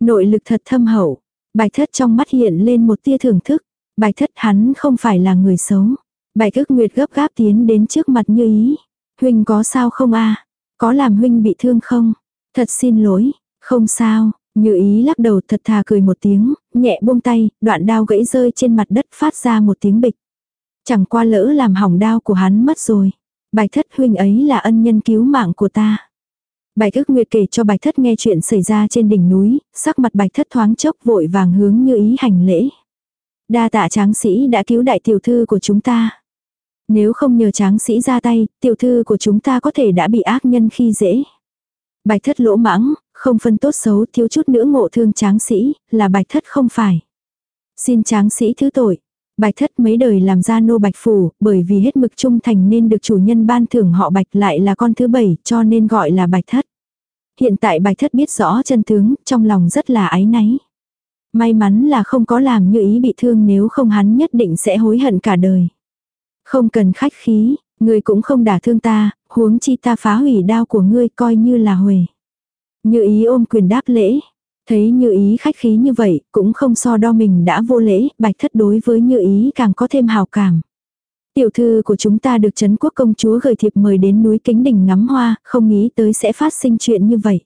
[SPEAKER 1] Nội lực thật thâm hậu, bạch thất trong mắt hiện lên một tia thưởng thức. Bạch thất hắn không phải là người xấu. Bạch ức nguyệt gấp gáp tiến đến trước mặt như ý. Huynh có sao không a có làm huynh bị thương không? Thật xin lỗi, không sao. Như ý lắc đầu thật thà cười một tiếng, nhẹ buông tay, đoạn đao gãy rơi trên mặt đất phát ra một tiếng bịch. Chẳng qua lỡ làm hỏng đao của hắn mất rồi. Bạch thất huynh ấy là ân nhân cứu mạng của ta. Bạch ức nguyệt kể cho bạch thất nghe chuyện xảy ra trên đỉnh núi, sắc mặt bạch thất thoáng chốc vội vàng hướng như ý hành lễ. Đa tạ tráng sĩ đã cứu đại tiểu thư của chúng ta. Nếu không nhờ tráng sĩ ra tay, tiểu thư của chúng ta có thể đã bị ác nhân khi dễ. Bạch thất lỗ mãng, không phân tốt xấu thiếu chút nữa ngộ thương tráng sĩ, là bạch thất không phải. Xin tráng sĩ thứ tội. Bạch thất mấy đời làm ra nô bạch phủ, bởi vì hết mực trung thành nên được chủ nhân ban thưởng họ bạch lại là con thứ bảy cho nên gọi là bạch thất. Hiện tại bạch thất biết rõ chân tướng, trong lòng rất là ái náy. May mắn là không có làm như ý bị thương nếu không hắn nhất định sẽ hối hận cả đời. Không cần khách khí, ngươi cũng không đả thương ta, huống chi ta phá hủy đao của ngươi coi như là huề. Như ý ôm quyền đáp lễ. Thấy như ý khách khí như vậy, cũng không so đo mình đã vô lễ, bạch thất đối với như ý càng có thêm hào cảm. Tiểu thư của chúng ta được Trấn quốc công chúa gửi thiệp mời đến núi Kính Đỉnh ngắm hoa, không nghĩ tới sẽ phát sinh chuyện như vậy.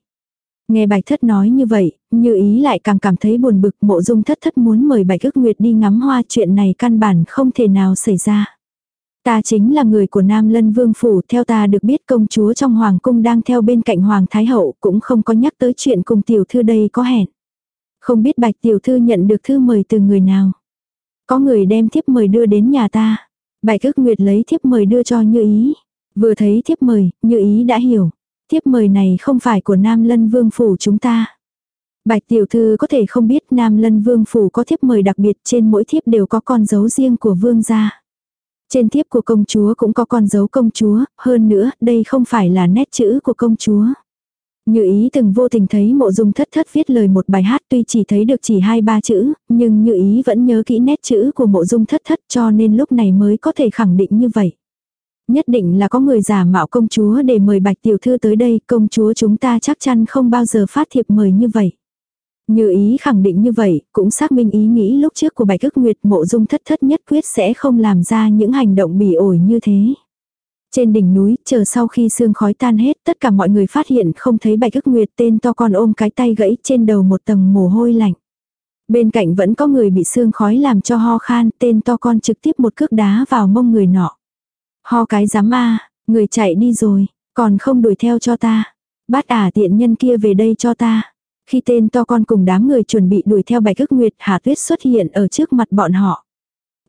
[SPEAKER 1] Nghe bạch thất nói như vậy, như ý lại càng cảm thấy buồn bực mộ dung thất thất muốn mời bạch ức nguyệt đi ngắm hoa chuyện này căn bản không thể nào xảy ra. Ta chính là người của Nam Lân Vương Phủ, theo ta được biết công chúa trong Hoàng cung đang theo bên cạnh Hoàng Thái Hậu, cũng không có nhắc tới chuyện cùng tiểu thư đây có hẹn. Không biết bạch tiểu thư nhận được thư mời từ người nào. Có người đem thiếp mời đưa đến nhà ta. Bạch ức nguyệt lấy thiếp mời đưa cho Như Ý. Vừa thấy thiếp mời, Như Ý đã hiểu. Thiếp mời này không phải của Nam Lân Vương Phủ chúng ta. Bạch tiểu thư có thể không biết Nam Lân Vương Phủ có thiếp mời đặc biệt trên mỗi thiếp đều có con dấu riêng của vương gia. Trên thiếp của công chúa cũng có con dấu công chúa, hơn nữa, đây không phải là nét chữ của công chúa. Như ý từng vô tình thấy mộ dung thất thất viết lời một bài hát tuy chỉ thấy được chỉ hai ba chữ, nhưng như ý vẫn nhớ kỹ nét chữ của mộ dung thất thất cho nên lúc này mới có thể khẳng định như vậy. Nhất định là có người giả mạo công chúa để mời bạch tiểu thư tới đây, công chúa chúng ta chắc chắn không bao giờ phát thiệp mời như vậy. Như ý khẳng định như vậy, cũng xác minh ý nghĩ lúc trước của Bạch ức Nguyệt mộ dung thất thất nhất quyết sẽ không làm ra những hành động bỉ ổi như thế. Trên đỉnh núi, chờ sau khi sương khói tan hết, tất cả mọi người phát hiện không thấy Bạch ức Nguyệt tên to con ôm cái tay gãy trên đầu một tầng mồ hôi lạnh. Bên cạnh vẫn có người bị sương khói làm cho ho khan, tên to con trực tiếp một cước đá vào mông người nọ. Ho cái dám a Người chạy đi rồi, còn không đuổi theo cho ta. Bắt ả tiện nhân kia về đây cho ta. Khi tên to con cùng đám người chuẩn bị đuổi theo bạch ức nguyệt Hà Tuyết xuất hiện ở trước mặt bọn họ.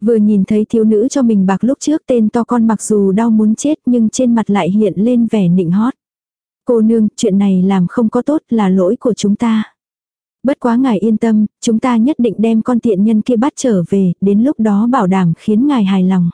[SPEAKER 1] Vừa nhìn thấy thiếu nữ cho mình bạc lúc trước tên to con mặc dù đau muốn chết nhưng trên mặt lại hiện lên vẻ nịnh hót. Cô nương, chuyện này làm không có tốt là lỗi của chúng ta. Bất quá ngài yên tâm, chúng ta nhất định đem con tiện nhân kia bắt trở về, đến lúc đó bảo đảm khiến ngài hài lòng.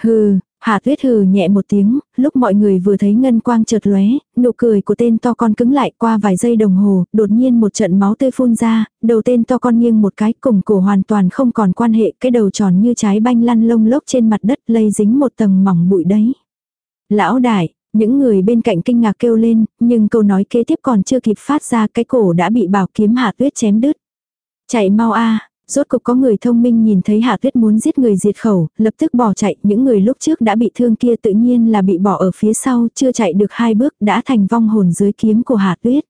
[SPEAKER 1] Hừ, Hạ tuyết hừ nhẹ một tiếng, lúc mọi người vừa thấy ngân quang chợt lóe, nụ cười của tên to con cứng lại qua vài giây đồng hồ, đột nhiên một trận máu tươi phun ra, đầu tên to con nghiêng một cái cùng cổ hoàn toàn không còn quan hệ, cái đầu tròn như trái banh lăn lông lốc trên mặt đất lây dính một tầng mỏng bụi đấy. Lão đại, những người bên cạnh kinh ngạc kêu lên, nhưng câu nói kế tiếp còn chưa kịp phát ra cái cổ đã bị bảo kiếm hạ tuyết chém đứt. Chạy mau a Rốt cục có người thông minh nhìn thấy Hạ Tuyết muốn giết người diệt khẩu, lập tức bỏ chạy, những người lúc trước đã bị thương kia tự nhiên là bị bỏ ở phía sau, chưa chạy được hai bước đã thành vong hồn dưới kiếm của Hạ Tuyết.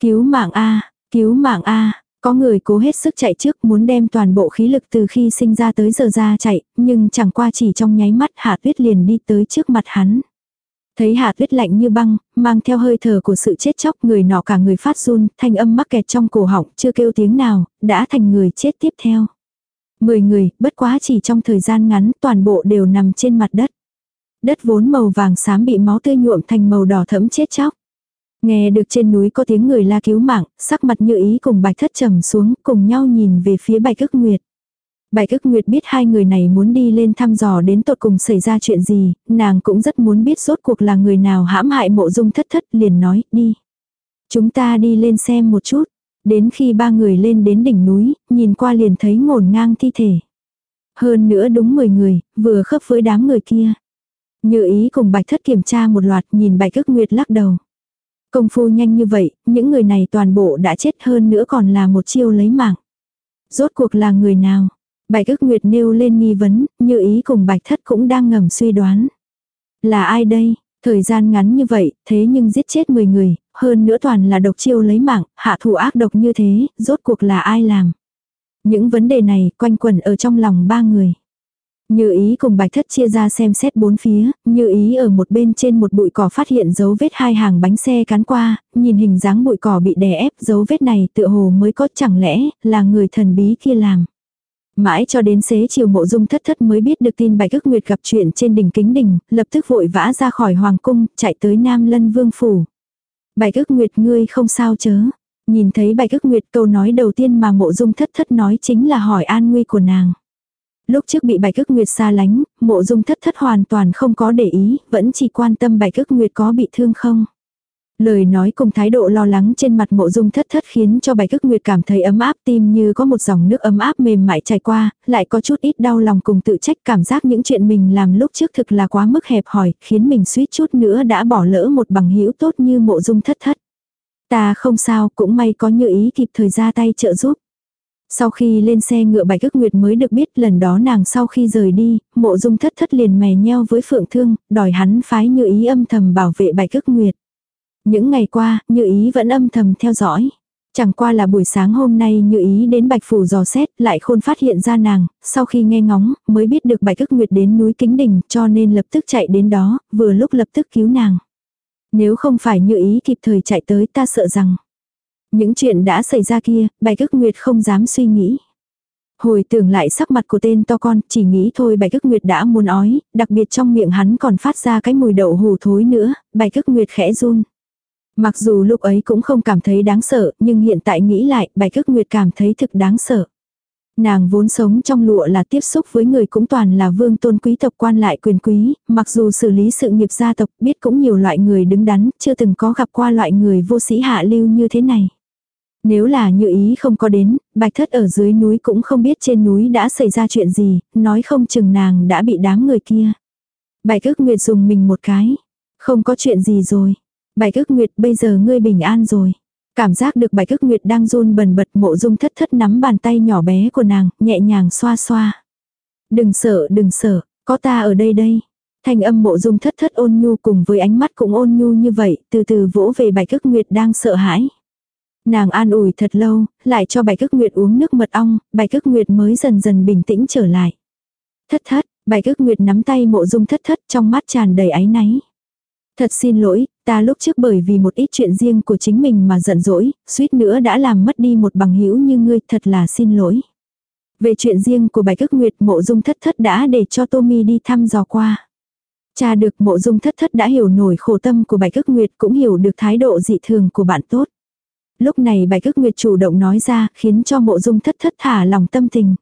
[SPEAKER 1] Cứu mạng A, cứu mạng A, có người cố hết sức chạy trước muốn đem toàn bộ khí lực từ khi sinh ra tới giờ ra chạy, nhưng chẳng qua chỉ trong nháy mắt Hạ Tuyết liền đi tới trước mặt hắn. Thấy Hạ Tuyết lạnh như băng, mang theo hơi thở của sự chết chóc người nọ cả người phát run, thanh âm mắc kẹt trong cổ họng, chưa kêu tiếng nào, đã thành người chết tiếp theo. Mười người, bất quá chỉ trong thời gian ngắn, toàn bộ đều nằm trên mặt đất. Đất vốn màu vàng xám bị máu tươi nhuộm thành màu đỏ thẫm chết chóc. Nghe được trên núi có tiếng người la cứu mạng, sắc mặt như ý cùng bạch thất trầm xuống, cùng nhau nhìn về phía bạch ức nguyệt. Bạch ức nguyệt biết hai người này muốn đi lên thăm dò đến tột cùng xảy ra chuyện gì, nàng cũng rất muốn biết rốt cuộc là người nào hãm hại mộ dung thất thất liền nói, đi. Chúng ta đi lên xem một chút. Đến khi ba người lên đến đỉnh núi, nhìn qua liền thấy ngổn ngang thi thể. Hơn nữa đúng 10 người, vừa khớp với đám người kia. Như ý cùng bạch thất kiểm tra một loạt nhìn bạch ức nguyệt lắc đầu. Công phu nhanh như vậy, những người này toàn bộ đã chết hơn nữa còn là một chiêu lấy mạng. Rốt cuộc là người nào? Bạch ức nguyệt nêu lên nghi vấn, như ý cùng bạch thất cũng đang ngầm suy đoán. Là ai đây? Thời gian ngắn như vậy, thế nhưng giết chết 10 người, hơn nữa toàn là độc chiêu lấy mạng, hạ thủ ác độc như thế, rốt cuộc là ai làm? Những vấn đề này quanh quẩn ở trong lòng ba người. Như ý cùng bạch thất chia ra xem xét bốn phía, như ý ở một bên trên một bụi cỏ phát hiện dấu vết hai hàng bánh xe cán qua, nhìn hình dáng bụi cỏ bị đè ép dấu vết này tựa hồ mới có chẳng lẽ là người thần bí kia làm. Mãi cho đến xế chiều mộ dung thất thất mới biết được tin bạch ức nguyệt gặp chuyện trên đỉnh kính đỉnh, lập tức vội vã ra khỏi hoàng cung, chạy tới Nam Lân Vương Phủ. Bạch ức nguyệt ngươi không sao chớ. Nhìn thấy bạch ức nguyệt câu nói đầu tiên mà mộ dung thất thất nói chính là hỏi an nguy của nàng. Lúc trước bị bạch ức nguyệt xa lánh, mộ dung thất thất hoàn toàn không có để ý, vẫn chỉ quan tâm bạch ức nguyệt có bị thương không. Lời nói cùng thái độ lo lắng trên mặt mộ dung thất thất khiến cho bạch ức nguyệt cảm thấy ấm áp tim như có một dòng nước ấm áp mềm mại chảy qua, lại có chút ít đau lòng cùng tự trách cảm giác những chuyện mình làm lúc trước thực là quá mức hẹp hòi, khiến mình suýt chút nữa đã bỏ lỡ một bằng hữu tốt như mộ dung thất thất. Ta không sao, cũng may có như ý kịp thời ra tay trợ giúp. Sau khi lên xe ngựa bạch ức nguyệt mới được biết lần đó nàng sau khi rời đi, mộ dung thất thất liền mè nheo với phượng thương, đòi hắn phái như ý âm thầm bảo vệ bạch ức nguyệt. Những ngày qua, Như Ý vẫn âm thầm theo dõi. Chẳng qua là buổi sáng hôm nay Như Ý đến Bạch Phủ dò xét, lại khôn phát hiện ra nàng, sau khi nghe ngóng, mới biết được Bạch ức nguyệt đến núi Kính Đình, cho nên lập tức chạy đến đó, vừa lúc lập tức cứu nàng. Nếu không phải Như Ý kịp thời chạy tới ta sợ rằng, những chuyện đã xảy ra kia, Bạch ức nguyệt không dám suy nghĩ. Hồi tưởng lại sắc mặt của tên to con, chỉ nghĩ thôi bạch Cức nguyệt đã muốn ói, đặc biệt trong miệng hắn còn phát ra cái mùi đậu hù thối nữa, bạch Cức nguyệt khẽ run. Mặc dù lúc ấy cũng không cảm thấy đáng sợ, nhưng hiện tại nghĩ lại, bạch cước nguyệt cảm thấy thực đáng sợ. Nàng vốn sống trong lụa là tiếp xúc với người cũng toàn là vương tôn quý tộc quan lại quyền quý, mặc dù xử lý sự nghiệp gia tộc biết cũng nhiều loại người đứng đắn, chưa từng có gặp qua loại người vô sĩ hạ lưu như thế này. Nếu là như ý không có đến, bạch thất ở dưới núi cũng không biết trên núi đã xảy ra chuyện gì, nói không chừng nàng đã bị đám người kia. Bạch ước nguyệt dùng mình một cái. Không có chuyện gì rồi. Bạch ức nguyệt bây giờ ngươi bình an rồi. Cảm giác được bạch ức nguyệt đang run bần bật mộ dung thất thất nắm bàn tay nhỏ bé của nàng, nhẹ nhàng xoa xoa. Đừng sợ, đừng sợ, có ta ở đây đây. Thanh âm mộ dung thất thất ôn nhu cùng với ánh mắt cũng ôn nhu như vậy, từ từ vỗ về bạch ức nguyệt đang sợ hãi. Nàng an ủi thật lâu, lại cho bạch ức nguyệt uống nước mật ong, bạch ức nguyệt mới dần dần bình tĩnh trở lại. Thất thất, Bạch ức nguyệt nắm tay mộ dung thất thất trong mắt tràn đầy áy náy. Thật xin lỗi, ta lúc trước bởi vì một ít chuyện riêng của chính mình mà giận dỗi, suýt nữa đã làm mất đi một bằng hữu như ngươi, thật là xin lỗi. Về chuyện riêng của Bạch Cức nguyệt mộ dung thất thất đã để cho Tommy đi thăm dò qua. Cha được mộ dung thất thất đã hiểu nổi khổ tâm của Bạch Cức nguyệt cũng hiểu được thái độ dị thường của bạn tốt. Lúc này Bạch Cức nguyệt chủ động nói ra khiến cho mộ dung thất thất thả lòng tâm tình.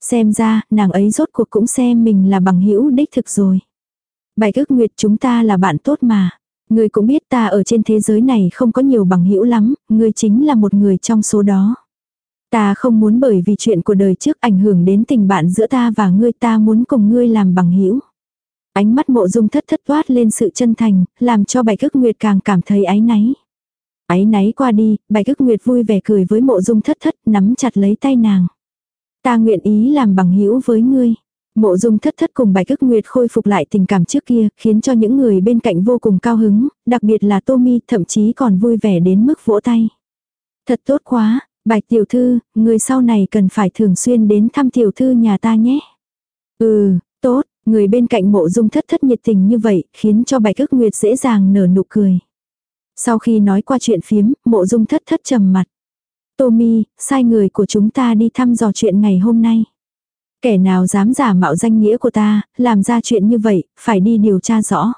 [SPEAKER 1] Xem ra, nàng ấy rốt cuộc cũng xem mình là bằng hữu đích thực rồi. Bạch ức nguyệt chúng ta là bạn tốt mà. Ngươi cũng biết ta ở trên thế giới này không có nhiều bằng hữu lắm, ngươi chính là một người trong số đó. Ta không muốn bởi vì chuyện của đời trước ảnh hưởng đến tình bạn giữa ta và ngươi ta muốn cùng ngươi làm bằng hữu. Ánh mắt mộ dung thất thất toát lên sự chân thành, làm cho bạch ức nguyệt càng cảm thấy áy náy. Áy náy qua đi, bạch ức nguyệt vui vẻ cười với mộ dung thất thất nắm chặt lấy tay nàng. Ta nguyện ý làm bằng hữu với ngươi. Mộ dung thất thất cùng bạch cức nguyệt khôi phục lại tình cảm trước kia, khiến cho những người bên cạnh vô cùng cao hứng, đặc biệt là Tommy thậm chí còn vui vẻ đến mức vỗ tay. Thật tốt quá, bạch tiểu thư, người sau này cần phải thường xuyên đến thăm tiểu thư nhà ta nhé. Ừ, tốt, người bên cạnh mộ dung thất thất nhiệt tình như vậy, khiến cho bạch cức nguyệt dễ dàng nở nụ cười. Sau khi nói qua chuyện phiếm, mộ dung thất thất trầm mặt. Tommy, sai người của chúng ta đi thăm dò chuyện ngày hôm nay. Kẻ nào dám giả mạo danh nghĩa của ta, làm ra chuyện như vậy, phải đi điều tra rõ.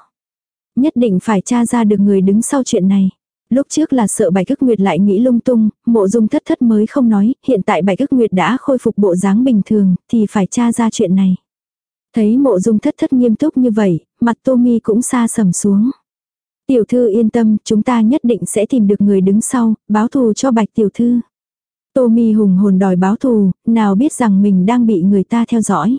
[SPEAKER 1] Nhất định phải tra ra được người đứng sau chuyện này. Lúc trước là sợ bạch ức nguyệt lại nghĩ lung tung, mộ dung thất thất mới không nói, hiện tại bạch ức nguyệt đã khôi phục bộ dáng bình thường, thì phải tra ra chuyện này. Thấy mộ dung thất thất nghiêm túc như vậy, mặt Tommy cũng xa sầm xuống. Tiểu thư yên tâm, chúng ta nhất định sẽ tìm được người đứng sau, báo thù cho bạch tiểu thư. Tommy hùng hồn đòi báo thù, nào biết rằng mình đang bị người ta theo dõi.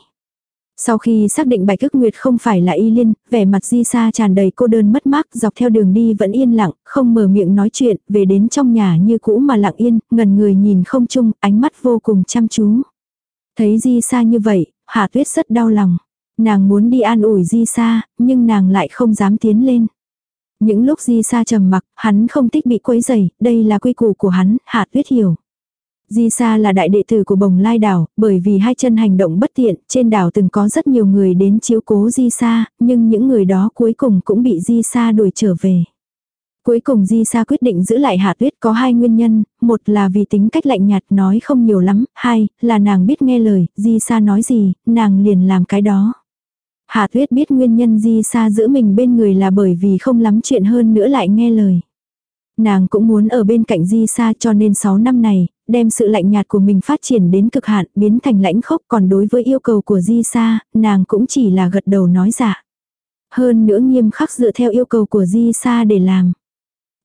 [SPEAKER 1] Sau khi xác định bạch ức nguyệt không phải là y liên, vẻ mặt di sa tràn đầy cô đơn mất mát dọc theo đường đi vẫn yên lặng, không mở miệng nói chuyện, về đến trong nhà như cũ mà lặng yên, ngần người nhìn không chung, ánh mắt vô cùng chăm chú. Thấy di sa như vậy, Hạ Tuyết rất đau lòng. Nàng muốn đi an ủi di sa, nhưng nàng lại không dám tiến lên. Những lúc di sa trầm mặc, hắn không thích bị quấy rầy, đây là quy củ của hắn, Hạ Tuyết hiểu. Di Sa là đại đệ tử của bồng lai đảo, bởi vì hai chân hành động bất tiện, trên đảo từng có rất nhiều người đến chiếu cố Di Sa, nhưng những người đó cuối cùng cũng bị Di Sa đuổi trở về. Cuối cùng Di Sa quyết định giữ lại Hạ Tuyết có hai nguyên nhân, một là vì tính cách lạnh nhạt nói không nhiều lắm, hai là nàng biết nghe lời, Di Sa nói gì, nàng liền làm cái đó. Hạ Tuyết biết nguyên nhân Di Sa giữ mình bên người là bởi vì không lắm chuyện hơn nữa lại nghe lời. Nàng cũng muốn ở bên cạnh Di Sa cho nên 6 năm này, đem sự lạnh nhạt của mình phát triển đến cực hạn, biến thành lãnh khốc, còn đối với yêu cầu của Di Sa, nàng cũng chỉ là gật đầu nói dạ. Hơn nữa nghiêm khắc dựa theo yêu cầu của Di Sa để làm.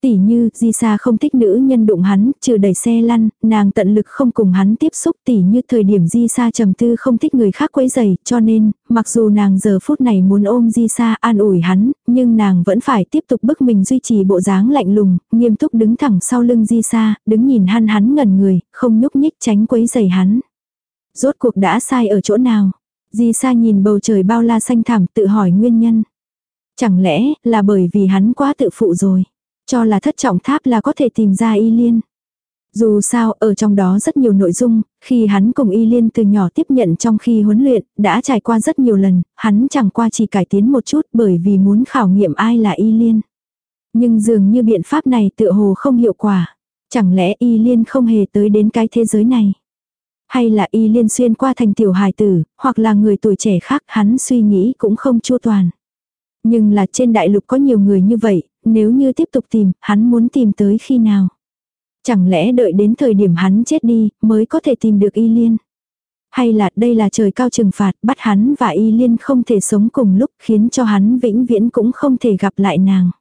[SPEAKER 1] Tỷ như, Di Sa không thích nữ nhân đụng hắn, trừ đẩy xe lăn, nàng tận lực không cùng hắn tiếp xúc tỷ như thời điểm Di Sa trầm tư không thích người khác quấy rầy, cho nên, mặc dù nàng giờ phút này muốn ôm Di Sa an ủi hắn, nhưng nàng vẫn phải tiếp tục bức mình duy trì bộ dáng lạnh lùng, nghiêm túc đứng thẳng sau lưng Di Sa, đứng nhìn hắn hắn ngẩn người, không nhúc nhích tránh quấy rầy hắn. Rốt cuộc đã sai ở chỗ nào? Di Sa nhìn bầu trời bao la xanh thẳm tự hỏi nguyên nhân. Chẳng lẽ là bởi vì hắn quá tự phụ rồi? Cho là thất trọng tháp là có thể tìm ra y liên. Dù sao, ở trong đó rất nhiều nội dung, khi hắn cùng y liên từ nhỏ tiếp nhận trong khi huấn luyện, đã trải qua rất nhiều lần, hắn chẳng qua chỉ cải tiến một chút bởi vì muốn khảo nghiệm ai là y liên. Nhưng dường như biện pháp này tựa hồ không hiệu quả. Chẳng lẽ y liên không hề tới đến cái thế giới này? Hay là y liên xuyên qua thành tiểu hài tử, hoặc là người tuổi trẻ khác hắn suy nghĩ cũng không chua toàn. Nhưng là trên đại lục có nhiều người như vậy, nếu như tiếp tục tìm, hắn muốn tìm tới khi nào? Chẳng lẽ đợi đến thời điểm hắn chết đi, mới có thể tìm được y liên? Hay là đây là trời cao trừng phạt, bắt hắn và y liên không thể sống cùng lúc khiến cho hắn vĩnh viễn cũng không thể gặp lại nàng?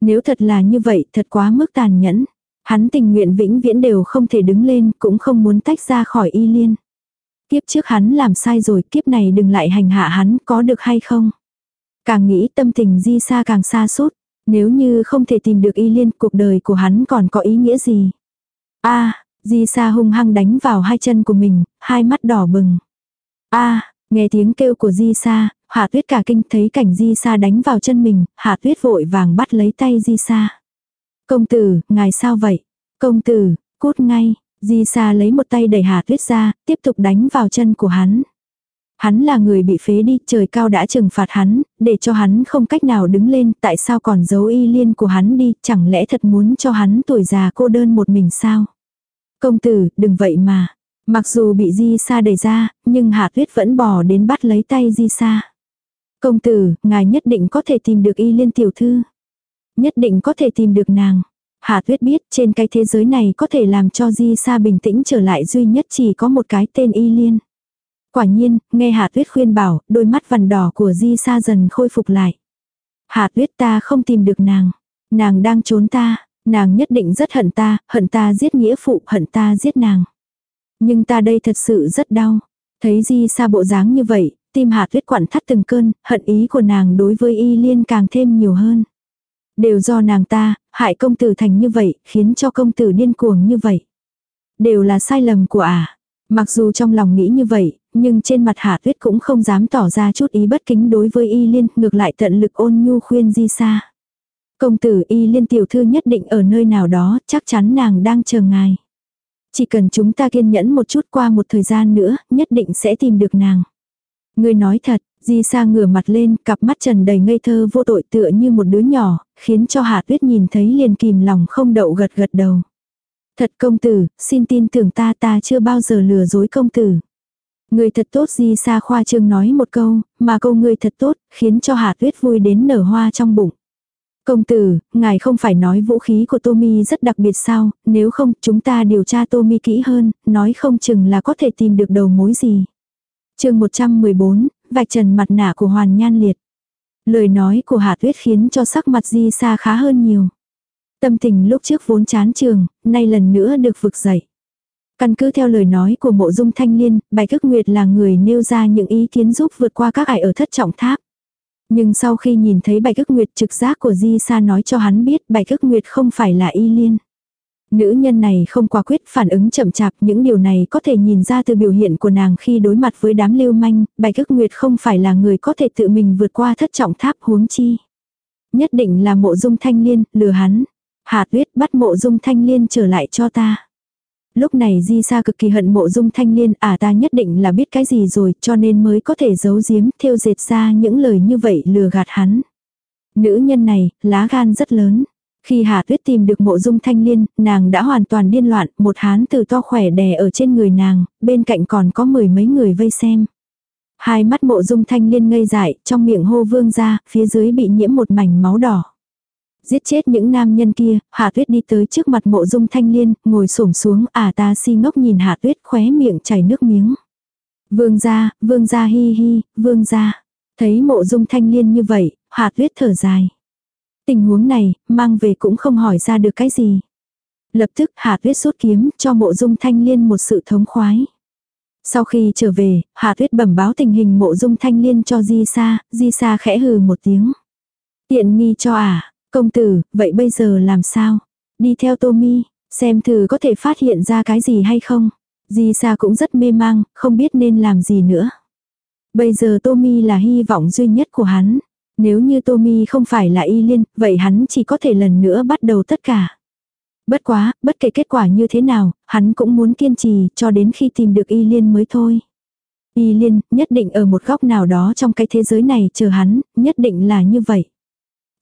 [SPEAKER 1] Nếu thật là như vậy, thật quá mức tàn nhẫn. Hắn tình nguyện vĩnh viễn đều không thể đứng lên, cũng không muốn tách ra khỏi y liên. Kiếp trước hắn làm sai rồi, kiếp này đừng lại hành hạ hắn, có được hay không? Càng nghĩ tâm tình di xa càng xa suốt. Nếu như không thể tìm được y liên, cuộc đời của hắn còn có ý nghĩa gì? a Di Sa hung hăng đánh vào hai chân của mình, hai mắt đỏ bừng. a nghe tiếng kêu của Di Sa, Hạ Tuyết cả kinh thấy cảnh Di Sa đánh vào chân mình, Hạ Tuyết vội vàng bắt lấy tay Di Sa. Công tử, ngài sao vậy? Công tử, cút ngay. Di Sa lấy một tay đẩy Hạ Tuyết ra, tiếp tục đánh vào chân của hắn. Hắn là người bị phế đi, trời cao đã trừng phạt hắn, để cho hắn không cách nào đứng lên, tại sao còn giấu y liên của hắn đi, chẳng lẽ thật muốn cho hắn tuổi già cô đơn một mình sao? Công tử, đừng vậy mà. Mặc dù bị Di Sa đẩy ra, nhưng Hạ Tuyết vẫn bỏ đến bắt lấy tay Di Sa. Công tử, ngài nhất định có thể tìm được y liên tiểu thư. Nhất định có thể tìm được nàng. Hạ Tuyết biết trên cái thế giới này có thể làm cho Di Sa bình tĩnh trở lại duy nhất chỉ có một cái tên y liên. Quả nhiên, nghe Hạ Tuyết khuyên bảo, đôi mắt vằn đỏ của Di Sa dần khôi phục lại. Hạ Tuyết ta không tìm được nàng. Nàng đang trốn ta, nàng nhất định rất hận ta, hận ta giết nghĩa phụ, hận ta giết nàng. Nhưng ta đây thật sự rất đau. Thấy Di Sa bộ dáng như vậy, tim Hạ Tuyết quặn thắt từng cơn, hận ý của nàng đối với Y Liên càng thêm nhiều hơn. Đều do nàng ta, hại công tử thành như vậy, khiến cho công tử điên cuồng như vậy. Đều là sai lầm của ả. À. Mặc dù trong lòng nghĩ như vậy, nhưng trên mặt Hạ Tuyết cũng không dám tỏ ra chút ý bất kính đối với Y Liên, ngược lại tận lực ôn nhu khuyên Di Sa. Công tử Y Liên tiểu thư nhất định ở nơi nào đó, chắc chắn nàng đang chờ ngài. Chỉ cần chúng ta kiên nhẫn một chút qua một thời gian nữa, nhất định sẽ tìm được nàng. Người nói thật, Di Sa ngửa mặt lên, cặp mắt trần đầy ngây thơ vô tội tựa như một đứa nhỏ, khiến cho Hạ Tuyết nhìn thấy liền kìm lòng không đậu gật gật đầu. Thật công tử, xin tin tưởng ta ta chưa bao giờ lừa dối công tử. Người thật tốt Di Sa khoa trương nói một câu, mà câu người thật tốt, khiến cho Hạ Tuyết vui đến nở hoa trong bụng. Công tử, ngài không phải nói vũ khí của Tommy rất đặc biệt sao, nếu không chúng ta điều tra Tommy kỹ hơn, nói không chừng là có thể tìm được đầu mối gì. chương 114, vạch trần mặt nạ của Hoàn Nhan Liệt. Lời nói của Hạ Tuyết khiến cho sắc mặt Di Sa khá hơn nhiều. Tâm tình lúc trước vốn chán trường, nay lần nữa được vực dậy. Căn cứ theo lời nói của mộ dung thanh liên, bài thức nguyệt là người nêu ra những ý kiến giúp vượt qua các ải ở thất trọng tháp. Nhưng sau khi nhìn thấy bạch thức nguyệt trực giác của Di Sa nói cho hắn biết bạch thức nguyệt không phải là y liên. Nữ nhân này không quá quyết phản ứng chậm chạp những điều này có thể nhìn ra từ biểu hiện của nàng khi đối mặt với đám lưu manh, bạch thức nguyệt không phải là người có thể tự mình vượt qua thất trọng tháp huống chi. Nhất định là mộ dung thanh liên, lừa hắn. Hà tuyết bắt mộ dung thanh liên trở lại cho ta. Lúc này Di Sa cực kỳ hận mộ dung thanh liên, à ta nhất định là biết cái gì rồi, cho nên mới có thể giấu giếm, theo dệt ra những lời như vậy lừa gạt hắn. Nữ nhân này, lá gan rất lớn. Khi Hà Tuyết tìm được mộ dung thanh liên, nàng đã hoàn toàn điên loạn, một hán từ to khỏe đè ở trên người nàng, bên cạnh còn có mười mấy người vây xem. Hai mắt mộ dung thanh liên ngây dại, trong miệng hô vương ra, phía dưới bị nhiễm một mảnh máu đỏ giết chết những nam nhân kia, Hạ Tuyết đi tới trước mặt mộ dung thanh liên, ngồi xổm xuống, à ta si ngốc nhìn Hạ Tuyết khóe miệng chảy nước miếng. Vương gia, vương gia hi hi, vương gia. Thấy mộ dung thanh liên như vậy, Hạ Tuyết thở dài. Tình huống này, mang về cũng không hỏi ra được cái gì. Lập tức Hạ Tuyết rút kiếm cho mộ dung thanh liên một sự thống khoái. Sau khi trở về, Hạ Tuyết bẩm báo tình hình mộ dung thanh liên cho Di Sa, Di Sa khẽ hừ một tiếng. Tiện nghi cho à, Công tử, vậy bây giờ làm sao? Đi theo Tommy, xem thử có thể phát hiện ra cái gì hay không? Di Sa cũng rất mê mang, không biết nên làm gì nữa. Bây giờ Tommy là hy vọng duy nhất của hắn. Nếu như Tommy không phải là y liên, vậy hắn chỉ có thể lần nữa bắt đầu tất cả. Bất quá, bất kể kết quả như thế nào, hắn cũng muốn kiên trì cho đến khi tìm được y liên mới thôi. Y liên, nhất định ở một góc nào đó trong cái thế giới này chờ hắn, nhất định là như vậy.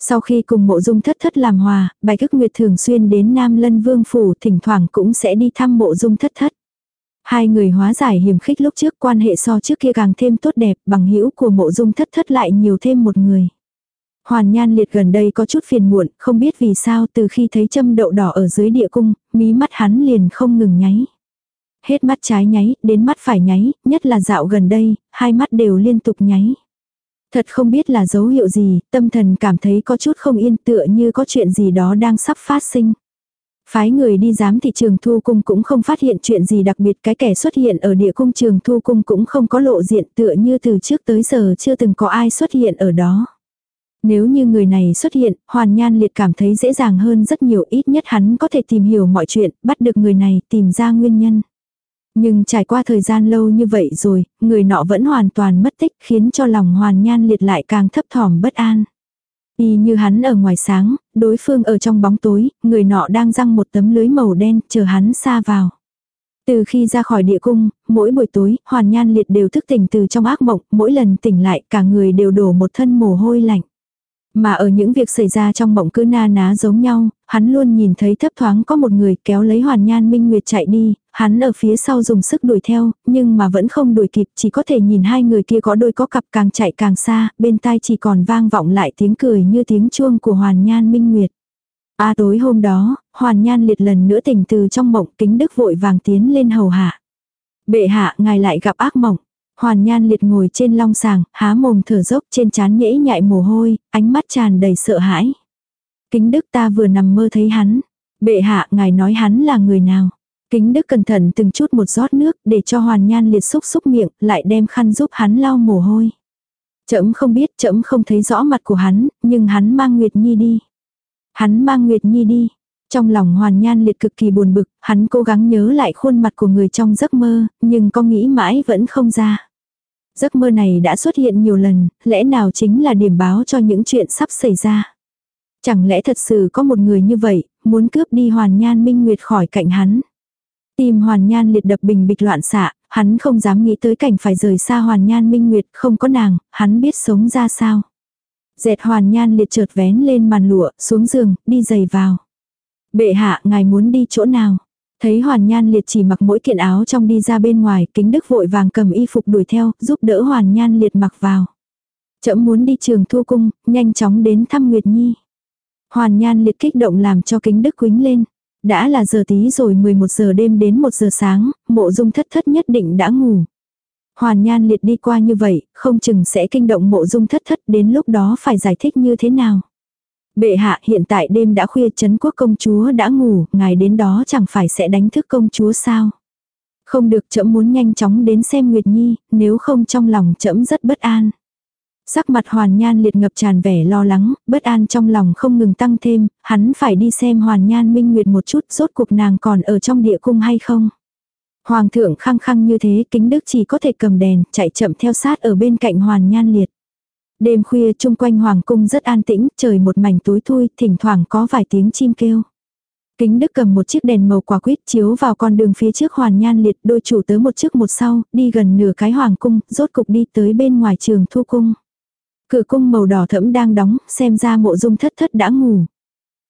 [SPEAKER 1] Sau khi cùng mộ dung thất thất làm hòa, bài cức nguyệt thường xuyên đến Nam Lân Vương Phủ thỉnh thoảng cũng sẽ đi thăm mộ dung thất thất. Hai người hóa giải hiểm khích lúc trước quan hệ so trước kia càng thêm tốt đẹp bằng hữu của mộ dung thất thất lại nhiều thêm một người. Hoàn nhan liệt gần đây có chút phiền muộn, không biết vì sao từ khi thấy châm đậu đỏ ở dưới địa cung, mí mắt hắn liền không ngừng nháy. Hết mắt trái nháy, đến mắt phải nháy, nhất là dạo gần đây, hai mắt đều liên tục nháy. Thật không biết là dấu hiệu gì, tâm thần cảm thấy có chút không yên tựa như có chuyện gì đó đang sắp phát sinh. Phái người đi giám thị trường thu cung cũng không phát hiện chuyện gì đặc biệt cái kẻ xuất hiện ở địa cung trường thu cung cũng không có lộ diện tựa như từ trước tới giờ chưa từng có ai xuất hiện ở đó. Nếu như người này xuất hiện, Hoàn Nhan Liệt cảm thấy dễ dàng hơn rất nhiều ít nhất hắn có thể tìm hiểu mọi chuyện, bắt được người này, tìm ra nguyên nhân. Nhưng trải qua thời gian lâu như vậy rồi, người nọ vẫn hoàn toàn mất tích khiến cho lòng hoàn nhan liệt lại càng thấp thỏm bất an. Y như hắn ở ngoài sáng, đối phương ở trong bóng tối, người nọ đang răng một tấm lưới màu đen chờ hắn xa vào. Từ khi ra khỏi địa cung, mỗi buổi tối, Hoàn Nhan Liệt đều thức tỉnh từ trong ác mộng, mỗi lần tỉnh lại cả người đều đổ một thân mồ hôi lạnh. Mà ở những việc xảy ra trong mộng cứ na ná giống nhau, hắn luôn nhìn thấy thấp thoáng có một người kéo lấy Hoàn Nhan Minh Nguyệt chạy đi, hắn ở phía sau dùng sức đuổi theo, nhưng mà vẫn không đuổi kịp, chỉ có thể nhìn hai người kia có đôi có cặp càng chạy càng xa, bên tai chỉ còn vang vọng lại tiếng cười như tiếng chuông của Hoàn Nhan Minh Nguyệt. A tối hôm đó, Hoàn Nhan liệt lần nữa tỉnh từ trong mộng kính đức vội vàng tiến lên hầu hạ. Bệ hạ ngài lại gặp ác mộng. Hoàn Nhan liệt ngồi trên long sàng, há mồm thở dốc trên trán nhễ nhại mồ hôi, ánh mắt tràn đầy sợ hãi. Kính đức ta vừa nằm mơ thấy hắn. Bệ hạ ngài nói hắn là người nào. Kính đức cẩn thận từng chút một rót nước để cho Hoàn Nhan liệt xúc xúc miệng, lại đem khăn giúp hắn lau mồ hôi. Trẫm không biết, trẫm không thấy rõ mặt của hắn, nhưng hắn mang Nguyệt Nhi đi. Hắn mang Nguyệt Nhi đi. Trong lòng Hoàn Nhan liệt cực kỳ buồn bực, hắn cố gắng nhớ lại khuôn mặt của người trong giấc mơ, nhưng có nghĩ mãi vẫn không ra. Giấc mơ này đã xuất hiện nhiều lần, lẽ nào chính là điểm báo cho những chuyện sắp xảy ra. Chẳng lẽ thật sự có một người như vậy, muốn cướp đi Hoàn Nhan Minh Nguyệt khỏi cạnh hắn. Tim Hoàn Nhan liệt đập bình bịch loạn xạ, hắn không dám nghĩ tới cảnh phải rời xa Hoàn Nhan Minh Nguyệt, không có nàng, hắn biết sống ra sao. Dẹt Hoàn Nhan liệt chợt vén lên màn lụa, xuống giường, đi giày vào. Bệ hạ, ngài muốn đi chỗ nào? Thấy Hoàn Nhan liệt chỉ mặc mỗi kiện áo trong đi ra bên ngoài, kính đức vội vàng cầm y phục đuổi theo, giúp đỡ Hoàn Nhan liệt mặc vào. Chậm muốn đi trường thu cung, nhanh chóng đến thăm Nguyệt Nhi. Hoàn Nhan liệt kích động làm cho kính đức quính lên. Đã là giờ tí rồi 11 giờ đêm đến 1 giờ sáng, mộ dung thất thất nhất định đã ngủ. Hoàn Nhan liệt đi qua như vậy, không chừng sẽ kinh động mộ dung thất thất đến lúc đó phải giải thích như thế nào. Bệ hạ hiện tại đêm đã khuya chấn quốc công chúa đã ngủ, ngài đến đó chẳng phải sẽ đánh thức công chúa sao. Không được chậm muốn nhanh chóng đến xem Nguyệt Nhi, nếu không trong lòng chậm rất bất an. Sắc mặt Hoàn Nhan liệt ngập tràn vẻ lo lắng, bất an trong lòng không ngừng tăng thêm, hắn phải đi xem Hoàn Nhan Minh Nguyệt một chút rốt cuộc nàng còn ở trong địa cung hay không. Hoàng thượng khăng khăng như thế kính đức chỉ có thể cầm đèn, chạy chậm theo sát ở bên cạnh Hoàn Nhan liệt. Đêm khuya chung quanh hoàng cung rất an tĩnh, trời một mảnh tối thui, thỉnh thoảng có vài tiếng chim kêu. Kính Đức cầm một chiếc đèn màu quả quýt chiếu vào con đường phía trước hoàn nhan liệt đôi chủ tớ một trước một sau, đi gần nửa cái hoàng cung, rốt cục đi tới bên ngoài trường thu cung. Cửa cung màu đỏ thẫm đang đóng, xem ra mộ dung thất thất đã ngủ.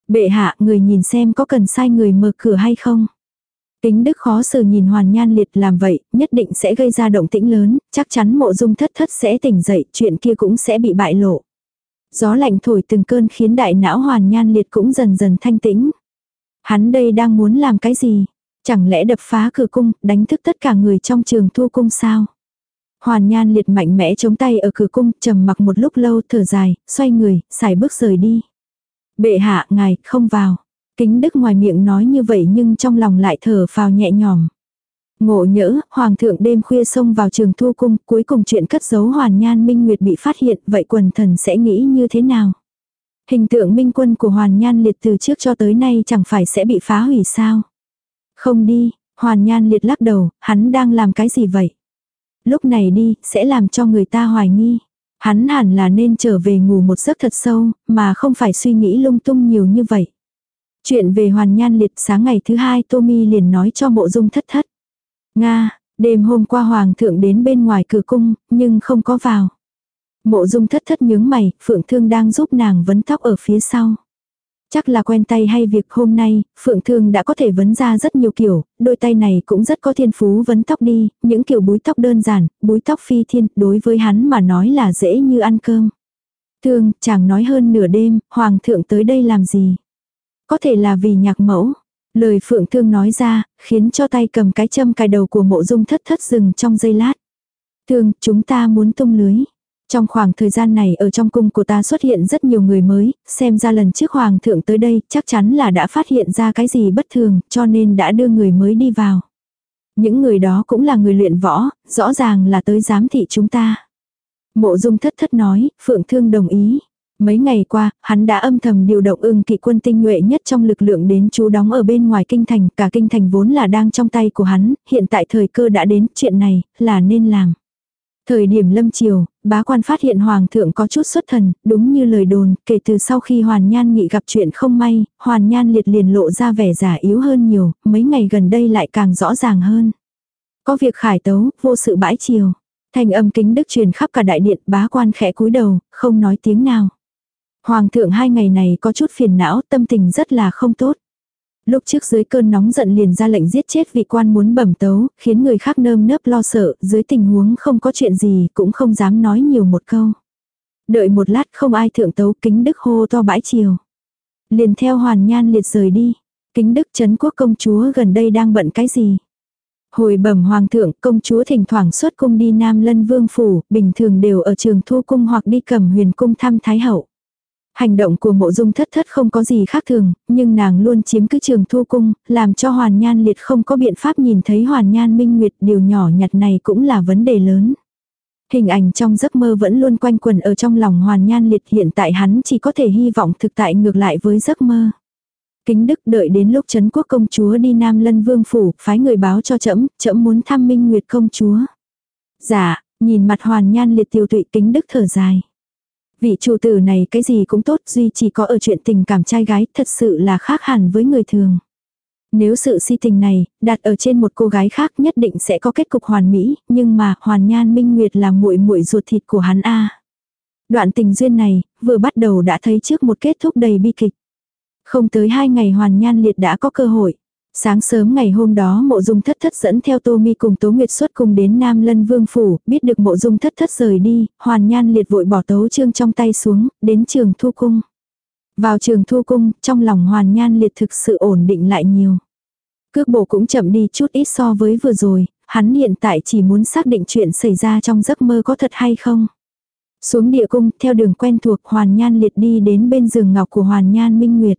[SPEAKER 1] Bệ hạ, người nhìn xem có cần sai người mở cửa hay không. Tính đức khó xử nhìn hoàn nhan liệt làm vậy, nhất định sẽ gây ra động tĩnh lớn, chắc chắn mộ dung thất thất sẽ tỉnh dậy, chuyện kia cũng sẽ bị bại lộ. Gió lạnh thổi từng cơn khiến đại não hoàn nhan liệt cũng dần dần thanh tĩnh. Hắn đây đang muốn làm cái gì? Chẳng lẽ đập phá cửa cung, đánh thức tất cả người trong trường thu cung sao? Hoàn nhan liệt mạnh mẽ chống tay ở cửa cung, trầm mặc một lúc lâu thở dài, xoay người, xài bước rời đi. Bệ hạ, ngài, không vào. Kính đức ngoài miệng nói như vậy nhưng trong lòng lại thở phào nhẹ nhõm. Ngộ nhỡ, hoàng thượng đêm khuya xông vào trường thu cung, cuối cùng chuyện cất giấu hoàn nhan minh nguyệt bị phát hiện, vậy quần thần sẽ nghĩ như thế nào? Hình tượng minh quân của hoàn nhan liệt từ trước cho tới nay chẳng phải sẽ bị phá hủy sao? Không đi, hoàn nhan liệt lắc đầu, hắn đang làm cái gì vậy? Lúc này đi, sẽ làm cho người ta hoài nghi. Hắn hẳn là nên trở về ngủ một giấc thật sâu, mà không phải suy nghĩ lung tung nhiều như vậy. Chuyện về hoàn nhan liệt sáng ngày thứ hai Tommy liền nói cho mộ dung thất thất. Nga, đêm hôm qua hoàng thượng đến bên ngoài cửa cung, nhưng không có vào. Mộ dung thất thất nhướng mày, phượng thương đang giúp nàng vấn tóc ở phía sau. Chắc là quen tay hay việc hôm nay, Phượng Thương đã có thể vấn ra rất nhiều kiểu, đôi tay này cũng rất có thiên phú vấn tóc đi, những kiểu búi tóc đơn giản, búi tóc phi thiên, đối với hắn mà nói là dễ như ăn cơm. Thương, chàng nói hơn nửa đêm, Hoàng thượng tới đây làm gì? Có thể là vì nhạc mẫu. Lời Phượng Thương nói ra, khiến cho tay cầm cái châm cài đầu của mộ dung thất thất dừng trong giây lát. Thương, chúng ta muốn tung lưới. Trong khoảng thời gian này ở trong cung của ta xuất hiện rất nhiều người mới, xem ra lần trước hoàng thượng tới đây chắc chắn là đã phát hiện ra cái gì bất thường, cho nên đã đưa người mới đi vào. Những người đó cũng là người luyện võ, rõ ràng là tới giám thị chúng ta. Mộ dung thất thất nói, Phượng Thương đồng ý. Mấy ngày qua, hắn đã âm thầm điều động ưng kỵ quân tinh nhuệ nhất trong lực lượng đến chú đóng ở bên ngoài kinh thành, cả kinh thành vốn là đang trong tay của hắn, hiện tại thời cơ đã đến, chuyện này, là nên làm. Thời điểm lâm chiều, bá quan phát hiện hoàng thượng có chút xuất thần, đúng như lời đồn, kể từ sau khi hoàn nhan nghị gặp chuyện không may, hoàn nhan liệt liền lộ ra vẻ giả yếu hơn nhiều, mấy ngày gần đây lại càng rõ ràng hơn. Có việc khải tấu, vô sự bãi chiều. Thành âm kính đức truyền khắp cả đại điện, bá quan khẽ cúi đầu, không nói tiếng nào. Hoàng thượng hai ngày này có chút phiền não, tâm tình rất là không tốt. Lúc trước dưới cơn nóng giận liền ra lệnh giết chết vị quan muốn bẩm tấu, khiến người khác nơm nớp lo sợ, dưới tình huống không có chuyện gì cũng không dám nói nhiều một câu. Đợi một lát không ai thượng tấu kính đức hô to bãi chiều. Liền theo hoàn nhan liệt rời đi. Kính đức chấn quốc công chúa gần đây đang bận cái gì? Hồi bẩm hoàng thượng, công chúa thỉnh thoảng xuất cung đi Nam Lân Vương Phủ, bình thường đều ở trường thu cung hoặc đi cầm huyền cung thăm Thái Hậu. Hành động của mộ dung thất thất không có gì khác thường, nhưng nàng luôn chiếm cứ trường thu cung, làm cho hoàn nhan liệt không có biện pháp nhìn thấy hoàn nhan minh nguyệt điều nhỏ nhặt này cũng là vấn đề lớn. Hình ảnh trong giấc mơ vẫn luôn quanh quần ở trong lòng hoàn nhan liệt hiện tại hắn chỉ có thể hy vọng thực tại ngược lại với giấc mơ. Kính Đức đợi đến lúc Trấn Quốc công chúa đi Nam Lân Vương phủ, phái người báo cho trẫm, trẫm muốn thăm Minh Nguyệt công chúa. Dạ, nhìn mặt Hoàn Nhan liệt tiêu tụy Kính Đức thở dài. Vị chủ tử này cái gì cũng tốt, duy chỉ có ở chuyện tình cảm trai gái, thật sự là khác hẳn với người thường. Nếu sự si tình này, đặt ở trên một cô gái khác nhất định sẽ có kết cục hoàn mỹ, nhưng mà Hoàn Nhan Minh Nguyệt là muội muội ruột thịt của hắn a. Đoạn tình duyên này, vừa bắt đầu đã thấy trước một kết thúc đầy bi kịch. Không tới hai ngày hoàn nhan liệt đã có cơ hội. Sáng sớm ngày hôm đó mộ dung thất thất dẫn theo Tô Mi cùng Tố Nguyệt xuất cùng đến Nam Lân Vương Phủ, biết được mộ dung thất thất rời đi, hoàn nhan liệt vội bỏ tấu trương trong tay xuống, đến trường thu cung. Vào trường thu cung, trong lòng hoàn nhan liệt thực sự ổn định lại nhiều. Cước bộ cũng chậm đi chút ít so với vừa rồi, hắn hiện tại chỉ muốn xác định chuyện xảy ra trong giấc mơ có thật hay không. Xuống địa cung, theo đường quen thuộc hoàn nhan liệt đi đến bên giường ngọc của hoàn nhan minh nguyệt.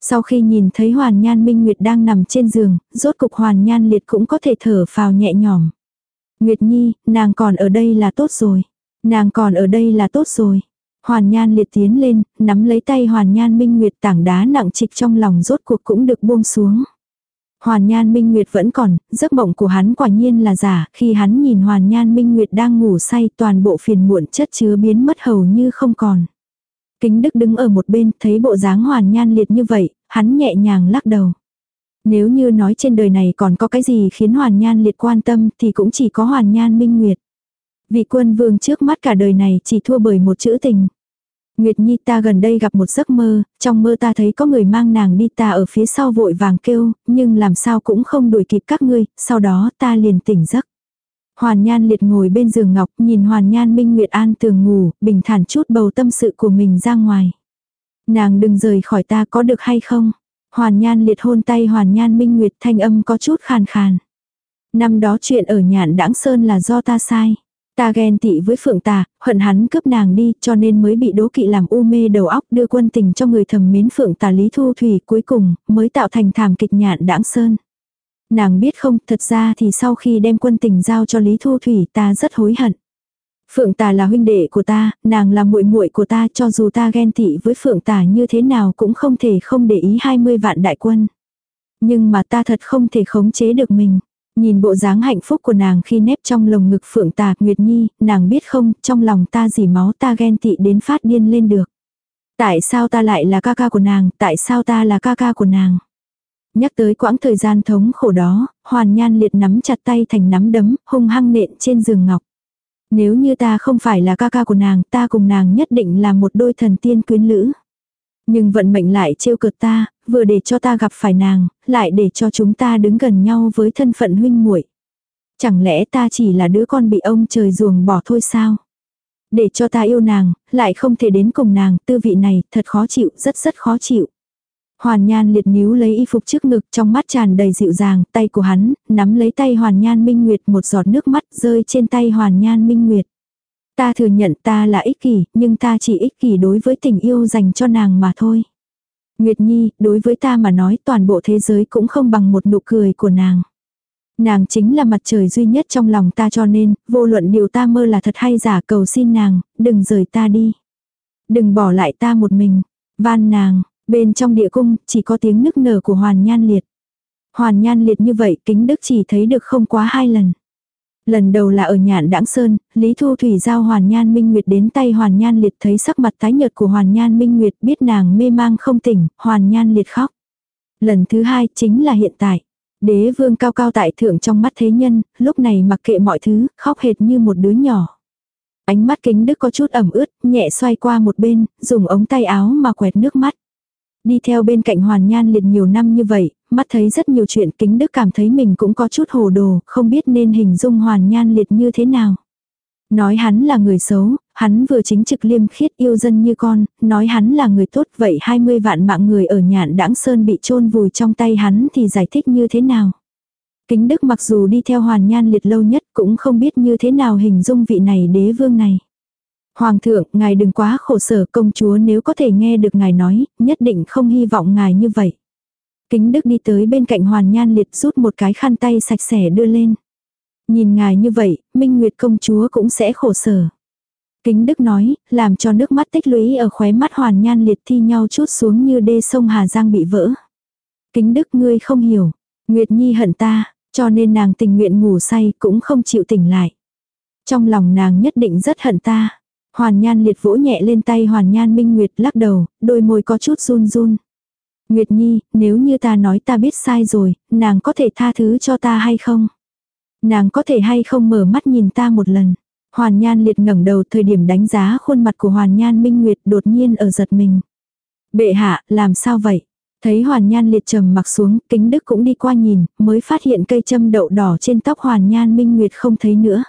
[SPEAKER 1] Sau khi nhìn thấy Hoàn Nhan Minh Nguyệt đang nằm trên giường, rốt cục Hoàn Nhan Liệt cũng có thể thở phào nhẹ nhõm. Nguyệt Nhi, nàng còn ở đây là tốt rồi. Nàng còn ở đây là tốt rồi. Hoàn Nhan Liệt tiến lên, nắm lấy tay Hoàn Nhan Minh Nguyệt tảng đá nặng trịch trong lòng rốt cuộc cũng được buông xuống. Hoàn Nhan Minh Nguyệt vẫn còn, giấc mộng của hắn quả nhiên là giả, khi hắn nhìn Hoàn Nhan Minh Nguyệt đang ngủ say toàn bộ phiền muộn chất chứa biến mất hầu như không còn. Kính Đức đứng ở một bên, thấy bộ dáng hoàn nhan liệt như vậy, hắn nhẹ nhàng lắc đầu. Nếu như nói trên đời này còn có cái gì khiến hoàn nhan liệt quan tâm thì cũng chỉ có hoàn nhan minh nguyệt. Vì quân vương trước mắt cả đời này chỉ thua bởi một chữ tình. Nguyệt Nhi ta gần đây gặp một giấc mơ, trong mơ ta thấy có người mang nàng đi ta ở phía sau vội vàng kêu, nhưng làm sao cũng không đuổi kịp các ngươi, sau đó ta liền tỉnh giấc. Hoàn Nhan liệt ngồi bên giường ngọc, nhìn Hoàn Nhan Minh Nguyệt An tường ngủ, bình thản chút bầu tâm sự của mình ra ngoài. Nàng đừng rời khỏi ta có được hay không? Hoàn Nhan liệt hôn tay Hoàn Nhan Minh Nguyệt thanh âm có chút khàn khàn. Năm đó chuyện ở nhạn đãng sơn là do ta sai. Ta ghen tị với phượng tà, hận hắn cướp nàng đi cho nên mới bị đố kỵ làm u mê đầu óc đưa quân tình cho người thầm mến phượng tà lý thu thủy cuối cùng mới tạo thành thảm kịch nhạn đãng sơn. Nàng biết không, thật ra thì sau khi đem quân tình giao cho Lý Thu Thủy ta rất hối hận. Phượng Tà là huynh đệ của ta, nàng là muội muội của ta, cho dù ta ghen tị với Phượng Tà như thế nào cũng không thể không để ý 20 vạn đại quân. Nhưng mà ta thật không thể khống chế được mình. Nhìn bộ dáng hạnh phúc của nàng khi nếp trong lồng ngực Phượng Tà, Nguyệt Nhi, nàng biết không, trong lòng ta dì máu ta ghen tị đến phát điên lên được. Tại sao ta lại là ca ca của nàng, tại sao ta là ca ca của nàng? Nhắc tới quãng thời gian thống khổ đó, hoàn nhan liệt nắm chặt tay thành nắm đấm, hung hăng nện trên giường ngọc. Nếu như ta không phải là ca ca của nàng, ta cùng nàng nhất định là một đôi thần tiên quyến lữ. Nhưng vận mệnh lại trêu cợt ta, vừa để cho ta gặp phải nàng, lại để cho chúng ta đứng gần nhau với thân phận huynh muội. Chẳng lẽ ta chỉ là đứa con bị ông trời ruồng bỏ thôi sao? Để cho ta yêu nàng, lại không thể đến cùng nàng, tư vị này thật khó chịu, rất rất khó chịu. Hoàn Nhan liệt níu lấy y phục trước ngực trong mắt tràn đầy dịu dàng, tay của hắn, nắm lấy tay Hoàn Nhan Minh Nguyệt một giọt nước mắt rơi trên tay Hoàn Nhan Minh Nguyệt. Ta thừa nhận ta là ích kỷ, nhưng ta chỉ ích kỷ đối với tình yêu dành cho nàng mà thôi. Nguyệt Nhi, đối với ta mà nói toàn bộ thế giới cũng không bằng một nụ cười của nàng. Nàng chính là mặt trời duy nhất trong lòng ta cho nên, vô luận điều ta mơ là thật hay giả cầu xin nàng, đừng rời ta đi. Đừng bỏ lại ta một mình. Van nàng, Bên trong địa cung, chỉ có tiếng nức nở của Hoàn Nhan Liệt. Hoàn Nhan Liệt như vậy, kính đức chỉ thấy được không quá hai lần. Lần đầu là ở nhạn đãng sơn, Lý Thu Thủy giao Hoàn Nhan Minh Nguyệt đến tay Hoàn Nhan Liệt thấy sắc mặt tái nhợt của Hoàn Nhan Minh Nguyệt biết nàng mê mang không tỉnh, Hoàn Nhan Liệt khóc. Lần thứ hai chính là hiện tại. Đế vương cao cao tại thượng trong mắt thế nhân, lúc này mặc kệ mọi thứ, khóc hệt như một đứa nhỏ. Ánh mắt kính đức có chút ẩm ướt, nhẹ xoay qua một bên, dùng ống tay áo mà quẹt nước mắt. Đi theo bên cạnh hoàn nhan liệt nhiều năm như vậy, mắt thấy rất nhiều chuyện kính đức cảm thấy mình cũng có chút hồ đồ, không biết nên hình dung hoàn nhan liệt như thế nào. Nói hắn là người xấu, hắn vừa chính trực liêm khiết yêu dân như con, nói hắn là người tốt vậy 20 vạn mạng người ở nhạn đãng sơn bị chôn vùi trong tay hắn thì giải thích như thế nào. Kính Đức mặc dù đi theo hoàn nhan liệt lâu nhất cũng không biết như thế nào hình dung vị này đế vương này. Hoàng thượng, ngài đừng quá khổ sở công chúa nếu có thể nghe được ngài nói, nhất định không hy vọng ngài như vậy. Kính Đức đi tới bên cạnh hoàn nhan liệt rút một cái khăn tay sạch sẽ đưa lên. Nhìn ngài như vậy, Minh Nguyệt công chúa cũng sẽ khổ sở. Kính Đức nói, làm cho nước mắt tích lũy ở khóe mắt hoàn nhan liệt thi nhau chút xuống như đê sông Hà Giang bị vỡ. Kính Đức ngươi không hiểu. Nguyệt Nhi hận ta, cho nên nàng tình nguyện ngủ say cũng không chịu tỉnh lại. Trong lòng nàng nhất định rất hận ta. Hoàn Nhan liệt vỗ nhẹ lên tay Hoàn Nhan Minh Nguyệt lắc đầu, đôi môi có chút run run. Nguyệt Nhi, nếu như ta nói ta biết sai rồi, nàng có thể tha thứ cho ta hay không? Nàng có thể hay không mở mắt nhìn ta một lần? Hoàn Nhan liệt ngẩng đầu thời điểm đánh giá khuôn mặt của Hoàn Nhan Minh Nguyệt đột nhiên ở giật mình. Bệ hạ, làm sao vậy? Thấy Hoàn Nhan liệt trầm mặc xuống, kính đức cũng đi qua nhìn, mới phát hiện cây châm đậu đỏ trên tóc Hoàn Nhan Minh Nguyệt không thấy nữa.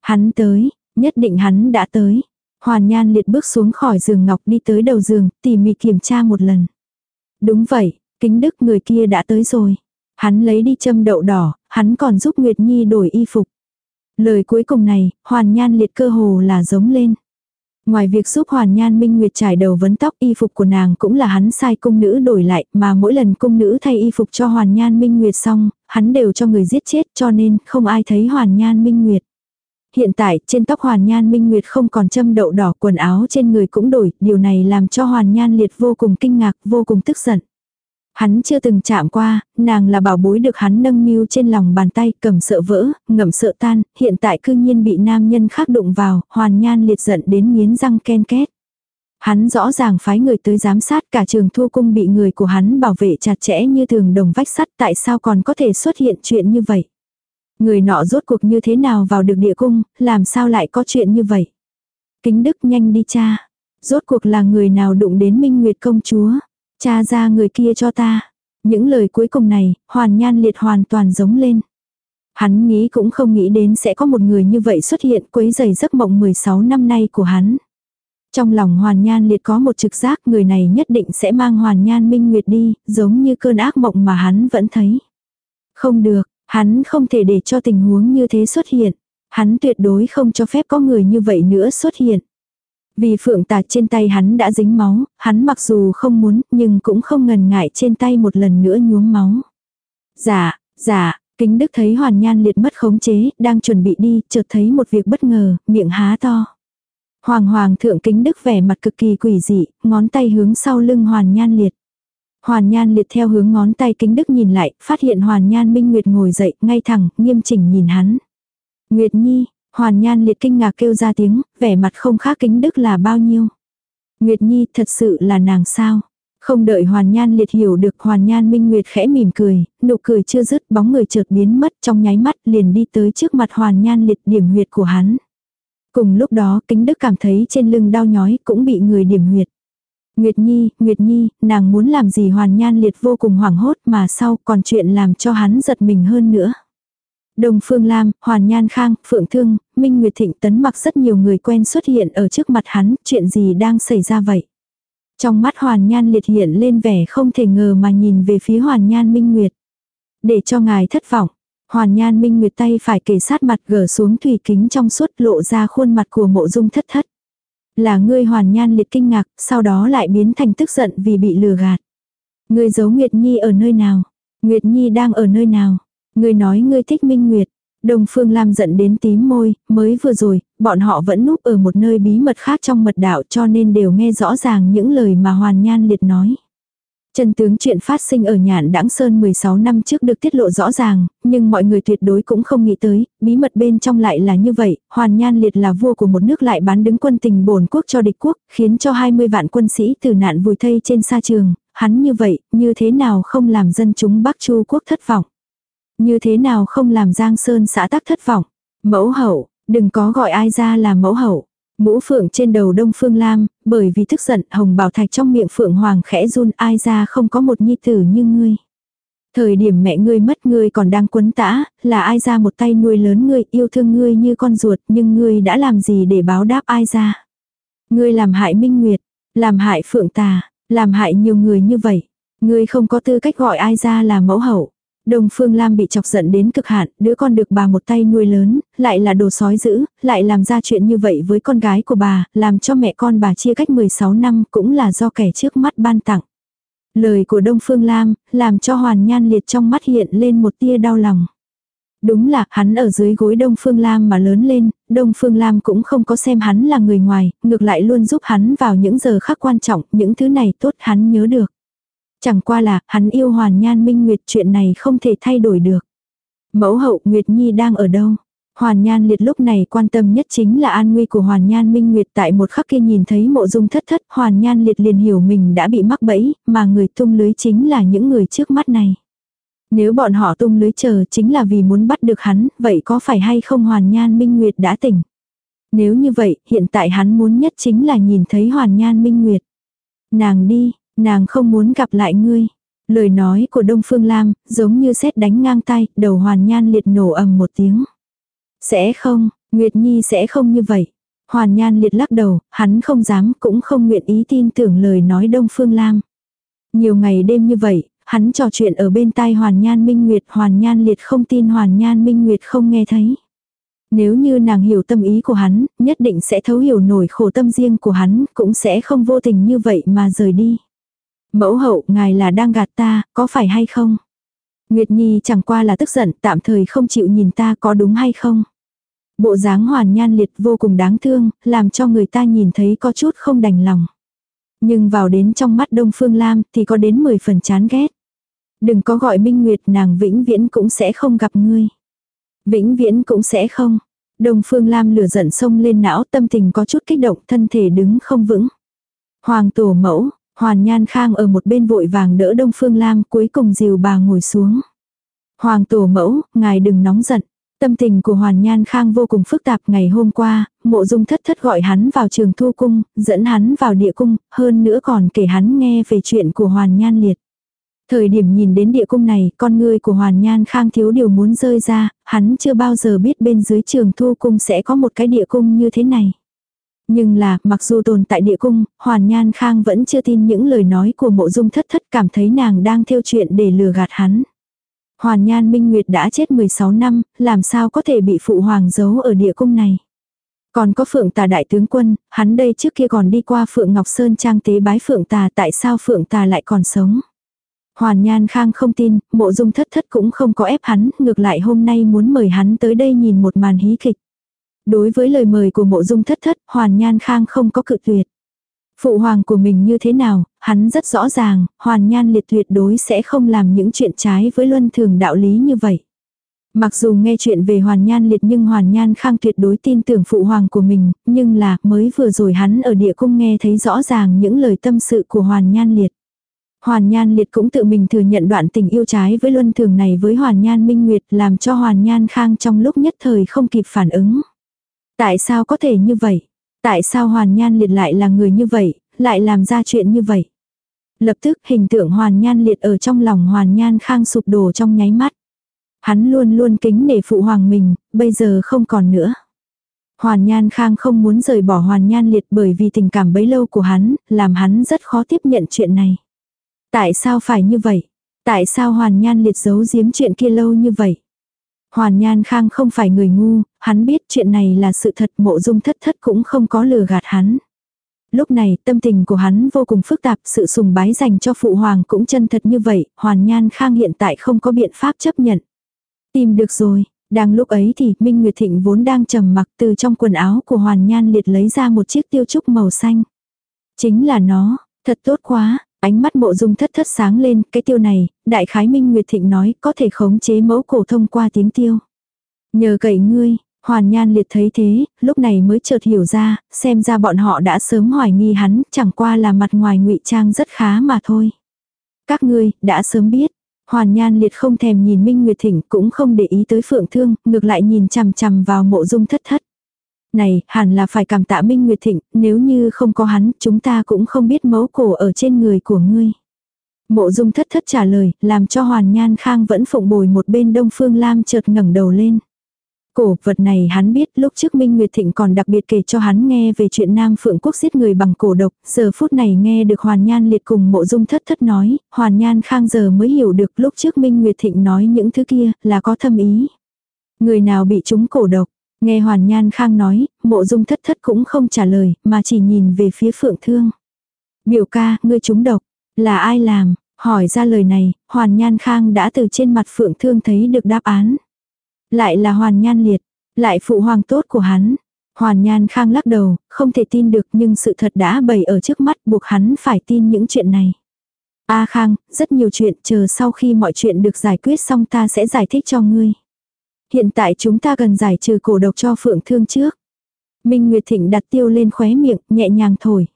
[SPEAKER 1] Hắn tới, nhất định hắn đã tới. Hoàn Nhan liệt bước xuống khỏi giường ngọc đi tới đầu giường, tỉ mỉ kiểm tra một lần. Đúng vậy, kính đức người kia đã tới rồi. Hắn lấy đi châm đậu đỏ, hắn còn giúp Nguyệt Nhi đổi y phục. Lời cuối cùng này, Hoàn Nhan liệt cơ hồ là giống lên. Ngoài việc giúp Hoàn Nhan Minh Nguyệt trải đầu vấn tóc y phục của nàng cũng là hắn sai cung nữ đổi lại mà mỗi lần cung nữ thay y phục cho Hoàn Nhan Minh Nguyệt xong, hắn đều cho người giết chết cho nên không ai thấy Hoàn Nhan Minh Nguyệt. Hiện tại trên tóc Hoàn Nhan Minh Nguyệt không còn châm đậu đỏ quần áo trên người cũng đổi, điều này làm cho Hoàn Nhan Liệt vô cùng kinh ngạc, vô cùng tức giận. Hắn chưa từng chạm qua, nàng là bảo bối được hắn nâng niu trên lòng bàn tay, cầm sợ vỡ, ngậm sợ tan, hiện tại cư nhiên bị nam nhân khác đụng vào, hoàn nhan liệt giận đến nghiến răng ken két. Hắn rõ ràng phái người tới giám sát cả trường thu cung bị người của hắn bảo vệ chặt chẽ như thường đồng vách sắt tại sao còn có thể xuất hiện chuyện như vậy. Người nọ rốt cuộc như thế nào vào được địa cung, làm sao lại có chuyện như vậy. Kính đức nhanh đi cha. Rốt cuộc là người nào đụng đến Minh Nguyệt công chúa. Cha ra người kia cho ta. Những lời cuối cùng này, hoàn nhan liệt hoàn toàn giống lên. Hắn nghĩ cũng không nghĩ đến sẽ có một người như vậy xuất hiện quấy giày giấc mộng 16 năm nay của hắn. Trong lòng hoàn nhan liệt có một trực giác người này nhất định sẽ mang hoàn nhan minh nguyệt đi, giống như cơn ác mộng mà hắn vẫn thấy. Không được, hắn không thể để cho tình huống như thế xuất hiện. Hắn tuyệt đối không cho phép có người như vậy nữa xuất hiện. Vì phượng tà trên tay hắn đã dính máu, hắn mặc dù không muốn, nhưng cũng không ngần ngại trên tay một lần nữa nhuốm máu. Dạ, dạ, kính đức thấy hoàn nhan liệt mất khống chế, đang chuẩn bị đi, chợt thấy một việc bất ngờ, miệng há to. Hoàng hoàng thượng kính đức vẻ mặt cực kỳ quỷ dị, ngón tay hướng sau lưng hoàn nhan liệt. Hoàn nhan liệt theo hướng ngón tay kính đức nhìn lại, phát hiện hoàn nhan minh nguyệt ngồi dậy, ngay thẳng, nghiêm chỉnh nhìn hắn. Nguyệt nhi, Hoàn Nhan liệt kinh ngạc kêu ra tiếng, vẻ mặt không khác kính đức là bao nhiêu. Nguyệt Nhi thật sự là nàng sao? Không đợi Hoàn Nhan liệt hiểu được Hoàn Nhan Minh Nguyệt khẽ mỉm cười, nụ cười chưa dứt bóng người chợt biến mất trong nháy mắt liền đi tới trước mặt Hoàn Nhan liệt điểm huyệt của hắn. Cùng lúc đó kính đức cảm thấy trên lưng đau nhói cũng bị người điểm huyệt. Nguyệt Nhi, Nguyệt Nhi, nàng muốn làm gì Hoàn Nhan liệt vô cùng hoảng hốt mà sau còn chuyện làm cho hắn giật mình hơn nữa. Đồng Phương Lam, Hoàn Nhan Khang, Phượng Thương, Minh Nguyệt Thịnh tấn mặc rất nhiều người quen xuất hiện ở trước mặt hắn, chuyện gì đang xảy ra vậy? Trong mắt Hoàn Nhan liệt hiện lên vẻ không thể ngờ mà nhìn về phía Hoàn Nhan Minh Nguyệt. Để cho ngài thất vọng, Hoàn Nhan Minh Nguyệt tay phải kề sát mặt gỡ xuống thủy kính trong suốt lộ ra khuôn mặt của mộ dung thất thất. Là ngươi Hoàn Nhan liệt kinh ngạc, sau đó lại biến thành tức giận vì bị lừa gạt. Ngươi giấu Nguyệt Nhi ở nơi nào? Nguyệt Nhi đang ở nơi nào? Ngươi nói ngươi thích Minh Nguyệt. Đông Phương Lam giận đến tím môi, mới vừa rồi, bọn họ vẫn núp ở một nơi bí mật khác trong mật đạo cho nên đều nghe rõ ràng những lời mà Hoàn Nhan Liệt nói. Chân tướng chuyện phát sinh ở nhạn đãng sơn 16 năm trước được tiết lộ rõ ràng, nhưng mọi người tuyệt đối cũng không nghĩ tới, bí mật bên trong lại là như vậy, hoàn nhan liệt là vua của một nước lại bán đứng quân tình bổn quốc cho địch quốc, khiến cho 20 vạn quân sĩ từ nạn vùi thây trên sa trường, hắn như vậy, như thế nào không làm dân chúng Bắc Chu quốc thất vọng. Như thế nào không làm Giang Sơn xã tắc thất vọng. Mẫu hậu, đừng có gọi ai ra là mẫu hậu. Mũ phượng trên đầu đông phương lam, bởi vì tức giận hồng bảo thạch trong miệng phượng hoàng khẽ run ai ra không có một nhi tử như ngươi. Thời điểm mẹ ngươi mất ngươi còn đang quấn tã, là ai ra một tay nuôi lớn ngươi yêu thương ngươi như con ruột nhưng ngươi đã làm gì để báo đáp ai ra. Ngươi làm hại minh nguyệt, làm hại phượng tà, làm hại nhiều người như vậy. Ngươi không có tư cách gọi ai ra là mẫu hậu. Đồng Phương Lam bị chọc giận đến cực hạn, đứa con được bà một tay nuôi lớn, lại là đồ sói dữ, lại làm ra chuyện như vậy với con gái của bà, làm cho mẹ con bà chia cách 16 năm cũng là do kẻ trước mắt ban tặng. Lời của Đông Phương Lam, làm cho Hoàn Nhan Liệt trong mắt hiện lên một tia đau lòng. Đúng là hắn ở dưới gối Đông Phương Lam mà lớn lên, Đông Phương Lam cũng không có xem hắn là người ngoài, ngược lại luôn giúp hắn vào những giờ khắc quan trọng, những thứ này tốt hắn nhớ được. Chẳng qua là, hắn yêu Hoàn Nhan Minh Nguyệt chuyện này không thể thay đổi được. Mẫu hậu Nguyệt Nhi đang ở đâu? Hoàn Nhan Liệt lúc này quan tâm nhất chính là an nguy của Hoàn Nhan Minh Nguyệt tại một khắc kia nhìn thấy mộ dung thất thất, Hoàn Nhan Liệt liền hiểu mình đã bị mắc bẫy, mà người tung lưới chính là những người trước mắt này. Nếu bọn họ tung lưới chờ chính là vì muốn bắt được hắn, vậy có phải hay không Hoàn Nhan Minh Nguyệt đã tỉnh? Nếu như vậy, hiện tại hắn muốn nhất chính là nhìn thấy Hoàn Nhan Minh Nguyệt. Nàng đi, Nàng không muốn gặp lại ngươi. Lời nói của Đông Phương Lam, giống như sét đánh ngang tay, đầu Hoàn Nhan liệt nổ ầm một tiếng. Sẽ không, Nguyệt Nhi sẽ không như vậy. Hoàn Nhan liệt lắc đầu, hắn không dám cũng không nguyện ý tin tưởng lời nói Đông Phương Lam. Nhiều ngày đêm như vậy, hắn trò chuyện ở bên tai Hoàn Nhan Minh Nguyệt, Hoàn Nhan liệt không tin Hoàn Nhan Minh Nguyệt không nghe thấy. Nếu như nàng hiểu tâm ý của hắn, nhất định sẽ thấu hiểu nổi khổ tâm riêng của hắn, cũng sẽ không vô tình như vậy mà rời đi. Mẫu hậu, ngài là đang gạt ta, có phải hay không? Nguyệt Nhi chẳng qua là tức giận, tạm thời không chịu nhìn ta có đúng hay không? Bộ dáng hoàn nhan liệt vô cùng đáng thương, làm cho người ta nhìn thấy có chút không đành lòng. Nhưng vào đến trong mắt Đông Phương Lam thì có đến 10 phần chán ghét. Đừng có gọi Minh Nguyệt nàng vĩnh viễn cũng sẽ không gặp ngươi. Vĩnh viễn cũng sẽ không. Đông Phương Lam lửa giận sông lên não tâm tình có chút kích động thân thể đứng không vững. Hoàng tổ mẫu, Hoàn Nhan Khang ở một bên vội vàng đỡ Đông Phương Lam cuối cùng dìu bà ngồi xuống. Hoàng tổ mẫu, ngài đừng nóng giận. Tâm tình của Hoàn Nhan Khang vô cùng phức tạp ngày hôm qua, mộ dung thất thất gọi hắn vào trường thu cung, dẫn hắn vào địa cung, hơn nữa còn kể hắn nghe về chuyện của Hoàn Nhan Liệt. Thời điểm nhìn đến địa cung này, con người của Hoàn Nhan Khang thiếu điều muốn rơi ra, hắn chưa bao giờ biết bên dưới trường thu cung sẽ có một cái địa cung như thế này. Nhưng là, mặc dù tồn tại địa cung, Hoàn Nhan Khang vẫn chưa tin những lời nói của mộ dung thất thất cảm thấy nàng đang theo chuyện để lừa gạt hắn. Hoàn Nhan Minh Nguyệt đã chết 16 năm, làm sao có thể bị phụ hoàng giấu ở địa cung này. Còn có Phượng Tà đại tướng quân, hắn đây trước kia còn đi qua Phượng Ngọc Sơn trang tế bái Phượng Tà tại sao Phượng Tà lại còn sống. Hoàn Nhan Khang không tin, mộ dung thất thất cũng không có ép hắn, ngược lại hôm nay muốn mời hắn tới đây nhìn một màn hí kịch. Đối với lời mời của mộ dung thất thất, Hoàn Nhan Khang không có cự tuyệt. Phụ hoàng của mình như thế nào, hắn rất rõ ràng, Hoàn Nhan liệt tuyệt đối sẽ không làm những chuyện trái với luân thường đạo lý như vậy. Mặc dù nghe chuyện về Hoàn Nhan liệt nhưng Hoàn Nhan Khang tuyệt đối tin tưởng phụ hoàng của mình, nhưng là mới vừa rồi hắn ở địa cung nghe thấy rõ ràng những lời tâm sự của Hoàn Nhan liệt. Hoàn Nhan Liệt cũng tự mình thừa nhận đoạn tình yêu trái với luân thường này với Hoàn Nhan Minh Nguyệt làm cho Hoàn Nhan Khang trong lúc nhất thời không kịp phản ứng. Tại sao có thể như vậy? Tại sao Hoàn Nhan Liệt lại là người như vậy, lại làm ra chuyện như vậy? Lập tức hình tượng Hoàn Nhan Liệt ở trong lòng Hoàn Nhan Khang sụp đổ trong nháy mắt. Hắn luôn luôn kính nể phụ hoàng mình, bây giờ không còn nữa. Hoàn Nhan Khang không muốn rời bỏ Hoàn Nhan Liệt bởi vì tình cảm bấy lâu của hắn, làm hắn rất khó tiếp nhận chuyện này. Tại sao phải như vậy? Tại sao Hoàn Nhan Liệt giấu giếm chuyện kia lâu như vậy? Hoàn Nhan Khang không phải người ngu, hắn biết chuyện này là sự thật mộ dung thất thất cũng không có lừa gạt hắn. Lúc này tâm tình của hắn vô cùng phức tạp, sự sùng bái dành cho phụ hoàng cũng chân thật như vậy, Hoàn Nhan Khang hiện tại không có biện pháp chấp nhận. Tìm được rồi, đang lúc ấy thì Minh Nguyệt Thịnh vốn đang trầm mặc từ trong quần áo của Hoàn Nhan liệt lấy ra một chiếc tiêu trúc màu xanh. Chính là nó, thật tốt quá, Ánh mắt mộ dung thất thất sáng lên, cái tiêu này, đại khái Minh Nguyệt Thịnh nói có thể khống chế mẫu cổ thông qua tiếng tiêu. Nhờ cậy ngươi, Hoàn Nhan liệt thấy thế, lúc này mới chợt hiểu ra, xem ra bọn họ đã sớm hoài nghi hắn, chẳng qua là mặt ngoài ngụy trang rất khá mà thôi. Các ngươi, đã sớm biết. Hoàn Nhan liệt không thèm nhìn Minh Nguyệt Thịnh cũng không để ý tới Phượng Thương, ngược lại nhìn chằm chằm vào mộ dung thất thất. Này, hẳn là phải cảm tạ Minh Nguyệt Thịnh, nếu như không có hắn, chúng ta cũng không biết mấu cổ ở trên người của ngươi. Mộ dung thất thất trả lời, làm cho Hoàn Nhan Khang vẫn phụng bồi một bên Đông Phương Lam chợt ngẩng đầu lên. Cổ vật này hắn biết lúc trước Minh Nguyệt Thịnh còn đặc biệt kể cho hắn nghe về chuyện Nam Phượng Quốc giết người bằng cổ độc, giờ phút này nghe được Hoàn Nhan liệt cùng mộ dung thất thất nói, Hoàn Nhan Khang giờ mới hiểu được lúc trước Minh Nguyệt Thịnh nói những thứ kia là có thâm ý. Người nào bị chúng cổ độc, nghe Hoàn Nhan Khang nói, mộ dung thất thất cũng không trả lời, mà chỉ nhìn về phía Phượng Thương. Biểu ca, ngươi trúng độc, là ai làm? Hỏi ra lời này, Hoàn Nhan Khang đã từ trên mặt Phượng Thương thấy được đáp án. Lại là hoàn nhan liệt, lại phụ hoàng tốt của hắn. Hoàn nhan khang lắc đầu, không thể tin được nhưng sự thật đã bày ở trước mắt buộc hắn phải tin những chuyện này. A khang, rất nhiều chuyện chờ sau khi mọi chuyện được giải quyết xong ta sẽ giải thích cho ngươi. Hiện tại chúng ta cần giải trừ cổ độc cho phượng thương trước. Minh Nguyệt Thịnh đặt tiêu lên khóe miệng, nhẹ nhàng thổi.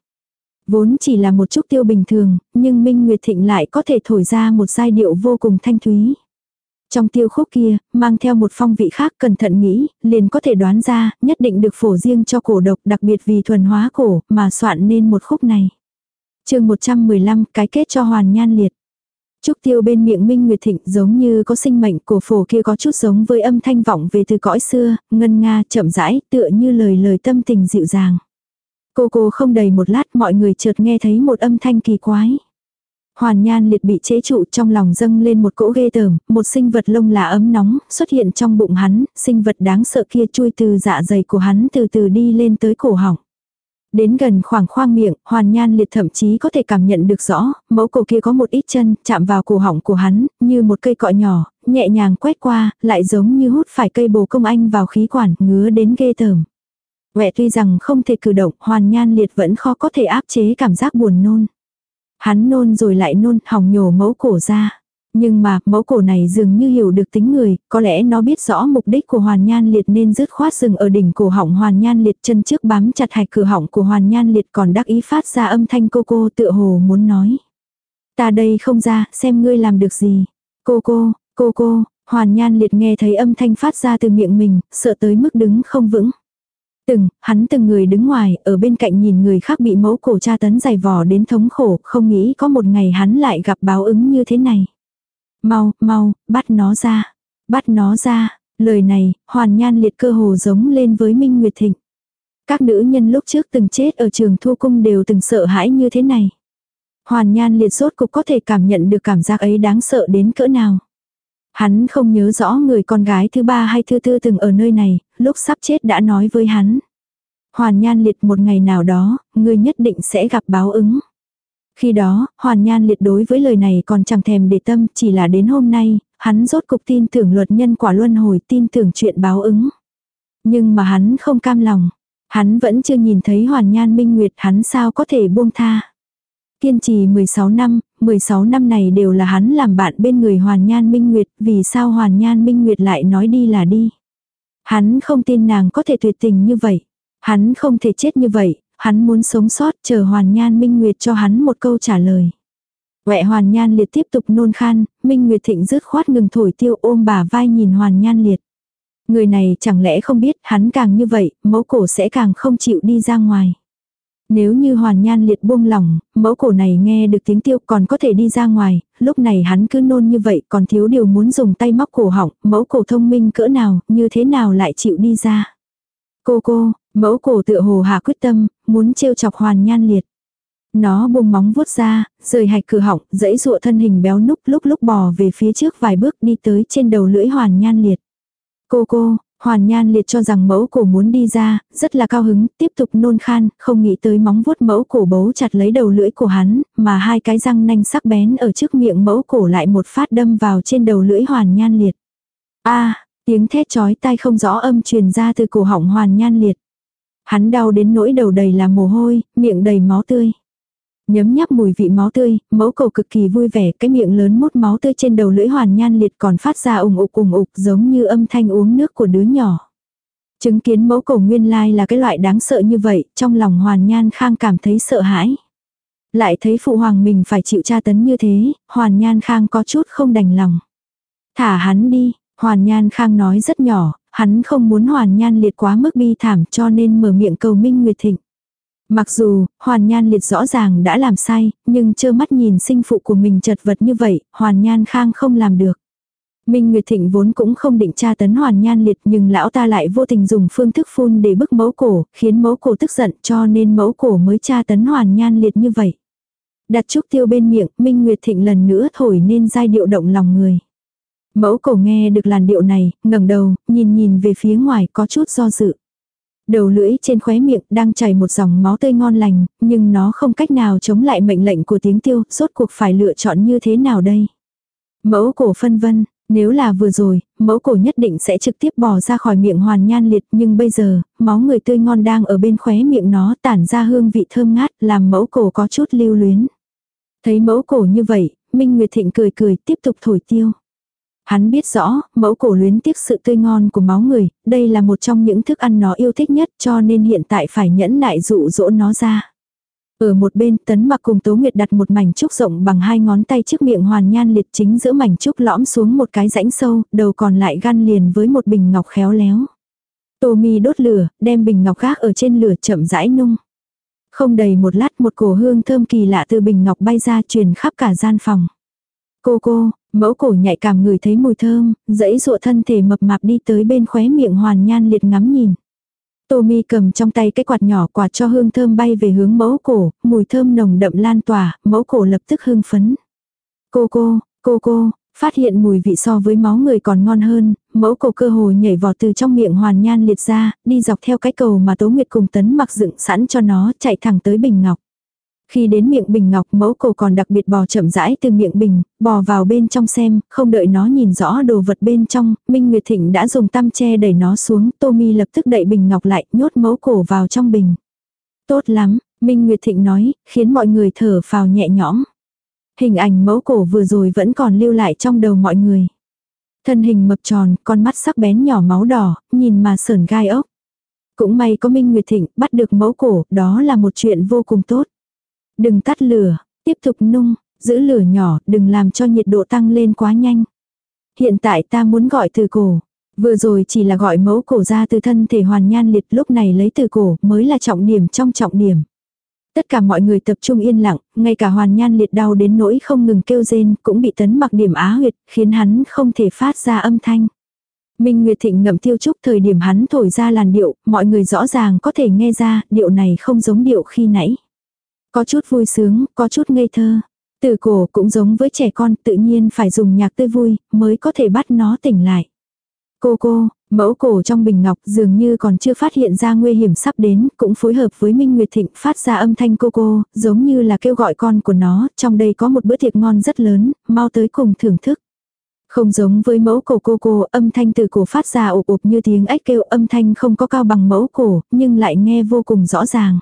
[SPEAKER 1] Vốn chỉ là một chút tiêu bình thường, nhưng Minh Nguyệt Thịnh lại có thể thổi ra một giai điệu vô cùng thanh thúy. Trong tiêu khúc kia, mang theo một phong vị khác cẩn thận nghĩ, liền có thể đoán ra, nhất định được phổ riêng cho cổ độc đặc biệt vì thuần hóa cổ, mà soạn nên một khúc này. chương 115, cái kết cho hoàn nhan liệt. Trúc tiêu bên miệng Minh Nguyệt Thịnh giống như có sinh mệnh cổ phổ kia có chút giống với âm thanh vọng về từ cõi xưa, ngân nga chậm rãi tựa như lời lời tâm tình dịu dàng. Cô cô không đầy một lát mọi người chợt nghe thấy một âm thanh kỳ quái. Hoàn nhan liệt bị chế trụ trong lòng dâng lên một cỗ ghê tởm, một sinh vật lông lá ấm nóng, xuất hiện trong bụng hắn, sinh vật đáng sợ kia chui từ dạ dày của hắn từ từ đi lên tới cổ họng. Đến gần khoảng khoang miệng, hoàn nhan liệt thậm chí có thể cảm nhận được rõ, mẫu cổ kia có một ít chân, chạm vào cổ họng của hắn, như một cây cọ nhỏ, nhẹ nhàng quét qua, lại giống như hút phải cây bồ công anh vào khí quản, ngứa đến ghê tởm. Quẹ tuy rằng không thể cử động, hoàn nhan liệt vẫn khó có thể áp chế cảm giác buồn nôn. Hắn nôn rồi lại nôn, hỏng nhổ mẫu cổ ra. Nhưng mà, mẫu cổ này dường như hiểu được tính người, có lẽ nó biết rõ mục đích của hoàn nhan liệt nên dứt khoát dừng ở đỉnh cổ họng hoàn nhan liệt chân trước bám chặt hạch cửa họng của hoàn nhan liệt còn đắc ý phát ra âm thanh cô cô tựa hồ muốn nói. Ta đây không ra, xem ngươi làm được gì. Cô cô, cô cô, hoàn nhan liệt nghe thấy âm thanh phát ra từ miệng mình, sợ tới mức đứng không vững. Từng, hắn từng người đứng ngoài, ở bên cạnh nhìn người khác bị mẫu cổ tra tấn dày vò đến thống khổ, không nghĩ có một ngày hắn lại gặp báo ứng như thế này. Mau, mau, bắt nó ra. Bắt nó ra. Lời này, hoàn nhan liệt cơ hồ giống lên với Minh Nguyệt Thịnh. Các nữ nhân lúc trước từng chết ở trường thu cung đều từng sợ hãi như thế này. Hoàn nhan liệt rốt cục có thể cảm nhận được cảm giác ấy đáng sợ đến cỡ nào. Hắn không nhớ rõ người con gái thứ ba hay thứ tư từng ở nơi này, lúc sắp chết đã nói với hắn. Hoàn nhan liệt một ngày nào đó, ngươi nhất định sẽ gặp báo ứng. Khi đó, hoàn nhan liệt đối với lời này còn chẳng thèm để tâm, chỉ là đến hôm nay, hắn rốt cục tin tưởng luật nhân quả luân hồi, tin tưởng chuyện báo ứng. Nhưng mà hắn không cam lòng. Hắn vẫn chưa nhìn thấy hoàn nhan minh nguyệt hắn sao có thể buông tha. Kiên trì 16 năm, 16 năm này đều là hắn làm bạn bên người Hoàn Nhan Minh Nguyệt, vì sao Hoàn Nhan Minh Nguyệt lại nói đi là đi. Hắn không tin nàng có thể tuyệt tình như vậy. Hắn không thể chết như vậy, hắn muốn sống sót chờ Hoàn Nhan Minh Nguyệt cho hắn một câu trả lời. Quẹ Hoàn Nhan Liệt tiếp tục nôn khan, Minh Nguyệt Thịnh rứt khoát ngừng thổi tiêu ôm bà vai nhìn Hoàn Nhan Liệt. Người này chẳng lẽ không biết hắn càng như vậy, mẫu cổ sẽ càng không chịu đi ra ngoài. Nếu như hoàn nhan liệt buông lỏng, mẫu cổ này nghe được tiếng tiêu còn có thể đi ra ngoài, lúc này hắn cứ nôn như vậy còn thiếu điều muốn dùng tay móc cổ họng, mẫu cổ thông minh cỡ nào, như thế nào lại chịu đi ra. Cô cô, mẫu cổ tựa hồ hạ quyết tâm, muốn trêu chọc hoàn nhan liệt. Nó buông móng vuốt ra, rời hạch cửa họng, dẫy dụa thân hình béo núc lúc lúc bò về phía trước vài bước đi tới trên đầu lưỡi hoàn nhan liệt. Cô cô, Hoàn Nhan liệt cho rằng mẫu cổ muốn đi ra, rất là cao hứng, tiếp tục nôn khan, không nghĩ tới móng vuốt mẫu cổ bấu chặt lấy đầu lưỡi của hắn, mà hai cái răng nanh sắc bén ở trước miệng mẫu cổ lại một phát đâm vào trên đầu lưỡi Hoàn Nhan liệt. a tiếng thét chói tai không rõ âm truyền ra từ cổ họng Hoàn Nhan liệt. Hắn đau đến nỗi đầu đầy là mồ hôi, miệng đầy máu tươi. Nhấm nháp mùi vị máu tươi, mẫu cầu cực kỳ vui vẻ, cái miệng lớn mút máu tươi trên đầu lưỡi hoàn nhan liệt còn phát ra ủng ục ủng ục giống như âm thanh uống nước của đứa nhỏ. Chứng kiến mẫu cầu nguyên lai là cái loại đáng sợ như vậy, trong lòng hoàn nhan khang cảm thấy sợ hãi. Lại thấy phụ hoàng mình phải chịu tra tấn như thế, hoàn nhan khang có chút không đành lòng. Thả hắn đi, hoàn nhan khang nói rất nhỏ, hắn không muốn hoàn nhan liệt quá mức bi thảm cho nên mở miệng cầu Minh Nguyệt Thịnh. Mặc dù, Hoàn Nhan Liệt rõ ràng đã làm sai, nhưng trơ mắt nhìn sinh phụ của mình chật vật như vậy, Hoàn Nhan Khang không làm được. Minh Nguyệt Thịnh vốn cũng không định tra tấn Hoàn Nhan Liệt nhưng lão ta lại vô tình dùng phương thức phun để bức mẫu cổ, khiến mẫu cổ tức giận cho nên mẫu cổ mới tra tấn Hoàn Nhan Liệt như vậy. Đặt trúc tiêu bên miệng, Minh Nguyệt Thịnh lần nữa thổi nên giai điệu động lòng người. Mẫu cổ nghe được làn điệu này, ngẩng đầu, nhìn nhìn về phía ngoài có chút do dự. Đầu lưỡi trên khóe miệng đang chảy một dòng máu tươi ngon lành, nhưng nó không cách nào chống lại mệnh lệnh của tiếng tiêu, rốt cuộc phải lựa chọn như thế nào đây. Mẫu cổ phân vân, nếu là vừa rồi, mẫu cổ nhất định sẽ trực tiếp bỏ ra khỏi miệng hoàn nhan liệt nhưng bây giờ, máu người tươi ngon đang ở bên khóe miệng nó tản ra hương vị thơm ngát làm mẫu cổ có chút lưu luyến. Thấy mẫu cổ như vậy, Minh Nguyệt Thịnh cười cười tiếp tục thổi tiêu. Hắn biết rõ, mẫu cổ luyến tiếc sự tươi ngon của máu người, đây là một trong những thức ăn nó yêu thích nhất cho nên hiện tại phải nhẫn nại dụ dỗ nó ra. Ở một bên tấn mặc cùng Tố Nguyệt đặt một mảnh trúc rộng bằng hai ngón tay trước miệng hoàn nhan liệt chính giữa mảnh trúc lõm xuống một cái rãnh sâu, đầu còn lại găn liền với một bình ngọc khéo léo. Tô mi đốt lửa, đem bình ngọc gác ở trên lửa chậm rãi nung. Không đầy một lát một cổ hương thơm kỳ lạ từ bình ngọc bay ra truyền khắp cả gian phòng. Cô cô, Mẫu cổ nhạy cảm người thấy mùi thơm, dẫy dụa thân thể mập mạp đi tới bên khóe miệng hoàn nhan liệt ngắm nhìn. Tô mi cầm trong tay cái quạt nhỏ quạt cho hương thơm bay về hướng mẫu cổ, mùi thơm nồng đậm lan tỏa, mẫu cổ lập tức hưng phấn. Cô cô, cô cô, phát hiện mùi vị so với máu người còn ngon hơn, mẫu cổ cơ hồ nhảy vọt từ trong miệng hoàn nhan liệt ra, đi dọc theo cái cầu mà Tố Nguyệt cùng tấn mặc dựng sẵn cho nó, chạy thẳng tới bình ngọc. Khi đến miệng bình ngọc mẫu cổ còn đặc biệt bò chậm rãi từ miệng bình, bò vào bên trong xem, không đợi nó nhìn rõ đồ vật bên trong, Minh Nguyệt Thịnh đã dùng tăm che đẩy nó xuống, Tô Mi lập tức đẩy bình ngọc lại, nhốt mẫu cổ vào trong bình. Tốt lắm, Minh Nguyệt Thịnh nói, khiến mọi người thở phào nhẹ nhõm. Hình ảnh mẫu cổ vừa rồi vẫn còn lưu lại trong đầu mọi người. Thân hình mập tròn, con mắt sắc bén nhỏ máu đỏ, nhìn mà sờn gai ốc. Cũng may có Minh Nguyệt Thịnh bắt được mẫu cổ, đó là một chuyện vô cùng tốt. Đừng tắt lửa, tiếp tục nung, giữ lửa nhỏ, đừng làm cho nhiệt độ tăng lên quá nhanh. Hiện tại ta muốn gọi từ cổ. Vừa rồi chỉ là gọi mẫu cổ ra từ thân thể hoàn nhan liệt lúc này lấy từ cổ mới là trọng điểm trong trọng điểm. Tất cả mọi người tập trung yên lặng, ngay cả hoàn nhan liệt đau đến nỗi không ngừng kêu rên cũng bị tấn mặc điểm á huyệt, khiến hắn không thể phát ra âm thanh. Minh Nguyệt Thịnh ngậm tiêu trúc thời điểm hắn thổi ra làn điệu, mọi người rõ ràng có thể nghe ra, điệu này không giống điệu khi nãy. Có chút vui sướng, có chút ngây thơ. Từ cổ cũng giống với trẻ con tự nhiên phải dùng nhạc tươi vui mới có thể bắt nó tỉnh lại. Cô cô, mẫu cổ trong bình ngọc dường như còn chưa phát hiện ra nguy hiểm sắp đến, cũng phối hợp với Minh Nguyệt Thịnh phát ra âm thanh cô cô, giống như là kêu gọi con của nó, trong đây có một bữa tiệc ngon rất lớn, mau tới cùng thưởng thức. Không giống với mẫu cổ cô cô, âm thanh từ cổ phát ra ộp ộp như tiếng ếch kêu âm thanh không có cao bằng mẫu cổ, nhưng lại nghe vô cùng rõ ràng.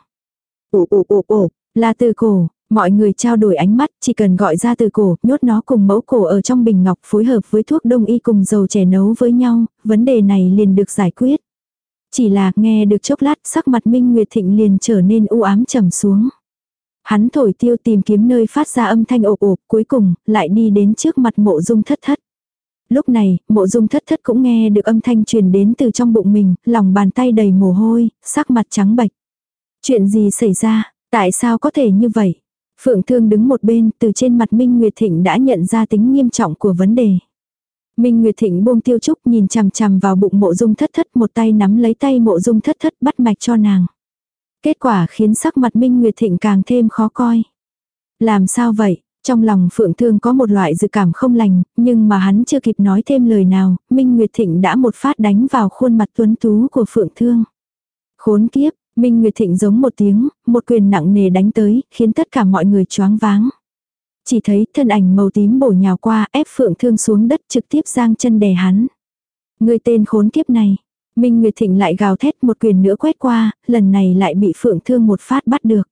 [SPEAKER 1] Ồ ồ ồ ồ, là từ cổ, mọi người trao đổi ánh mắt, chỉ cần gọi ra từ cổ, nhốt nó cùng mẫu cổ ở trong bình ngọc phối hợp với thuốc đông y cùng dầu trẻ nấu với nhau, vấn đề này liền được giải quyết. Chỉ là nghe được chốc lát sắc mặt Minh Nguyệt Thịnh liền trở nên u ám trầm xuống. Hắn thổi tiêu tìm kiếm nơi phát ra âm thanh ộp ộp cuối cùng lại đi đến trước mặt mộ dung thất thất. Lúc này, mộ dung thất thất cũng nghe được âm thanh truyền đến từ trong bụng mình, lòng bàn tay đầy mồ hôi, sắc mặt trắng bệch. Chuyện gì xảy ra, Tại sao có thể như vậy? Phượng Thương đứng một bên, từ trên mặt Minh Nguyệt Thịnh đã nhận ra tính nghiêm trọng của vấn đề. Minh Nguyệt Thịnh buông tiêu trúc nhìn chằm chằm vào bụng mộ dung thất thất một tay nắm lấy tay mộ dung thất thất bắt mạch cho nàng. Kết quả khiến sắc mặt Minh Nguyệt Thịnh càng thêm khó coi. Làm sao vậy? Trong lòng Phượng Thương có một loại dự cảm không lành, nhưng mà hắn chưa kịp nói thêm lời nào, Minh Nguyệt Thịnh đã một phát đánh vào khuôn mặt tuấn tú của Phượng Thương. Khốn kiếp, Minh Nguyệt Thịnh giống một tiếng, một quyền nặng nề đánh tới, khiến tất cả mọi người choáng váng. Chỉ thấy thân ảnh màu tím bổ nhào qua ép Phượng Thương xuống đất trực tiếp giang chân đè hắn. Người tên khốn kiếp này. Minh Nguyệt Thịnh lại gào thét một quyền nữa quét qua, lần này lại bị Phượng Thương một phát bắt được.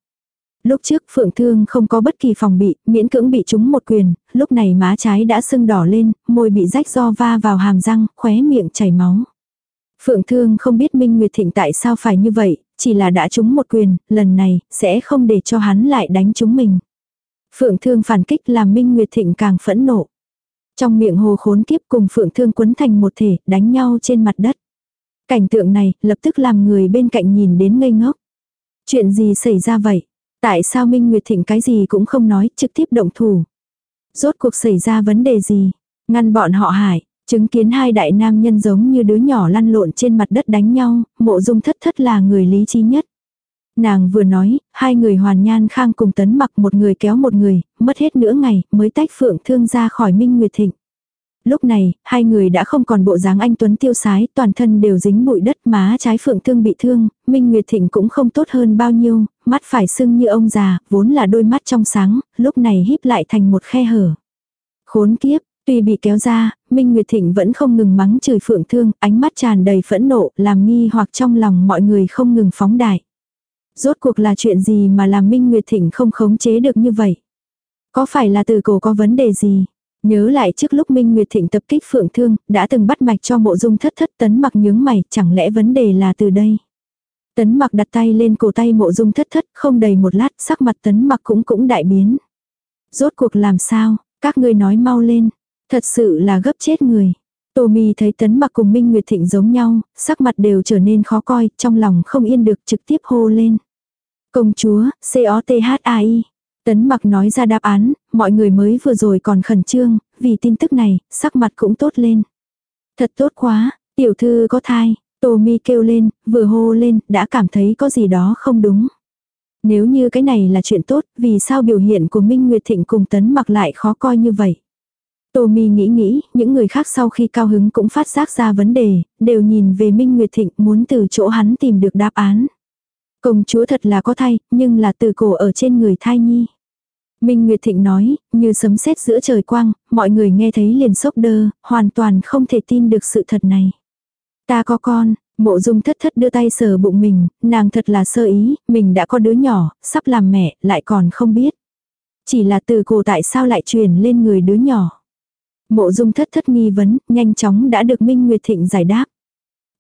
[SPEAKER 1] Lúc trước Phượng Thương không có bất kỳ phòng bị, miễn cưỡng bị trúng một quyền, lúc này má trái đã sưng đỏ lên, môi bị rách do va vào hàm răng, khóe miệng chảy máu. Phượng Thương không biết Minh Nguyệt Thịnh tại sao phải như vậy, chỉ là đã trúng một quyền, lần này, sẽ không để cho hắn lại đánh chúng mình. Phượng Thương phản kích làm Minh Nguyệt Thịnh càng phẫn nộ. Trong miệng hồ khốn kiếp cùng Phượng Thương quấn thành một thể, đánh nhau trên mặt đất. Cảnh tượng này, lập tức làm người bên cạnh nhìn đến ngây ngốc. Chuyện gì xảy ra vậy? Tại sao Minh Nguyệt Thịnh cái gì cũng không nói, trực tiếp động thủ? Rốt cuộc xảy ra vấn đề gì? Ngăn bọn họ hại, chứng kiến hai đại nam nhân giống như đứa nhỏ lăn lộn trên mặt đất đánh nhau, mộ dung thất thất là người lý trí nhất. Nàng vừa nói, hai người hoàn nhan khang cùng tấn mặc một người kéo một người, mất hết nửa ngày mới tách phượng thương ra khỏi Minh Nguyệt Thịnh. Lúc này, hai người đã không còn bộ dáng anh Tuấn tiêu sái, toàn thân đều dính bụi đất má trái phượng thương bị thương, Minh Nguyệt Thịnh cũng không tốt hơn bao nhiêu, mắt phải sưng như ông già, vốn là đôi mắt trong sáng, lúc này híp lại thành một khe hở. Khốn kiếp, tuy bị kéo ra, Minh Nguyệt Thịnh vẫn không ngừng mắng chửi phượng thương, ánh mắt tràn đầy phẫn nộ, làm nghi hoặc trong lòng mọi người không ngừng phóng đại. Rốt cuộc là chuyện gì mà làm Minh Nguyệt Thịnh không khống chế được như vậy? Có phải là từ cổ có vấn đề gì? Nhớ lại trước lúc Minh Nguyệt Thịnh tập kích Phượng Thương, đã từng bắt mạch cho mộ dung thất thất tấn mặc nhướng mày, chẳng lẽ vấn đề là từ đây? Tấn mặc đặt tay lên cổ tay mộ dung thất thất, không đầy một lát, sắc mặt tấn mặc cũng cũng đại biến. Rốt cuộc làm sao, các ngươi nói mau lên, thật sự là gấp chết người. Tô Mi thấy tấn mặc cùng Minh Nguyệt Thịnh giống nhau, sắc mặt đều trở nên khó coi, trong lòng không yên được trực tiếp hô lên. Công chúa, C-O-T-H-A-I. Tấn mặc nói ra đáp án, mọi người mới vừa rồi còn khẩn trương, vì tin tức này, sắc mặt cũng tốt lên. Thật tốt quá, tiểu thư có thai, Tô Mi kêu lên, vừa hô lên, đã cảm thấy có gì đó không đúng. Nếu như cái này là chuyện tốt, vì sao biểu hiện của Minh Nguyệt Thịnh cùng Tấn mặc lại khó coi như vậy? Tommy nghĩ nghĩ, những người khác sau khi cao hứng cũng phát giác ra vấn đề, đều nhìn về Minh Nguyệt Thịnh muốn từ chỗ hắn tìm được đáp án. Công chúa thật là có thai, nhưng là từ cổ ở trên người thai nhi. Minh Nguyệt Thịnh nói, như sấm sét giữa trời quang, mọi người nghe thấy liền sốc đơ, hoàn toàn không thể tin được sự thật này. Ta có con, mộ dung thất thất đưa tay sờ bụng mình, nàng thật là sơ ý, mình đã có đứa nhỏ, sắp làm mẹ, lại còn không biết. Chỉ là từ cổ tại sao lại truyền lên người đứa nhỏ. Mộ dung thất thất nghi vấn, nhanh chóng đã được Minh Nguyệt Thịnh giải đáp.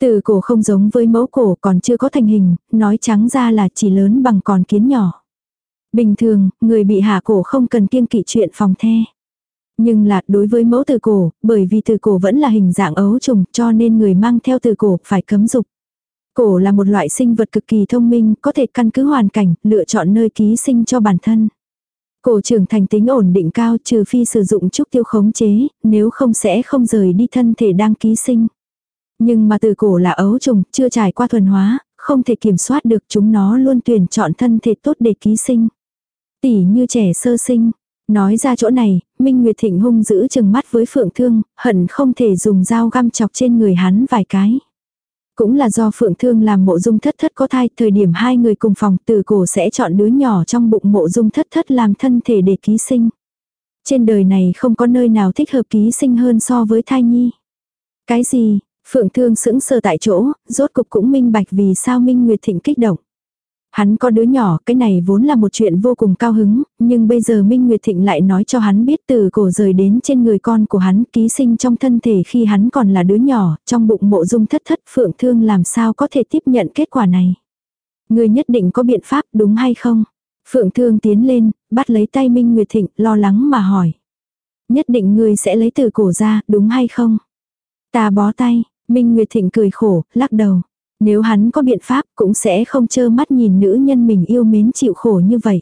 [SPEAKER 1] Từ cổ không giống với mẫu cổ còn chưa có thành hình, nói trắng ra là chỉ lớn bằng con kiến nhỏ. Bình thường, người bị hạ cổ không cần kiêng kỵ chuyện phòng the. Nhưng là đối với mẫu từ cổ, bởi vì từ cổ vẫn là hình dạng ấu trùng cho nên người mang theo từ cổ phải cấm dục. Cổ là một loại sinh vật cực kỳ thông minh, có thể căn cứ hoàn cảnh, lựa chọn nơi ký sinh cho bản thân. Cổ trưởng thành tính ổn định cao trừ phi sử dụng trúc tiêu khống chế, nếu không sẽ không rời đi thân thể đang ký sinh. Nhưng mà từ cổ là ấu trùng, chưa trải qua thuần hóa, không thể kiểm soát được chúng nó luôn tuyển chọn thân thể tốt để ký sinh. Tỉ như trẻ sơ sinh. Nói ra chỗ này, Minh Nguyệt Thịnh hung giữ chừng mắt với Phượng Thương, hận không thể dùng dao găm chọc trên người hắn vài cái. Cũng là do Phượng Thương làm mộ dung thất thất có thai, thời điểm hai người cùng phòng từ cổ sẽ chọn đứa nhỏ trong bụng mộ dung thất thất làm thân thể để ký sinh. Trên đời này không có nơi nào thích hợp ký sinh hơn so với thai nhi. Cái gì, Phượng Thương sững sờ tại chỗ, rốt cục cũng minh bạch vì sao Minh Nguyệt Thịnh kích động. Hắn có đứa nhỏ, cái này vốn là một chuyện vô cùng cao hứng, nhưng bây giờ Minh Nguyệt Thịnh lại nói cho hắn biết từ cổ rời đến trên người con của hắn ký sinh trong thân thể khi hắn còn là đứa nhỏ, trong bụng mộ dung thất thất phượng thương làm sao có thể tiếp nhận kết quả này. Người nhất định có biện pháp đúng hay không? Phượng thương tiến lên, bắt lấy tay Minh Nguyệt Thịnh, lo lắng mà hỏi. Nhất định ngươi sẽ lấy từ cổ ra, đúng hay không? Ta bó tay, Minh Nguyệt Thịnh cười khổ, lắc đầu. Nếu hắn có biện pháp cũng sẽ không chơ mắt nhìn nữ nhân mình yêu mến chịu khổ như vậy.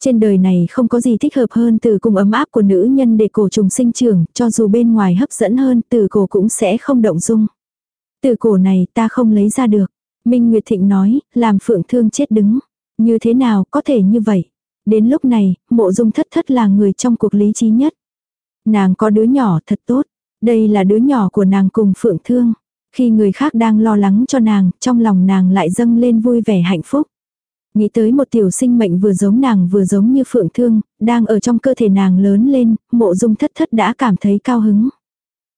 [SPEAKER 1] Trên đời này không có gì thích hợp hơn từ cùng ấm áp của nữ nhân để cổ trùng sinh trưởng, cho dù bên ngoài hấp dẫn hơn từ cổ cũng sẽ không động dung. Từ cổ này ta không lấy ra được. Minh Nguyệt Thịnh nói, làm phượng thương chết đứng. Như thế nào có thể như vậy? Đến lúc này, mộ dung thất thất là người trong cuộc lý trí nhất. Nàng có đứa nhỏ thật tốt. Đây là đứa nhỏ của nàng cùng phượng thương. Khi người khác đang lo lắng cho nàng, trong lòng nàng lại dâng lên vui vẻ hạnh phúc. Nghĩ tới một tiểu sinh mệnh vừa giống nàng vừa giống như phượng thương, đang ở trong cơ thể nàng lớn lên, mộ dung thất thất đã cảm thấy cao hứng.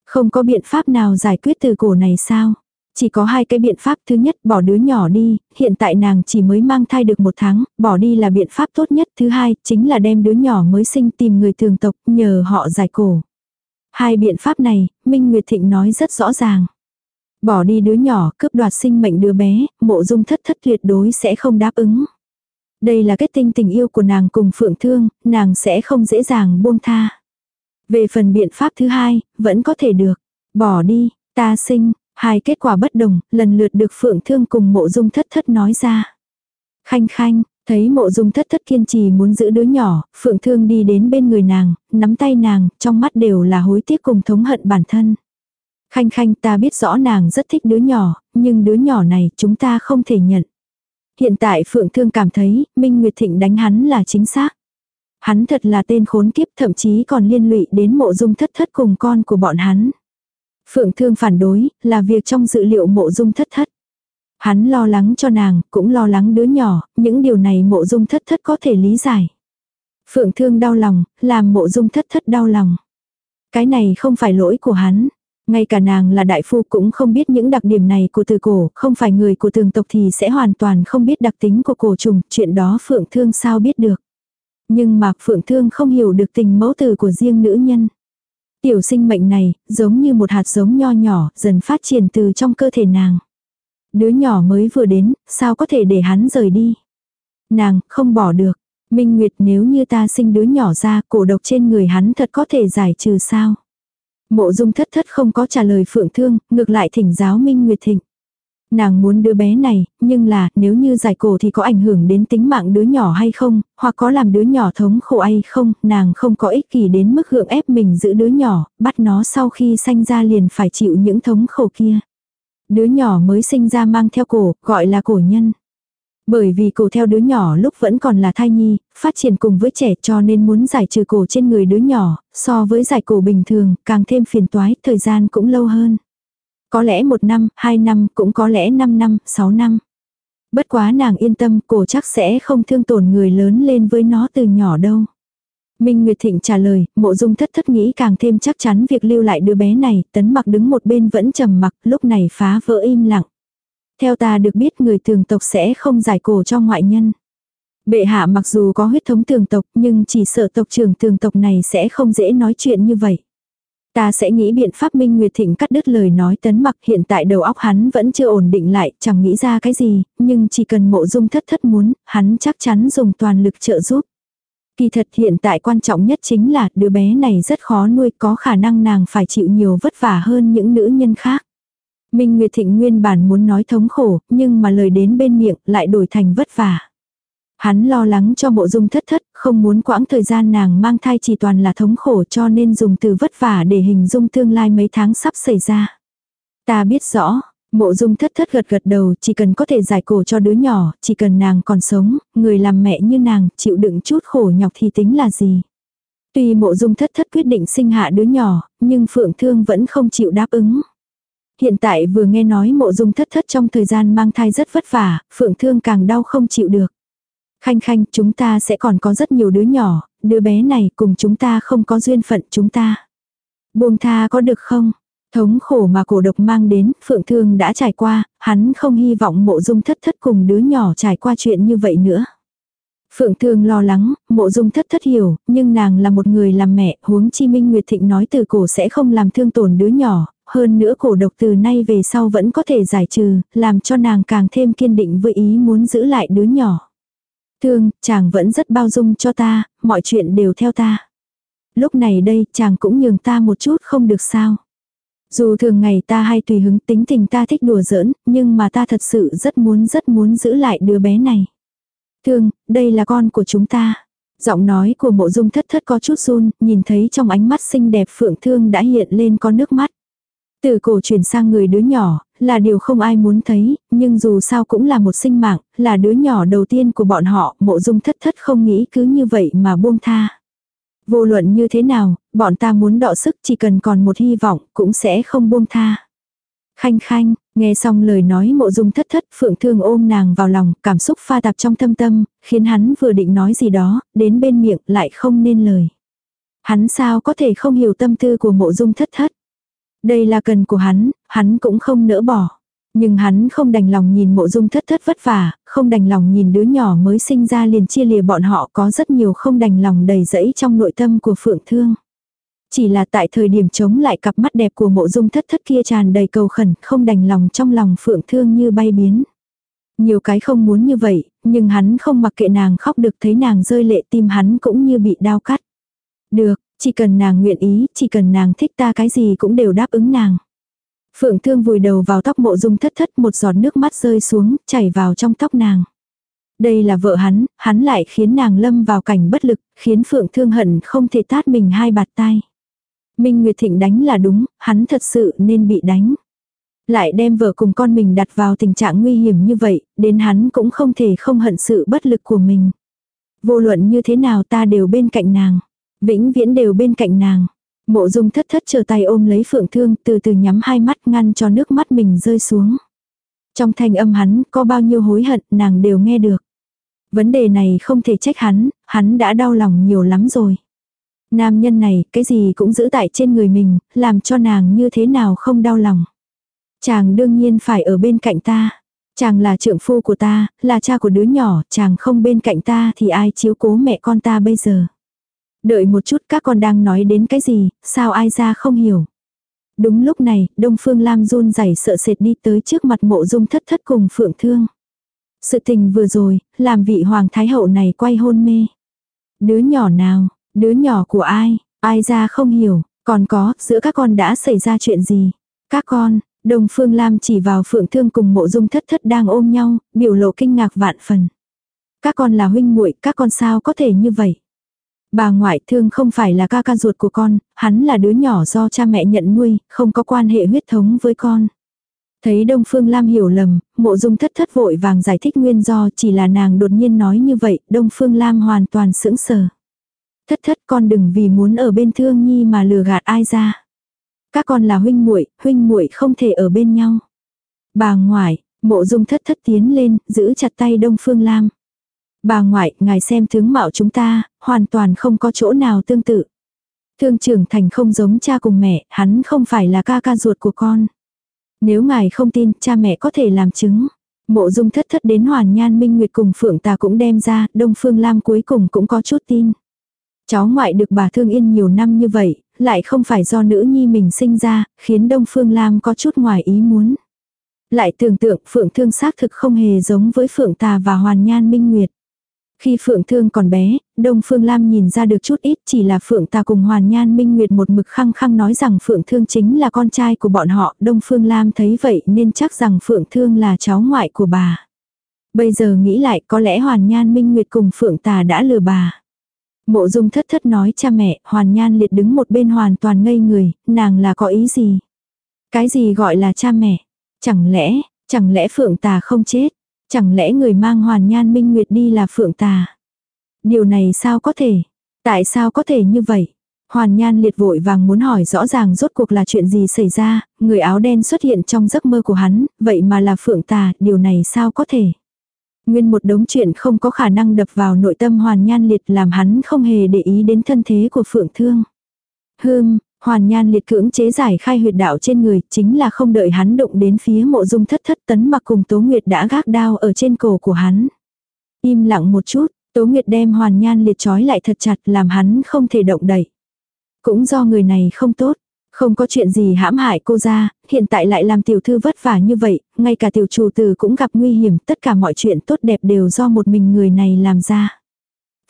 [SPEAKER 1] Không có biện pháp nào giải quyết từ cổ này sao? Chỉ có hai cái biện pháp thứ nhất bỏ đứa nhỏ đi, hiện tại nàng chỉ mới mang thai được một tháng, bỏ đi là biện pháp tốt nhất. Thứ hai chính là đem đứa nhỏ mới sinh tìm người thường tộc nhờ họ giải cổ. Hai biện pháp này, Minh Nguyệt Thịnh nói rất rõ ràng. Bỏ đi đứa nhỏ cướp đoạt sinh mệnh đứa bé, mộ dung thất thất tuyệt đối sẽ không đáp ứng. Đây là kết tinh tình yêu của nàng cùng Phượng Thương, nàng sẽ không dễ dàng buông tha. Về phần biện pháp thứ hai, vẫn có thể được. Bỏ đi, ta sinh, hai kết quả bất đồng, lần lượt được Phượng Thương cùng mộ dung thất thất nói ra. Khanh khanh, thấy mộ dung thất thất kiên trì muốn giữ đứa nhỏ, Phượng Thương đi đến bên người nàng, nắm tay nàng, trong mắt đều là hối tiếc cùng thống hận bản thân. Khanh khanh ta biết rõ nàng rất thích đứa nhỏ, nhưng đứa nhỏ này chúng ta không thể nhận. Hiện tại Phượng Thương cảm thấy, Minh Nguyệt Thịnh đánh hắn là chính xác. Hắn thật là tên khốn kiếp thậm chí còn liên lụy đến mộ dung thất thất cùng con của bọn hắn. Phượng Thương phản đối, là việc trong dự liệu mộ dung thất thất. Hắn lo lắng cho nàng, cũng lo lắng đứa nhỏ, những điều này mộ dung thất thất có thể lý giải. Phượng Thương đau lòng, làm mộ dung thất thất đau lòng. Cái này không phải lỗi của hắn. Ngay cả nàng là đại phu cũng không biết những đặc điểm này của từ cổ, không phải người của tường tộc thì sẽ hoàn toàn không biết đặc tính của cổ trùng, chuyện đó Phượng Thương sao biết được. Nhưng mà Phượng Thương không hiểu được tình mẫu tử của riêng nữ nhân. Tiểu sinh mệnh này, giống như một hạt giống nho nhỏ, dần phát triển từ trong cơ thể nàng. Đứa nhỏ mới vừa đến, sao có thể để hắn rời đi. Nàng, không bỏ được. Minh Nguyệt nếu như ta sinh đứa nhỏ ra, cổ độc trên người hắn thật có thể giải trừ sao. Mộ dung thất thất không có trả lời phượng thương, ngược lại thỉnh giáo Minh Nguyệt Thịnh. Nàng muốn đứa bé này, nhưng là nếu như giải cổ thì có ảnh hưởng đến tính mạng đứa nhỏ hay không, hoặc có làm đứa nhỏ thống khổ hay không, nàng không có ích kỷ đến mức gượng ép mình giữ đứa nhỏ, bắt nó sau khi sanh ra liền phải chịu những thống khổ kia. Đứa nhỏ mới sinh ra mang theo cổ, gọi là cổ nhân. Bởi vì cổ theo đứa nhỏ lúc vẫn còn là thai nhi, phát triển cùng với trẻ cho nên muốn giải trừ cổ trên người đứa nhỏ, so với giải cổ bình thường, càng thêm phiền toái, thời gian cũng lâu hơn. Có lẽ một năm, hai năm, cũng có lẽ năm năm, sáu năm. Bất quá nàng yên tâm, cổ chắc sẽ không thương tổn người lớn lên với nó từ nhỏ đâu. Minh Nguyệt Thịnh trả lời, mộ dung thất thất nghĩ càng thêm chắc chắn việc lưu lại đứa bé này, tấn mặc đứng một bên vẫn trầm mặc, lúc này phá vỡ im lặng. Theo ta được biết người thường tộc sẽ không giải cổ cho ngoại nhân. Bệ hạ mặc dù có huyết thống tường tộc nhưng chỉ sợ tộc trưởng tường tộc này sẽ không dễ nói chuyện như vậy. Ta sẽ nghĩ biện pháp Minh Nguyệt Thịnh cắt đứt lời nói tấn mặc hiện tại đầu óc hắn vẫn chưa ổn định lại, chẳng nghĩ ra cái gì, nhưng chỉ cần mộ dung thất thất muốn, hắn chắc chắn dùng toàn lực trợ giúp. Kỳ thật hiện tại quan trọng nhất chính là đứa bé này rất khó nuôi có khả năng nàng phải chịu nhiều vất vả hơn những nữ nhân khác. Minh Nguyệt Thịnh nguyên bản muốn nói thống khổ, nhưng mà lời đến bên miệng lại đổi thành vất vả. Hắn lo lắng cho mộ dung thất thất, không muốn quãng thời gian nàng mang thai chỉ toàn là thống khổ cho nên dùng từ vất vả để hình dung tương lai mấy tháng sắp xảy ra. Ta biết rõ, mộ dung thất thất gật gật đầu chỉ cần có thể giải cổ cho đứa nhỏ, chỉ cần nàng còn sống, người làm mẹ như nàng chịu đựng chút khổ nhọc thì tính là gì. Tuy mộ dung thất thất quyết định sinh hạ đứa nhỏ, nhưng phượng thương vẫn không chịu đáp ứng. Hiện tại vừa nghe nói mộ dung thất thất trong thời gian mang thai rất vất vả, phượng thương càng đau không chịu được. Khanh khanh, chúng ta sẽ còn có rất nhiều đứa nhỏ, đứa bé này cùng chúng ta không có duyên phận chúng ta. Buông tha có được không? Thống khổ mà cổ độc mang đến, Phượng Thương đã trải qua, hắn không hy vọng mộ dung thất thất cùng đứa nhỏ trải qua chuyện như vậy nữa. Phượng Thương lo lắng, mộ dung thất thất hiểu, nhưng nàng là một người làm mẹ, huống chi Minh Nguyệt Thịnh nói từ cổ sẽ không làm thương tổn đứa nhỏ, hơn nữa cổ độc từ nay về sau vẫn có thể giải trừ, làm cho nàng càng thêm kiên định với ý muốn giữ lại đứa nhỏ. Thương, chàng vẫn rất bao dung cho ta, mọi chuyện đều theo ta. Lúc này đây, chàng cũng nhường ta một chút không được sao. Dù thường ngày ta hay tùy hứng tính tình ta thích đùa giỡn, nhưng mà ta thật sự rất muốn rất muốn giữ lại đứa bé này. Thương, đây là con của chúng ta. Giọng nói của mộ dung thất thất có chút run, nhìn thấy trong ánh mắt xinh đẹp phượng thương đã hiện lên có nước mắt. Từ cổ chuyển sang người đứa nhỏ, là điều không ai muốn thấy, nhưng dù sao cũng là một sinh mạng, là đứa nhỏ đầu tiên của bọn họ, mộ dung thất thất không nghĩ cứ như vậy mà buông tha. Vô luận như thế nào, bọn ta muốn đọ sức chỉ cần còn một hy vọng, cũng sẽ không buông tha. Khanh khanh, nghe xong lời nói mộ dung thất thất, phượng thương ôm nàng vào lòng, cảm xúc pha tạp trong thâm tâm, khiến hắn vừa định nói gì đó, đến bên miệng lại không nên lời. Hắn sao có thể không hiểu tâm tư của mộ dung thất thất. Đây là cần của hắn, hắn cũng không nỡ bỏ. Nhưng hắn không đành lòng nhìn mộ dung thất thất vất vả, không đành lòng nhìn đứa nhỏ mới sinh ra liền chia lìa bọn họ có rất nhiều không đành lòng đầy rẫy trong nội tâm của phượng thương. Chỉ là tại thời điểm chống lại cặp mắt đẹp của mộ dung thất thất kia tràn đầy cầu khẩn, không đành lòng trong lòng phượng thương như bay biến. Nhiều cái không muốn như vậy, nhưng hắn không mặc kệ nàng khóc được thấy nàng rơi lệ tim hắn cũng như bị đau cắt. Được, chỉ cần nàng nguyện ý, chỉ cần nàng thích ta cái gì cũng đều đáp ứng nàng. Phượng thương vùi đầu vào tóc mộ dung thất thất một giọt nước mắt rơi xuống, chảy vào trong tóc nàng. Đây là vợ hắn, hắn lại khiến nàng lâm vào cảnh bất lực, khiến Phượng thương hận không thể tát mình hai bạt tai. Minh Nguyệt Thịnh đánh là đúng, hắn thật sự nên bị đánh. Lại đem vợ cùng con mình đặt vào tình trạng nguy hiểm như vậy, đến hắn cũng không thể không hận sự bất lực của mình. Vô luận như thế nào ta đều bên cạnh nàng. Vĩnh viễn đều bên cạnh nàng. Mộ dung thất thất chờ tay ôm lấy phượng thương từ từ nhắm hai mắt ngăn cho nước mắt mình rơi xuống. Trong thanh âm hắn có bao nhiêu hối hận nàng đều nghe được. Vấn đề này không thể trách hắn, hắn đã đau lòng nhiều lắm rồi. Nam nhân này cái gì cũng giữ tại trên người mình, làm cho nàng như thế nào không đau lòng. Chàng đương nhiên phải ở bên cạnh ta. Chàng là trượng phu của ta, là cha của đứa nhỏ, chàng không bên cạnh ta thì ai chiếu cố mẹ con ta bây giờ. Đợi một chút các con đang nói đến cái gì, sao ai ra không hiểu. Đúng lúc này, Đông Phương Lam run rẩy sợ sệt đi tới trước mặt mộ dung thất thất cùng Phượng Thương. Sự tình vừa rồi, làm vị Hoàng Thái Hậu này quay hôn mê. Đứa nhỏ nào, đứa nhỏ của ai, ai ra không hiểu, còn có, giữa các con đã xảy ra chuyện gì. Các con, Đông Phương Lam chỉ vào Phượng Thương cùng mộ dung thất thất đang ôm nhau, biểu lộ kinh ngạc vạn phần. Các con là huynh muội, các con sao có thể như vậy? Bà ngoại thương không phải là ca ca ruột của con, hắn là đứa nhỏ do cha mẹ nhận nuôi, không có quan hệ huyết thống với con. Thấy Đông Phương Lam hiểu lầm, mộ dung thất thất vội vàng giải thích nguyên do chỉ là nàng đột nhiên nói như vậy, Đông Phương Lam hoàn toàn sững sờ. Thất thất con đừng vì muốn ở bên thương nhi mà lừa gạt ai ra. Các con là huynh muội, huynh muội không thể ở bên nhau. Bà ngoại, mộ dung thất thất tiến lên, giữ chặt tay Đông Phương Lam. Bà ngoại, ngài xem tướng mạo chúng ta, hoàn toàn không có chỗ nào tương tự. Thương trưởng thành không giống cha cùng mẹ, hắn không phải là ca ca ruột của con. Nếu ngài không tin, cha mẹ có thể làm chứng. Mộ dung thất thất đến hoàn nhan minh nguyệt cùng phượng ta cũng đem ra, đông phương lam cuối cùng cũng có chút tin. Cháu ngoại được bà thương yên nhiều năm như vậy, lại không phải do nữ nhi mình sinh ra, khiến đông phương lam có chút ngoài ý muốn. Lại tưởng tượng phượng thương xác thực không hề giống với phượng tà và hoàn nhan minh nguyệt. Khi Phượng Thương còn bé, Đông Phương Lam nhìn ra được chút ít chỉ là Phượng Tà cùng Hoàn Nhan Minh Nguyệt một mực khăng khăng nói rằng Phượng Thương chính là con trai của bọn họ. Đông Phương Lam thấy vậy nên chắc rằng Phượng Thương là cháu ngoại của bà. Bây giờ nghĩ lại có lẽ Hoàn Nhan Minh Nguyệt cùng Phượng Tà đã lừa bà. Mộ dung thất thất nói cha mẹ, Hoàn Nhan liệt đứng một bên hoàn toàn ngây người, nàng là có ý gì? Cái gì gọi là cha mẹ? Chẳng lẽ, chẳng lẽ Phượng Tà không chết? Chẳng lẽ người mang hoàn nhan minh nguyệt đi là phượng tà? Điều này sao có thể? Tại sao có thể như vậy? Hoàn nhan liệt vội vàng muốn hỏi rõ ràng rốt cuộc là chuyện gì xảy ra, người áo đen xuất hiện trong giấc mơ của hắn, vậy mà là phượng tà, điều này sao có thể? Nguyên một đống chuyện không có khả năng đập vào nội tâm hoàn nhan liệt làm hắn không hề để ý đến thân thế của phượng thương. Hương, Hoàn nhan liệt cưỡng chế giải khai huyệt đạo trên người, chính là không đợi hắn động đến phía mộ dung thất thất tấn mặc cùng Tố Nguyệt đã gác đao ở trên cổ của hắn. Im lặng một chút, Tố Nguyệt đem hoàn nhan liệt trói lại thật chặt làm hắn không thể động đậy. Cũng do người này không tốt, không có chuyện gì hãm hại cô ra, hiện tại lại làm tiểu thư vất vả như vậy, ngay cả tiểu chủ tử cũng gặp nguy hiểm, tất cả mọi chuyện tốt đẹp đều do một mình người này làm ra.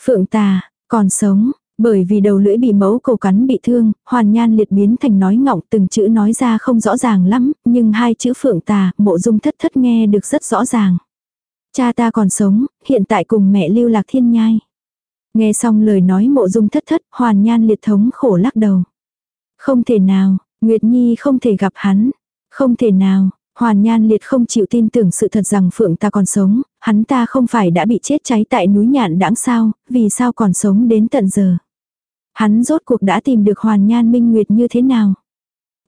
[SPEAKER 1] Phượng tà, còn sống, bởi vì đầu lưỡi bị mẫu cổ cắn bị thương, hoàn nhan liệt biến thành nói ngọng từng chữ nói ra không rõ ràng lắm, nhưng hai chữ phượng tà, mộ dung thất thất nghe được rất rõ ràng. Cha ta còn sống, hiện tại cùng mẹ lưu lạc thiên nhai. Nghe xong lời nói mộ dung thất thất, hoàn nhan liệt thống khổ lắc đầu. Không thể nào, Nguyệt Nhi không thể gặp hắn. Không thể nào, Hoàn Nhan Liệt không chịu tin tưởng sự thật rằng Phượng ta còn sống, hắn ta không phải đã bị chết cháy tại núi nhạn đãng sao, vì sao còn sống đến tận giờ. Hắn rốt cuộc đã tìm được Hoàn Nhan Minh Nguyệt như thế nào?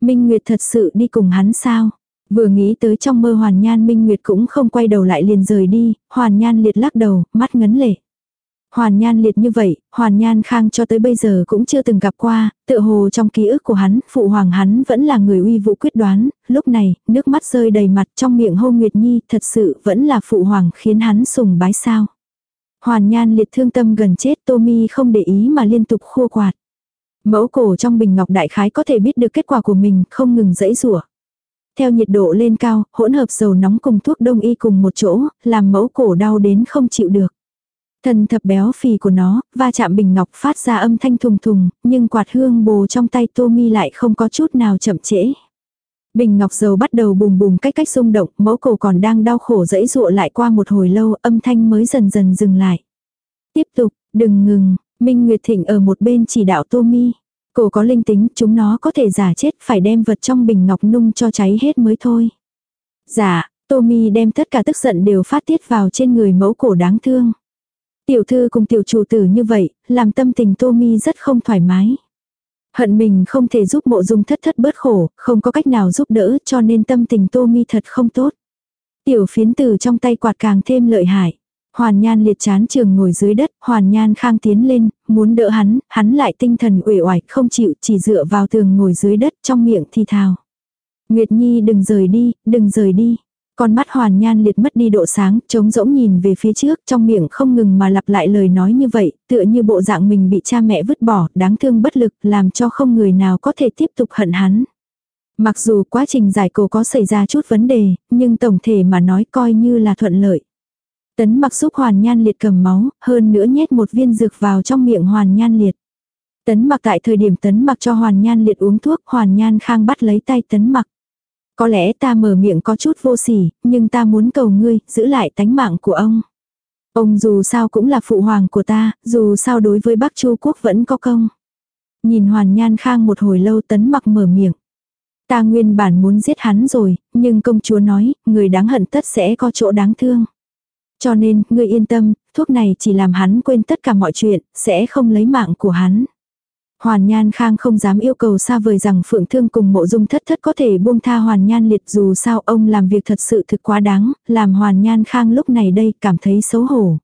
[SPEAKER 1] Minh Nguyệt thật sự đi cùng hắn sao? Vừa nghĩ tới trong mơ Hoàn Nhan Minh Nguyệt cũng không quay đầu lại liền rời đi, Hoàn Nhan liệt lắc đầu, mắt ngấn lệ. Hoàn Nhan liệt như vậy, Hoàn Nhan Khang cho tới bây giờ cũng chưa từng gặp qua, tự hồ trong ký ức của hắn, phụ hoàng hắn vẫn là người uy vũ quyết đoán, lúc này, nước mắt rơi đầy mặt trong miệng hô Nguyệt Nhi, thật sự vẫn là phụ hoàng khiến hắn sùng bái sao. Hoàn Nhan liệt thương tâm gần chết Tommy không để ý mà liên tục khua quạt. Mẫu cổ trong bình ngọc đại khái có thể biết được kết quả của mình, không ngừng dẫy rủa. Theo nhiệt độ lên cao, hỗn hợp dầu nóng cùng thuốc đông y cùng một chỗ, làm mẫu cổ đau đến không chịu được thần thập béo phì của nó, va chạm bình ngọc phát ra âm thanh thùng thùng, nhưng quạt hương bồ trong tay Tommy lại không có chút nào chậm trễ. Bình ngọc dầu bắt đầu bùm bùm cách cách rung động, mẫu cổ còn đang đau khổ dẫy dụa lại qua một hồi lâu, âm thanh mới dần dần dừng lại. Tiếp tục, đừng ngừng, Minh Nguyệt Thịnh ở một bên chỉ đạo Tommy. Cổ có linh tính, chúng nó có thể giả chết, phải đem vật trong bình ngọc nung cho cháy hết mới thôi. Dạ, Tommy đem tất cả tức giận đều phát tiết vào trên người mẫu cổ đáng thương. Tiểu thư cùng tiểu chủ tử như vậy, làm tâm tình Tommy rất không thoải mái. Hận mình không thể giúp mộ dung thất thất bớt khổ, không có cách nào giúp đỡ cho nên tâm tình Tommy thật không tốt. Tiểu phiến tử trong tay quạt càng thêm lợi hại. Hoàn Nhan liệt chán trường ngồi dưới đất, Hoàn Nhan khang tiến lên, muốn đỡ hắn, hắn lại tinh thần uể oải, không chịu, chỉ dựa vào tường ngồi dưới đất trong miệng thì thào. Nguyệt Nhi đừng rời đi, đừng rời đi. Con mắt hoàn nhan liệt mất đi độ sáng, trống rỗng nhìn về phía trước, trong miệng không ngừng mà lặp lại lời nói như vậy, tựa như bộ dạng mình bị cha mẹ vứt bỏ, đáng thương bất lực, làm cho không người nào có thể tiếp tục hận hắn. Mặc dù quá trình giải cổ có xảy ra chút vấn đề, nhưng tổng thể mà nói coi như là thuận lợi. Tấn mặc giúp hoàn nhan liệt cầm máu, hơn nữa nhét một viên dược vào trong miệng hoàn nhan liệt. Tấn mặc tại thời điểm tấn mặc cho hoàn nhan liệt uống thuốc, hoàn nhan khang bắt lấy tay tấn mặc. Có lẽ ta mở miệng có chút vô sỉ, nhưng ta muốn cầu ngươi, giữ lại tánh mạng của ông. Ông dù sao cũng là phụ hoàng của ta, dù sao đối với Bắc Chu quốc vẫn có công. Nhìn Hoàn Nhan Khang một hồi lâu tấn mặc mở miệng. Ta nguyên bản muốn giết hắn rồi, nhưng công chúa nói, người đáng hận tất sẽ có chỗ đáng thương. Cho nên, ngươi yên tâm, thuốc này chỉ làm hắn quên tất cả mọi chuyện, sẽ không lấy mạng của hắn. Hoàn Nhan Khang không dám yêu cầu xa vời rằng Phượng Thương cùng mộ dung thất thất có thể buông tha Hoàn Nhan liệt dù sao ông làm việc thật sự thực quá đáng, làm Hoàn Nhan Khang lúc này đây cảm thấy xấu hổ.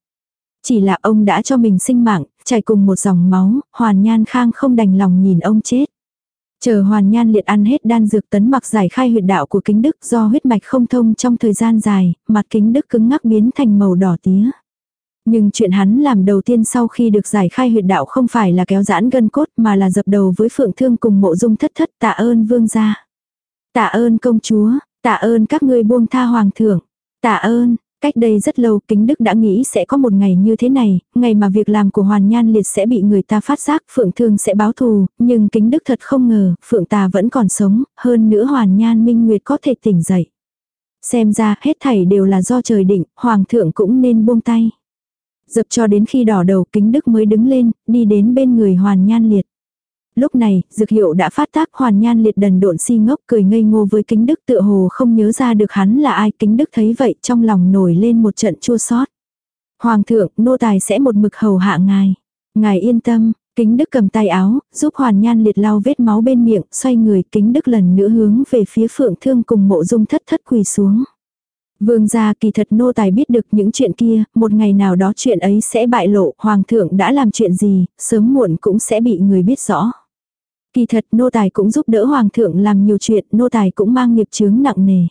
[SPEAKER 1] Chỉ là ông đã cho mình sinh mạng, chảy cùng một dòng máu, Hoàn Nhan Khang không đành lòng nhìn ông chết. Chờ Hoàn Nhan liệt ăn hết đan dược tấn mặc giải khai huyệt đạo của kính đức do huyết mạch không thông trong thời gian dài, mặt kính đức cứng ngắc biến thành màu đỏ tía. Nhưng chuyện hắn làm đầu tiên sau khi được giải khai huyệt đạo không phải là kéo giãn gân cốt mà là dập đầu với phượng thương cùng mộ dung thất thất. Tạ ơn vương gia. Tạ ơn công chúa, tạ ơn các ngươi buông tha hoàng thượng, tạ ơn, Cách đây rất lâu kính đức đã nghĩ sẽ có một ngày như thế này, ngày mà việc làm của hoàn nhan liệt sẽ bị người ta phát giác, phượng thương sẽ báo thù, nhưng kính đức thật không ngờ, phượng tà vẫn còn sống, hơn nữa hoàn nhan minh nguyệt có thể tỉnh dậy. Xem ra hết thảy đều là do trời định, hoàng thượng cũng nên buông tay. Dập cho đến khi đỏ đầu kính đức mới đứng lên, đi đến bên người hoàn nhan liệt. Lúc này, dược hiệu đã phát tác hoàn nhan liệt đần độn si ngốc cười ngây ngô với kính đức tựa hồ không nhớ ra được hắn là ai. Kính đức thấy vậy trong lòng nổi lên một trận chua sót. Hoàng thượng, nô tài sẽ một mực hầu hạ ngài. Ngài yên tâm, kính đức cầm tay áo, giúp hoàn nhan liệt lau vết máu bên miệng, xoay người kính đức lần nữa hướng về phía phượng thương cùng mộ dung thất thất quỳ xuống. Vương gia kỳ thật nô tài biết được những chuyện kia, một ngày nào đó chuyện ấy sẽ bại lộ, hoàng thượng đã làm chuyện gì, sớm muộn cũng sẽ bị người biết rõ. Kỳ thật nô tài cũng giúp đỡ hoàng thượng làm nhiều chuyện, nô tài cũng mang nghiệp chướng nặng nề.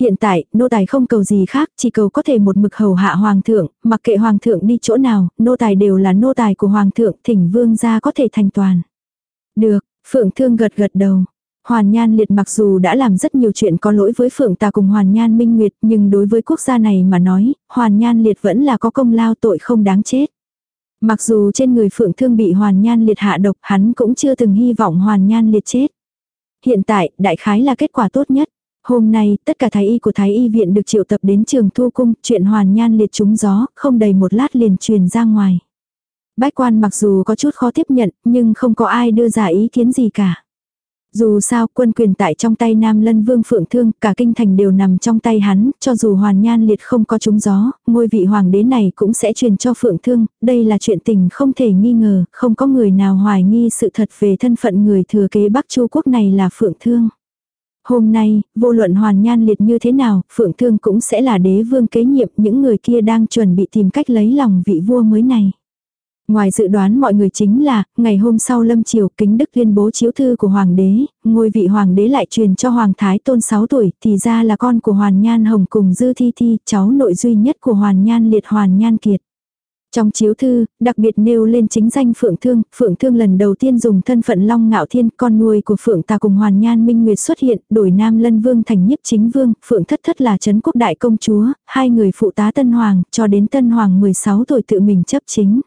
[SPEAKER 1] Hiện tại, nô tài không cầu gì khác, chỉ cầu có thể một mực hầu hạ hoàng thượng, mặc kệ hoàng thượng đi chỗ nào, nô tài đều là nô tài của hoàng thượng, thỉnh vương gia có thể thành toàn. Được, phượng thương gật gật đầu. Hoàn Nhan Liệt mặc dù đã làm rất nhiều chuyện có lỗi với Phượng Tà cùng Hoàn Nhan Minh Nguyệt, nhưng đối với quốc gia này mà nói, Hoàn Nhan Liệt vẫn là có công lao tội không đáng chết. Mặc dù trên người Phượng Thương bị Hoàn Nhan Liệt hạ độc, hắn cũng chưa từng hy vọng Hoàn Nhan Liệt chết. Hiện tại, đại khái là kết quả tốt nhất. Hôm nay, tất cả thái y của thái y viện được triệu tập đến trường thu cung, chuyện Hoàn Nhan Liệt trúng gió, không đầy một lát liền truyền ra ngoài. Bách quan mặc dù có chút khó tiếp nhận, nhưng không có ai đưa ra ý kiến gì cả. Dù sao quân quyền tại trong tay Nam Lân Vương Phượng Thương, cả kinh thành đều nằm trong tay hắn, cho dù Hoàn Nhan Liệt không có trúng gió, ngôi vị hoàng đế này cũng sẽ truyền cho Phượng Thương, đây là chuyện tình không thể nghi ngờ, không có người nào hoài nghi sự thật về thân phận người thừa kế Bắc Chu quốc này là Phượng Thương. Hôm nay, vô luận Hoàn Nhan Liệt như thế nào, Phượng Thương cũng sẽ là đế vương kế nhiệm những người kia đang chuẩn bị tìm cách lấy lòng vị vua mới này. Ngoài dự đoán mọi người chính là, ngày hôm sau lâm triều kính đức tuyên bố chiếu thư của hoàng đế, ngôi vị hoàng đế lại truyền cho hoàng thái tôn 6 tuổi, thì ra là con của hoàn nhan hồng cùng dư thi thi, cháu nội duy nhất của hoàn nhan liệt hoàn nhan kiệt. Trong chiếu thư, đặc biệt nêu lên chính danh Phượng Thương, Phượng Thương lần đầu tiên dùng thân phận Long Ngạo Thiên, con nuôi của Phượng ta cùng Hoàn Nhan Minh Nguyệt xuất hiện, đổi Nam Lân Vương thành nhiếp chính vương, Phượng Thất Thất là Trấn Quốc Đại Công Chúa, hai người phụ tá Tân Hoàng, cho đến Tân Hoàng 16 tuổi tự mình chấp chính.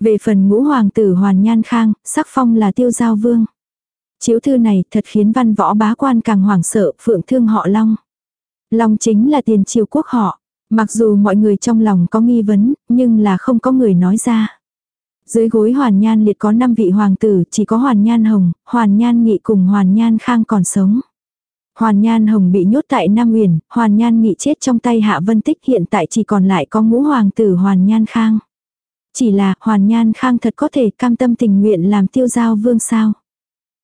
[SPEAKER 1] Về phần ngũ hoàng tử Hoàn Nhan Khang, sắc phong là Tiêu Giao Vương. Chiếu thư này thật khiến văn võ bá quan càng hoảng sợ, Phượng Thương họ Long. Long chính là tiền triều quốc họ. Mặc dù mọi người trong lòng có nghi vấn, nhưng là không có người nói ra. Dưới gối Hoàn Nhan liệt có 5 vị hoàng tử, chỉ có Hoàn Nhan Hồng, Hoàn Nhan Nghị cùng Hoàn Nhan Khang còn sống. Hoàn Nhan Hồng bị nhốt tại Nam Uyển, Hoàn Nhan Nghị chết trong tay Hạ Vân Tích hiện tại chỉ còn lại có ngũ hoàng tử Hoàn Nhan Khang. Chỉ là Hoàn Nhan Khang thật có thể cam tâm tình nguyện làm tiêu giao vương sao.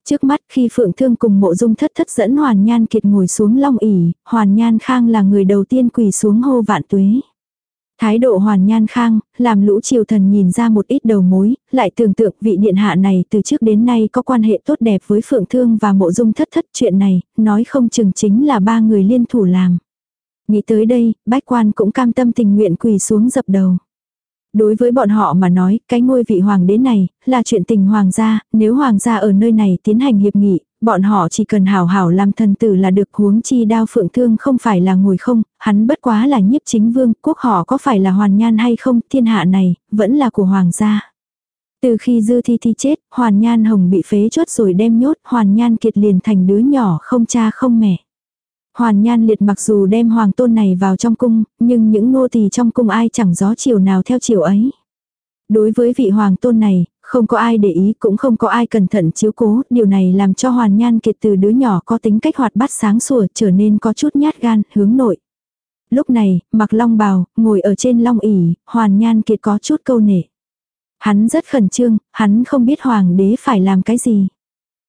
[SPEAKER 1] Trước mắt khi Phượng Thương cùng mộ dung thất thất dẫn Hoàn Nhan Kiệt ngồi xuống long ỉ, Hoàn Nhan Khang là người đầu tiên quỳ xuống hô vạn tuế. Thái độ Hoàn Nhan Khang, làm lũ triều thần nhìn ra một ít đầu mối, lại tưởng tượng vị điện hạ này từ trước đến nay có quan hệ tốt đẹp với Phượng Thương và mộ dung thất thất chuyện này, nói không chừng chính là ba người liên thủ làm. Nghĩ tới đây, bách quan cũng cam tâm tình nguyện quỳ xuống dập đầu. Đối với bọn họ mà nói, cái ngôi vị hoàng đế này, là chuyện tình hoàng gia, nếu hoàng gia ở nơi này tiến hành hiệp nghị, bọn họ chỉ cần hảo hảo làm thần tử là được huống chi đao phượng thương không phải là ngồi không, hắn bất quá là nhiếp chính vương, quốc họ có phải là hoàn nhan hay không, thiên hạ này, vẫn là của hoàng gia. Từ khi dư thi thi chết, hoàn nhan hồng bị phế chốt rồi đem nhốt, hoàn nhan kiệt liền thành đứa nhỏ không cha không mẹ. Hoàn Nhan Liệt mặc dù đem hoàng tôn này vào trong cung, nhưng những nô tỳ trong cung ai chẳng gió chiều nào theo chiều ấy. Đối với vị hoàng tôn này, không có ai để ý cũng không có ai cẩn thận chiếu cố, điều này làm cho Hoàn Nhan Kiệt từ đứa nhỏ có tính cách hoạt bát sáng sủa trở nên có chút nhát gan, hướng nội. Lúc này, mặc long bào, ngồi ở trên long ỉ, Hoàn Nhan Kiệt có chút câu nể. Hắn rất khẩn trương, hắn không biết hoàng đế phải làm cái gì.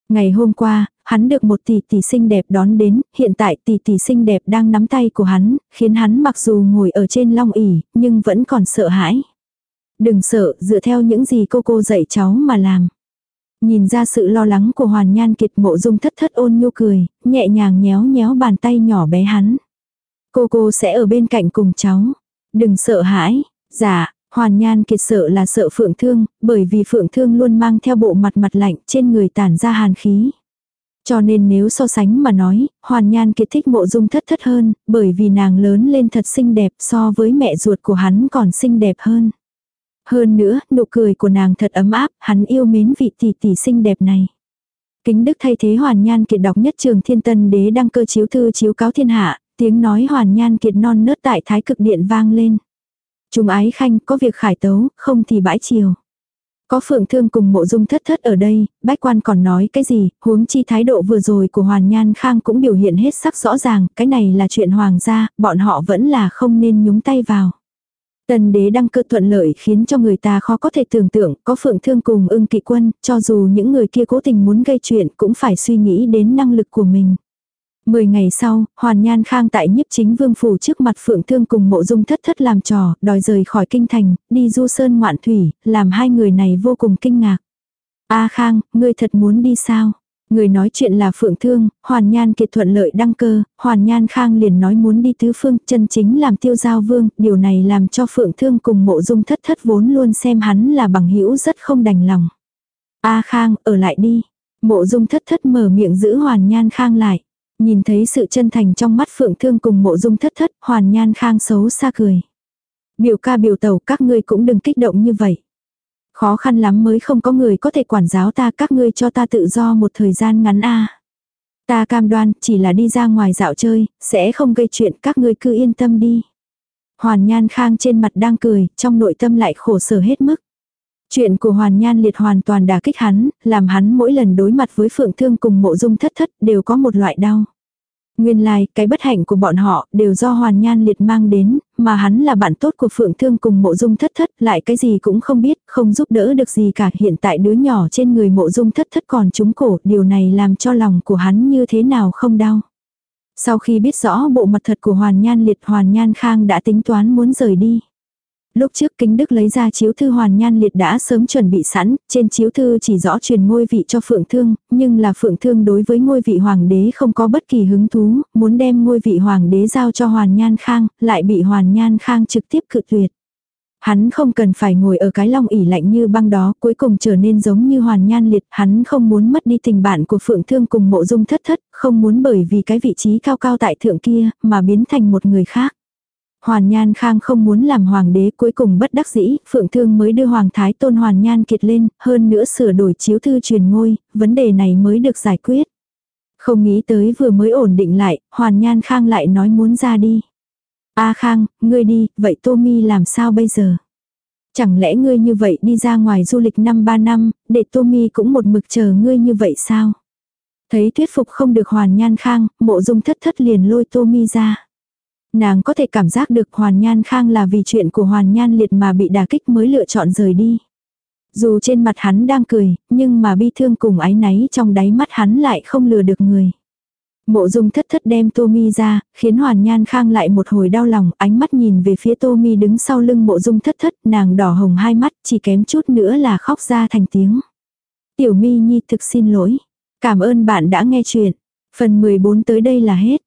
[SPEAKER 1] Ngày hôm qua, hắn được một tỷ tỷ xinh đẹp đón đến, hiện tại tỷ tỷ xinh đẹp đang nắm tay của hắn, khiến hắn mặc dù ngồi ở trên long ỉ, nhưng vẫn còn sợ hãi. Đừng sợ, dựa theo những gì cô cô dạy cháu mà làm. Nhìn ra sự lo lắng của Hoàn Nhan Kiệt mộ dung thất thất ôn nhu cười, nhẹ nhàng nhéo nhéo bàn tay nhỏ bé hắn. Cô cô sẽ ở bên cạnh cùng cháu. Đừng sợ hãi. Dạ, Hoàn Nhan Kiệt sợ là sợ Phượng Thương, bởi vì Phượng Thương luôn mang theo bộ mặt mặt lạnh trên người tản ra hàn khí. Cho nên nếu so sánh mà nói, Hoàn Nhan Kiệt thích mộ dung thất thất hơn, bởi vì nàng lớn lên thật xinh đẹp so với mẹ ruột của hắn còn xinh đẹp hơn. Hơn nữa, nụ cười của nàng thật ấm áp, hắn yêu mến vị tỷ tỷ xinh đẹp này. Kính Đức thay thế Hoàn Nhan Kiệt đọc nhất trường thiên tân đế đăng cơ chiếu thư chiếu cáo thiên hạ, tiếng nói Hoàn Nhan Kiệt non nớt tại thái cực điện vang lên. Trung ái khanh có việc khải tấu, không thì bãi chiều. Có phượng thương cùng mộ dung thất thất ở đây, bách quan còn nói cái gì, huống chi thái độ vừa rồi của Hoàn Nhan Khang cũng biểu hiện hết sắc rõ ràng, cái này là chuyện hoàng gia, bọn họ vẫn là không nên nhúng tay vào. Tần đế đăng cơ thuận lợi khiến cho người ta khó có thể tưởng tượng, có phượng thương cùng ưng kỵ quân, cho dù những người kia cố tình muốn gây chuyện cũng phải suy nghĩ đến năng lực của mình. Mười ngày sau, Hoàn Nhan Khang tại nhiếp chính vương phủ trước mặt Phượng Thương cùng mộ dung thất thất làm trò, đòi rời khỏi kinh thành, đi du sơn ngoạn thủy, làm hai người này vô cùng kinh ngạc. A Khang, ngươi thật muốn đi sao? Người nói chuyện là Phượng Thương, Hoàn Nhan kiệt thuận lợi đăng cơ, Hoàn Nhan Khang liền nói muốn đi tứ phương, chân chính làm tiêu giao vương, điều này làm cho Phượng Thương cùng mộ dung thất thất vốn luôn xem hắn là bằng hữu rất không đành lòng. A Khang, ở lại đi. Mộ dung thất thất mở miệng giữ Hoàn Nhan Khang lại. Nhìn thấy sự chân thành trong mắt Phượng Thương cùng mộ dung thất thất, Hoàn Nhan Khang xấu xa cười. Biểu ca biểu tẩu các ngươi cũng đừng kích động như vậy. Khó khăn lắm mới không có người có thể quản giáo ta các ngươi cho ta tự do một thời gian ngắn a Ta cam đoan chỉ là đi ra ngoài dạo chơi, sẽ không gây chuyện các ngươi cứ yên tâm đi. Hoàn Nhan Khang trên mặt đang cười, trong nội tâm lại khổ sở hết mức. Chuyện của Hoàn Nhan Liệt hoàn toàn đả kích hắn, làm hắn mỗi lần đối mặt với Phượng Thương cùng mộ dung thất thất đều có một loại đau. Nguyên lai, like, cái bất hạnh của bọn họ đều do Hoàn Nhan Liệt mang đến, mà hắn là bạn tốt của Phượng Thương cùng mộ dung thất thất, lại cái gì cũng không biết, không giúp đỡ được gì cả. Hiện tại đứa nhỏ trên người mộ dung thất thất còn trúng cổ, điều này làm cho lòng của hắn như thế nào không đau. Sau khi biết rõ bộ mặt thật của Hoàn Nhan Liệt Hoàn Nhan Khang đã tính toán muốn rời đi. Lúc trước kính đức lấy ra chiếu thư hoàn nhan liệt đã sớm chuẩn bị sẵn, trên chiếu thư chỉ rõ truyền ngôi vị cho phượng thương, nhưng là phượng thương đối với ngôi vị hoàng đế không có bất kỳ hứng thú, muốn đem ngôi vị hoàng đế giao cho hoàn nhan khang, lại bị hoàn nhan khang trực tiếp cự tuyệt. Hắn không cần phải ngồi ở cái long ỉ lạnh như băng đó, cuối cùng trở nên giống như hoàn nhan liệt, hắn không muốn mất đi tình bạn của phượng thương cùng mộ dung thất thất, không muốn bởi vì cái vị trí cao cao tại thượng kia, mà biến thành một người khác. Hoàn Nhan Khang không muốn làm hoàng đế cuối cùng bất đắc dĩ, Phượng Thương mới đưa Hoàng Thái Tôn Hoàn Nhan Kiệt lên, hơn nữa sửa đổi chiếu thư truyền ngôi, vấn đề này mới được giải quyết. Không nghĩ tới vừa mới ổn định lại, Hoàn Nhan Khang lại nói muốn ra đi. A Khang, ngươi đi, vậy Tô Mi làm sao bây giờ? Chẳng lẽ ngươi như vậy đi ra ngoài du lịch năm ba năm, để Tô Mi cũng một mực chờ ngươi như vậy sao? Thấy thuyết phục không được Hoàn Nhan Khang, mộ dung thất thất liền lôi Tô Mi ra. Nàng có thể cảm giác được Hoàn Nhan Khang là vì chuyện của Hoàn Nhan Liệt mà bị đả kích mới lựa chọn rời đi. Dù trên mặt hắn đang cười, nhưng mà bi thương cùng ái náy trong đáy mắt hắn lại không lừa được người. Mộ dung thất thất đem Tô Mi ra, khiến Hoàn Nhan Khang lại một hồi đau lòng, ánh mắt nhìn về phía Tô Mi đứng sau lưng mộ dung thất thất, nàng đỏ hồng hai mắt, chỉ kém chút nữa là khóc ra thành tiếng. Tiểu Mi Nhi thực xin lỗi. Cảm ơn bạn đã nghe chuyện. Phần 14 tới đây là hết.